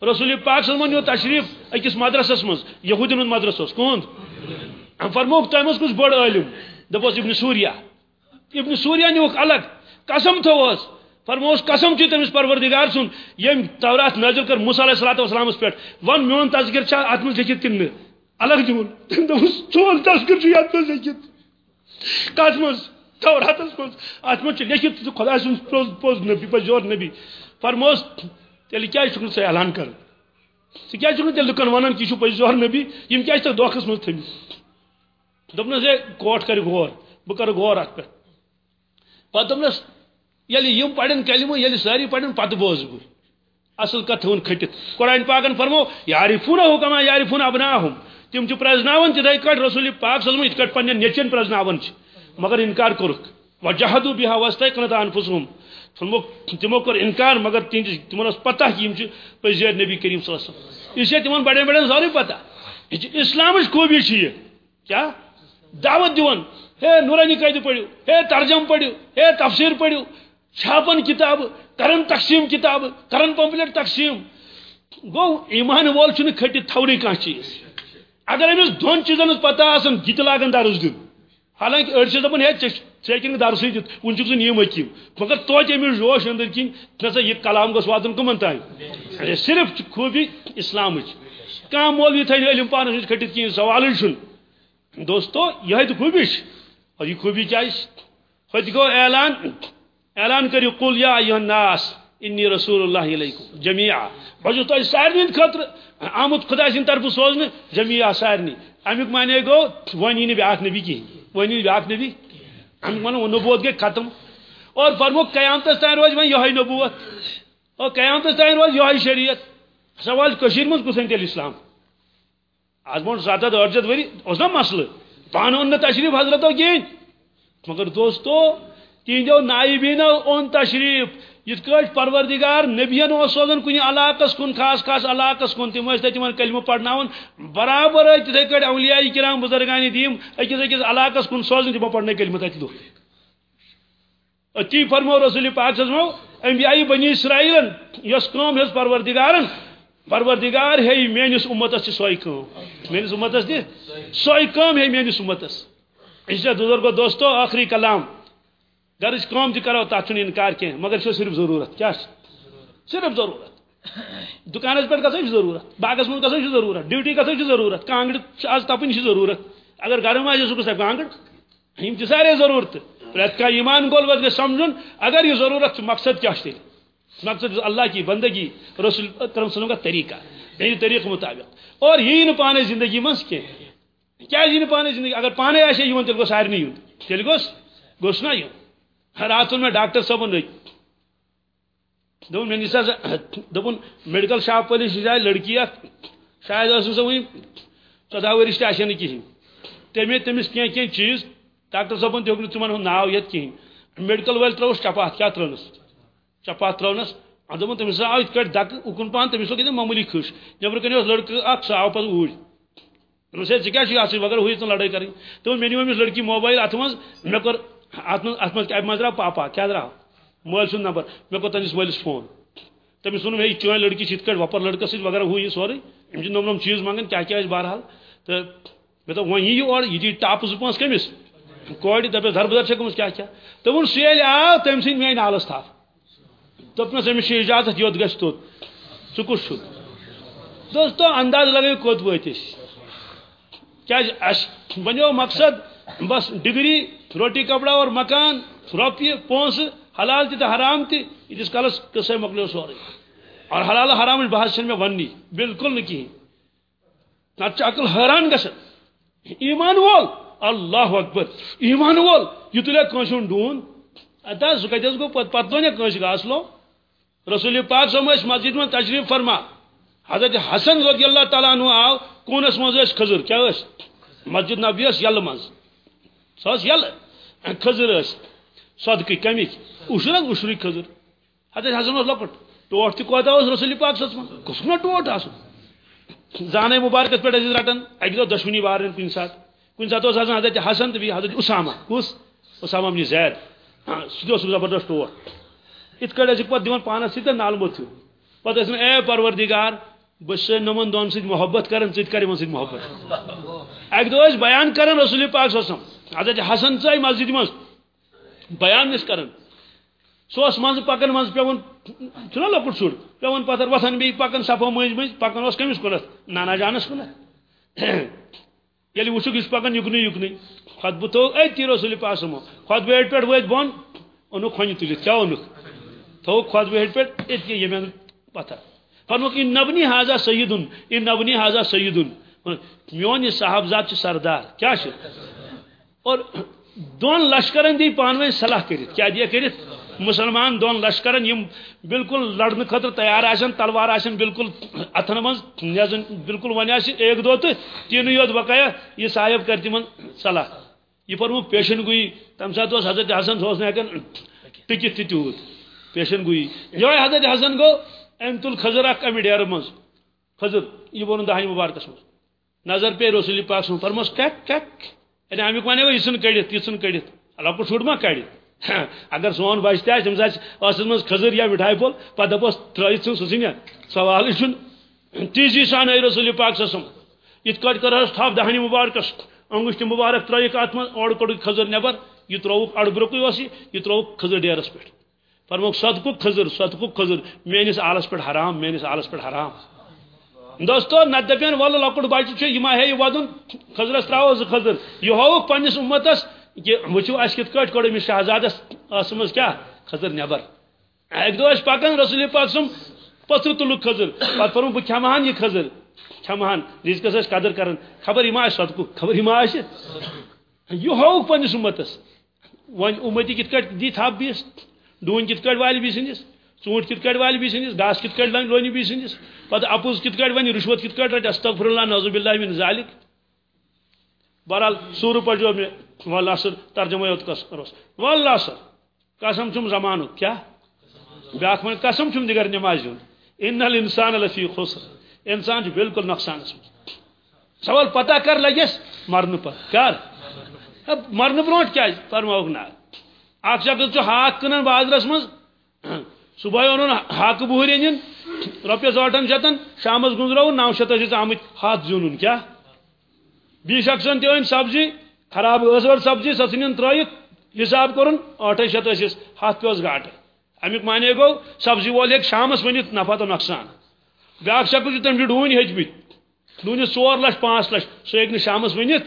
رسول پاک صلی اللہ تشریف اکس مدرسس مز یہودین ہند مدرسس، کون؟ فرموک تم کس بڑ عالم دپوس ابن سوریا۔ ابن سوریا نیوک الگ، قسم تھوس فرموس قسم چھ تمس پروردگار سن۔ یم تورات نازل کر موسی علیہ الصلوۃ والسلام اس پٹھ ون میون تذکر چھ ات مز لکھت کن الگ جی دیون [laughs] دپوس چون تذکر چھ ات مز لکھت کس مز توراتس مز ات مز لکھت خدا سن، پوز پوز نبی پوز نبی۔ فرموس تیل کیا چھ ژٕ اعلان کر؟ ژٕ کیا چھُکھ تیل لُکن ونان کہ پز ظہر نبی یم کیا ژٕ دھوکس مز تھمس دوٚپنس ہے کوٹ کر غور بہ کر غور ات پہ پتہ دوٚپنس ییٚلہِ یم پرن کلمہ ییٚلہِ ساری پرن پتہ بوز بہ اصل کتھ تھون کھٹت۔ قرآن پاکن فرمو یارفون ہو کما یارفون ابناہم۔ تم چھ پرزناون تتھے کٹ رسول پاک صلی اللہ علیہ وسلم کٹ پنن نیچن پرزناون چھ مگر انکار کورک وجہدوا بها واستيقنت انفسهم تمو کر انکار، مگر تمن پتہ کہ پزیر نبی کریم صلی اللہ علیہ وسلم۔ اس لیے تمن بڑے بڑے سوری پتہ۔ اسلام خوبی یہ کیا؟ دعوت دیون ہے، نورانی قید پڑھو ہے ترجم پڑھو ہے، تفسیر پڑھو چھاپن کتاب، کرن تقسیم کتاب، کرن پمپلیٹ تقسیم۔ گو، ایمان وول چھ کھٹی تھوری کان چیز۔ اگر امس دون چیزن پتہ آسن گت لاگن درس دن۔ حالانکہ أڑ چھِ دپان ہے ژےٚ درسٕے دِتھ وُنہِ چھُکھ ژٕ نیم حکیٖم مگر توتہِ أمِس جوش أنٛدٕرۍ کِنۍ نسا یہِ کلام گوٚژھ واتُن کٕمن تانۍ صرف چھِ خوٗبی اِسلامٕچ کانٛہہ مولوی تھاوِ علم پانس نِش کھٔٹِتھ کِہیٖنۍ سوالٕے چھُنہٕ دوستو یِہے تہٕ خوٗبی چھِ اور یہِ خوٗبی کیٛاہ چھِ ہوٚتہِ گوٚو اعلان اعلان کٔرِو کُل یا یہِ ناس انی رسول اللہ علیکم جمیا بہٕ چھُس تۄہہِ سارنٕے ہٕنٛدِ خٲطرٕ آمُت خۄداے سٕنٛدِ طرفہٕ سوزنہٕ جمیا سارنٕے امیُک معنے گوٚو وۄنۍ یی نہٕ بیٛاکھ نبی کِہیٖنۍ ونی بیاکھ نبی ون نبوت گئی ختم. اور فرمو قیامت تین روز وی یہ نبوت. اور قیامت تین روز یہ شریعت. سوال کشیر من کسن تیل اسلام. آج برو سات ہتھ ارجت وری، اس نا مسئلہ. پان اون تشریف حضرتو کہین مگر دوستو تہندو نائبینو اون تشریف یت کٹ پروردگار نبیین اوس سوزان کن علاقس کن، خاص خاص علاقس کن، تم ٲسۍ تمن کلمہ پرناون برابر ٲسۍ تِتھے کٲٹھۍ اولیاء کرام بزرگان دیم، أکِس أکِس علاقس کن سوزان تمو پرنٲے کلمہ تتہِ دۄہ أتی فرمو رسول پاک سمو انبیاء بنی اسرائیلن یس کٲم ہیٚژ پروردگارن، پروردگار ہے میٲنِس اُمتس چھِ سۄے کٲم میٲنِس اُمتس دِ سۄے کٲم ہے میٲنِس اُمتس۔ اس بزرگو دوستو، آخری کلام۔ گرچ کام تہ کرو تک انکار کی مگر چھ صرف ضرورت، کیا صرف ضرورت۔ دکانس پہ گھن ضرورت؟ باغس من گھن ضرورت؟ ڈیوٹی گھن ضرورت؟ کانگڑ آج تپن ضرورت؟ اگر گرم آئے صبح کانگڑ؟ ہم سارے ضرورت۔ پریت کا ایمان گول وقت سمجھن، اگر یہ ضرورت مقصد کیا تیل مقصد اللہ کی بندگی، رسول کرم سلم کا طریقہ یعنی طریقہ مطابق۔ اور یہ پانے زندگی مز کی کیا پانے زندگی؟ اگر پانے آئے تیل گوس سارے یون تیل گوس گوس نا یون رات میں ڈاکٹر صاحب رک دون میں نسا دپن میڈیکل شاپ پلس جائے لڑکی ات شاید اس سو وین ژۄدہ ؤرِش تہِ آسہِ نہٕ کِہیٖنۍ تٔمۍ تٔمِس کینٛہہ کینٛہہ چیٖز۔ ڈاکٹر صٲبن تہِ ہیوٚک نہٕ تِمن ہُنٛد ناو یتھ کِہیٖنۍ میڈیکل وٲلۍ ترٛووُس چپاتھ کیٛاہ ترٛٲونس چپاتھ ترٛٲونس دوٚپُن تٔمِس آو یِتھ کٲٹھۍ دکہٕ اُکُن پہن تٔمِس لوگ ییٚتٮ۪ن معموٗلی کھٕش نٮ۪برٕ کَنۍ اوس لڑکہٕ اکھ سُہ آو پتہٕ اوٗرۍ دوٚپمس ہے ژٕ کیٛاہ چھُے اَتھ سۭتۍ مگر ہُہ لڑٲے کَرٕنۍ دوٚپُن مےٚ نیوٗ أمِس لڑکی موبایل اَتھٕ منٛز مےٚ کوٚر ات مز مز درا پاپا، کیا درا مول سن نمبر۔ مے کو تنس مالس فون۔ تمس ون ہے چون لڑکی چت کٹ وپر لڑکس ست وغیرہ ہو یہ سورے ام چھ جی نم نم چیز مانگن کیا کیا بہرحال؟ تو مے تو ون یہ اور یہ جی ٹاپ ز پانچ کمس کوڑ دپ در بدر چھکمس، کیا کیا؟ تو ون سیل آ تم سن مین آلس تھا۔ دپنس امس اجازت یوت گژھ توت ژٕ کُس چھُ دوستو انداز لگٲیِو کوٚت وٲتۍ أسۍ کیٛازِ اَسہِ بنیو مقصد، بس ڈگری روٹی، کپڑا اور مکان روپیے پونس، حلال تہ حرام تہ یتس کالس قصے مکلو سورے اور حلال حرام بحث میں وننی بالکل نہ کہیں نت عقل حیران گژھان ایمان وول۔ اللہ اکبر۔ ایمان وول۔ یہ تلے کنسن ڈون اتا سہ گو پت پتہ نا کنس گاس لو۔ رسول پاک سم مسجد میں تشریف فرما۔ حضرت حسن رضی اللہ تعالیٰ عنہ آو کونس مز خزر کیا مسجد نبی یل مز سہ یل۔ کھزر صدقہ کمک اشر اشر کھزر حضرت حسن لکٹ ٹوٹ تہ کوتا رسول پاک سس من کس نا ٹوٹ آ زانے مبارکت پہ رٹان اکہ دہ دشمنی وارن کن سات کن سات حضرت حسن تو حضرت اسامہ کس اسامہ بن زید سہ زبردست ٹوٹ ات پتہ دان پانس سی نال مت پتہ اے پروردگار بس نمن دون سی محبت کران ژت کر محبت اکہ دہ بیان کران رسول پاک سسم حضرت حسن ژاے مسجد مز بیان نس کران سہ مز پکان مز پیون چھنا لکٹ شر پیون پتھر وتھان بی پکان صفو مز مز پکان اس کمس کنت نانا جانس کنت [clears throat] یلی وچھک اس پکان یکنی یکنی۔ خطبہ تو اتی رسول پاک سمو خطبہ ایٹ پیٹ ویت بون اونو کھنی تلت کیا اونو تو خطبہ ایٹ پیٹ اتکی یمن پتھر۔ فرموک ان نبنی حاضا سیدن ان نبنی حاضا سیدن۔ میون یہ صاحبزاد سردار، کیا اور دون لشکرن دی پانویں صلاح کرت کیا دیا کرت مسلمان دون لشکرن، یم بالکل لڑنے خطر تیار آسن تلوار آسن بالکل اتن من بالکل ون ایک دو تو تین یوت بقایا یہ صاحب کر تمن صلاح۔ یہ پرمو پیشن گوئی، تم سات حضرت حسن سوس ہکان ٹکت تیوت پیشن گوئی۔ یہ حضرت حسن گو ام تل خزر اخ امہ ڈیر من خزر یہ بون دہانی مبارکس من نظر پہ رسول پاک سن فرموس کک کک یعنی امیک ون یہ کڑت یہ سن کڑت اللہ شر ما کڑ اگر سون بچہ تہ تمس آس من خزر یا مٹھائی پھول پہ دپس ترت سن سہ سوال چھ تیزی سان اے رسول پاک سسم ات کٹ کر تھپ دہانی مبارکس انگشت مبارک ترک ات من اوڑ کڑ خزر نبر۔ یہ تروک اڑ برکے اس یہ تروک خزر ڈیرس پہ فرموک صدقک خزر صدقک خزر میانس آلس پہ حرام میانس آلس پہ حرام۔ دوستو نت دپین ول لکٹ بچہ یہ ما ہے ودن خزرس تراو ز خزر یہ ہوک پنس امتس کہ وچو اس کت کٹ کوڑ مش شہزادس اسمس کیا؟ خزر نبر. ایک دو اس پاکن، رسول پاک سم، پتر تلک خزر پت فرم بہ کھمہان یہ خزر کھمہان رزقس اس قدر کرن. خبر ما صدق خبر ما اس یہ ہوک پنس امتس ون امتی کت کٹ دی تھاب بیس ڈون کت کٹ وال بیس سندس ژوٗنٛٹھ کِتھ کٲٹھۍ والہِ بیٚیہِ سٕنٛدِس، گاسہٕ کِتھ کٲٹھۍ لونہِ لونہِ بیٚیہِ سٕنٛدِس، پتہٕ اپُز کِتھ کٲٹھۍ وَنہِ، رُشوت کِتھ کٲٹھۍ رَٹہِ؟ استغفر اللہ نظب اللہ من ذالک بہرحال سورٕ پڑھو مےٚ، واللہ سر ترجمہ یوت کس کروس واللہ سر قسم چھُم زمانُک کیٛاہ بیٛاکھ وَنہِ، قسم چھُم دِگر نٮ۪مازِ ہُنٛد ان الانسان لفی خسر۔ انسان چھُ بالکل نۄقصانس منٛز سوال پتہ کر لگٮ۪س مرنہٕ پتہٕ۔ کر۔ مرنہٕ برونٛٹھ کیٛازِ؟ فرماوُکھ نہ۔ اکھ شخص چھُ ہاکھ کٕنان بازرس منٛز صبحٲے اوٚنُن ہاکہٕ بوٗرۍ أنِن رۄپیس ٲٹھن شیٚتن شامس گُزروُن نو شیٚتھ ٲسِس آمٕتۍ ہتھ زیوٗنُن کیٛاہ بیٚیہِ شخصن تہِ أنۍ سبزی، خراب ٲس ؤر سبزی سۄ ژھٕنِن ترٲیِتھ حساب کوٚرُن ٲٹھے شیٚتھ ٲسِس ہتھ پیوس گاٹہٕ امیُک معنی گوٚو سبزی وول ہیٚکہِ شامس ؤنِتھ نفع تہٕ نۄقصان بیاکھ شخص چھُ تٔمۍ چھِ ڈوٗنۍ ہیٚتۍمٕتۍ ڈوٗنِس ژور لچھ پانٛژھ لچھ سُہ ہیٚکہِ نہٕ شامس ؤنِتھ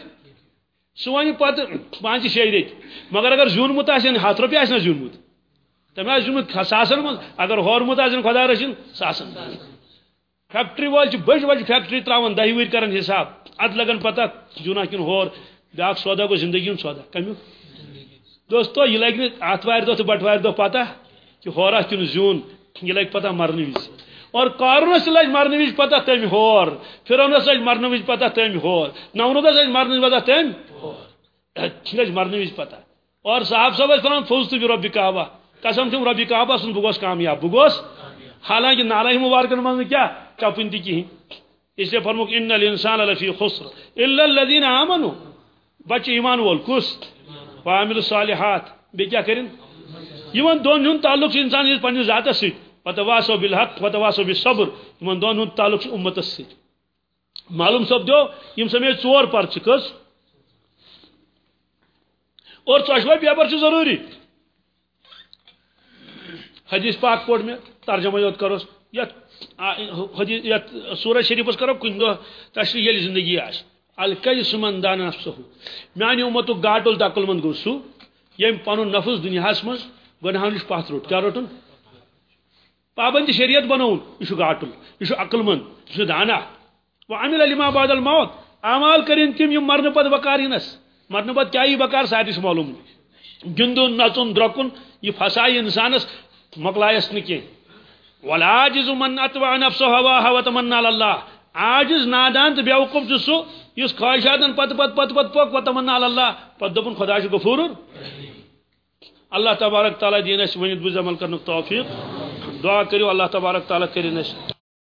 سُہ وَنہِ پتہٕ پانٛژِ شیٚیہِ ریٚتۍ مگر اگر زیوٗنمُت آسہِ ہتھ رۄپیہِ آسہِ نا زیوٗنمُت تٔمۍ آسہِ ساسن منٛز اگر ہورمُت آسن خۄدا رٔچھِن ساسن فیکٹری وٲلۍ چھِ بٔجۍ بٔجۍ فیکٹری تراوان دہہِ ؤرۍ کران حساب. ادٕ لگان پتہ زیوٗنا کِنہٕ ہور بیاکھ سودا گوٚو زندگی ہُنٛد سودا. کمیُک دوستو، یہِ لگہِ نہٕ آتھوارِ دۄہ تہٕ بٹوارِ دۄہ پتہ؟ کہ ہورا کِنہٕ زیوٗن، یہِ لگہِ پتہ مرنہٕ وِزِ اور قارونس تہِ لگہِ مرنہٕ وِزِ پتہ تٔمۍ ہور. فرونس لگہِ مرنہٕ وِزِ پتہ تٔمۍ ہور. نمرودس لگہِ مرنہٕ وِزِ پتہ تٔمۍ اچھا، یہِ لگہِ مرنہٕ وِزِ پتہ. اور صاحب صٲب ٲسۍ ونان فوز تہٕ رۄبہِ کعبہ قسم چھُم رۄبہِ کعبہ سُنٛد بہٕ گوس کامیاب بہٕ گوس حالانکہ نالہ مبارکن منٛز نہٕ کیٛاہ چپٕنۍ تہِ کِہیٖنۍ اس لیے فرموک ان الانسان لفی خسر۔ الا الذين امنوا بچہ ایمان وول کس وعمل الصالحات۔ بیٚیہِ کیٛاہ کٔرِن یمن دون ہُنٛد تعلق انسان ہٕنٛدِس پننِس ذاتس سۭتۍ پتہٕ واسو بالحق پتہٕ واسو بالصبر۔ یمن دون ہُنٛد تعلق چھُ اُمتس معلوم سپدیو یم سمیت ژور پرچہِ کٔژ اور ژۄشوے پیپر چھُ ضروٗری۔ حدیث پاک پوٚر مےٚ ترجمہ یوت کروس حدیث یتھ سورہ شریفس کرو کُنہِ دۄہ تشریح ییٚلہِ زندگی آسہِ الکل سُمن دان نفسہ۔ میانہِ امتُک گاٹُل دکل مند گوٚو سُہ ییٚمۍ پنُن نفس دُنیاہس منٛز گۄنہو نِش پتھ روٚٹ۔ کیٛاہ روٚٹُن؟ پابندی شریعت بنووُن یہِ چھُ گاٹُل یہِ چھُ عقل مند دانا۔ وۄنۍ عامل علما بادل موت اعمال کٔرِنۍ تِم یِم مرنہٕ پتہٕ بکار یِنس مرنہٕ پتہٕ کیٛاہ یی بکار سارنٕے معلوم۔ گِنٛدُن نژُن درٛۄکُن یہِ پھسایہِ انسانس مۄکلایس نکی کینٛہہ ولاجز من اتبع نفسه هواها وتمنى على الله۔ عاجز، نادان تو بیوقوف چھُ سو، یس خواہشاتن پت پت پت پت، پوک، وتمنى على الله۔ پت دپن خدا چھُ غفور اللہ تبارک تعالی دین اس ؤنِتھ بوٗز عمل کرنُک توفیٖق۔ دعا کریو، اللہ تبارک تعالی کرین اَسہِ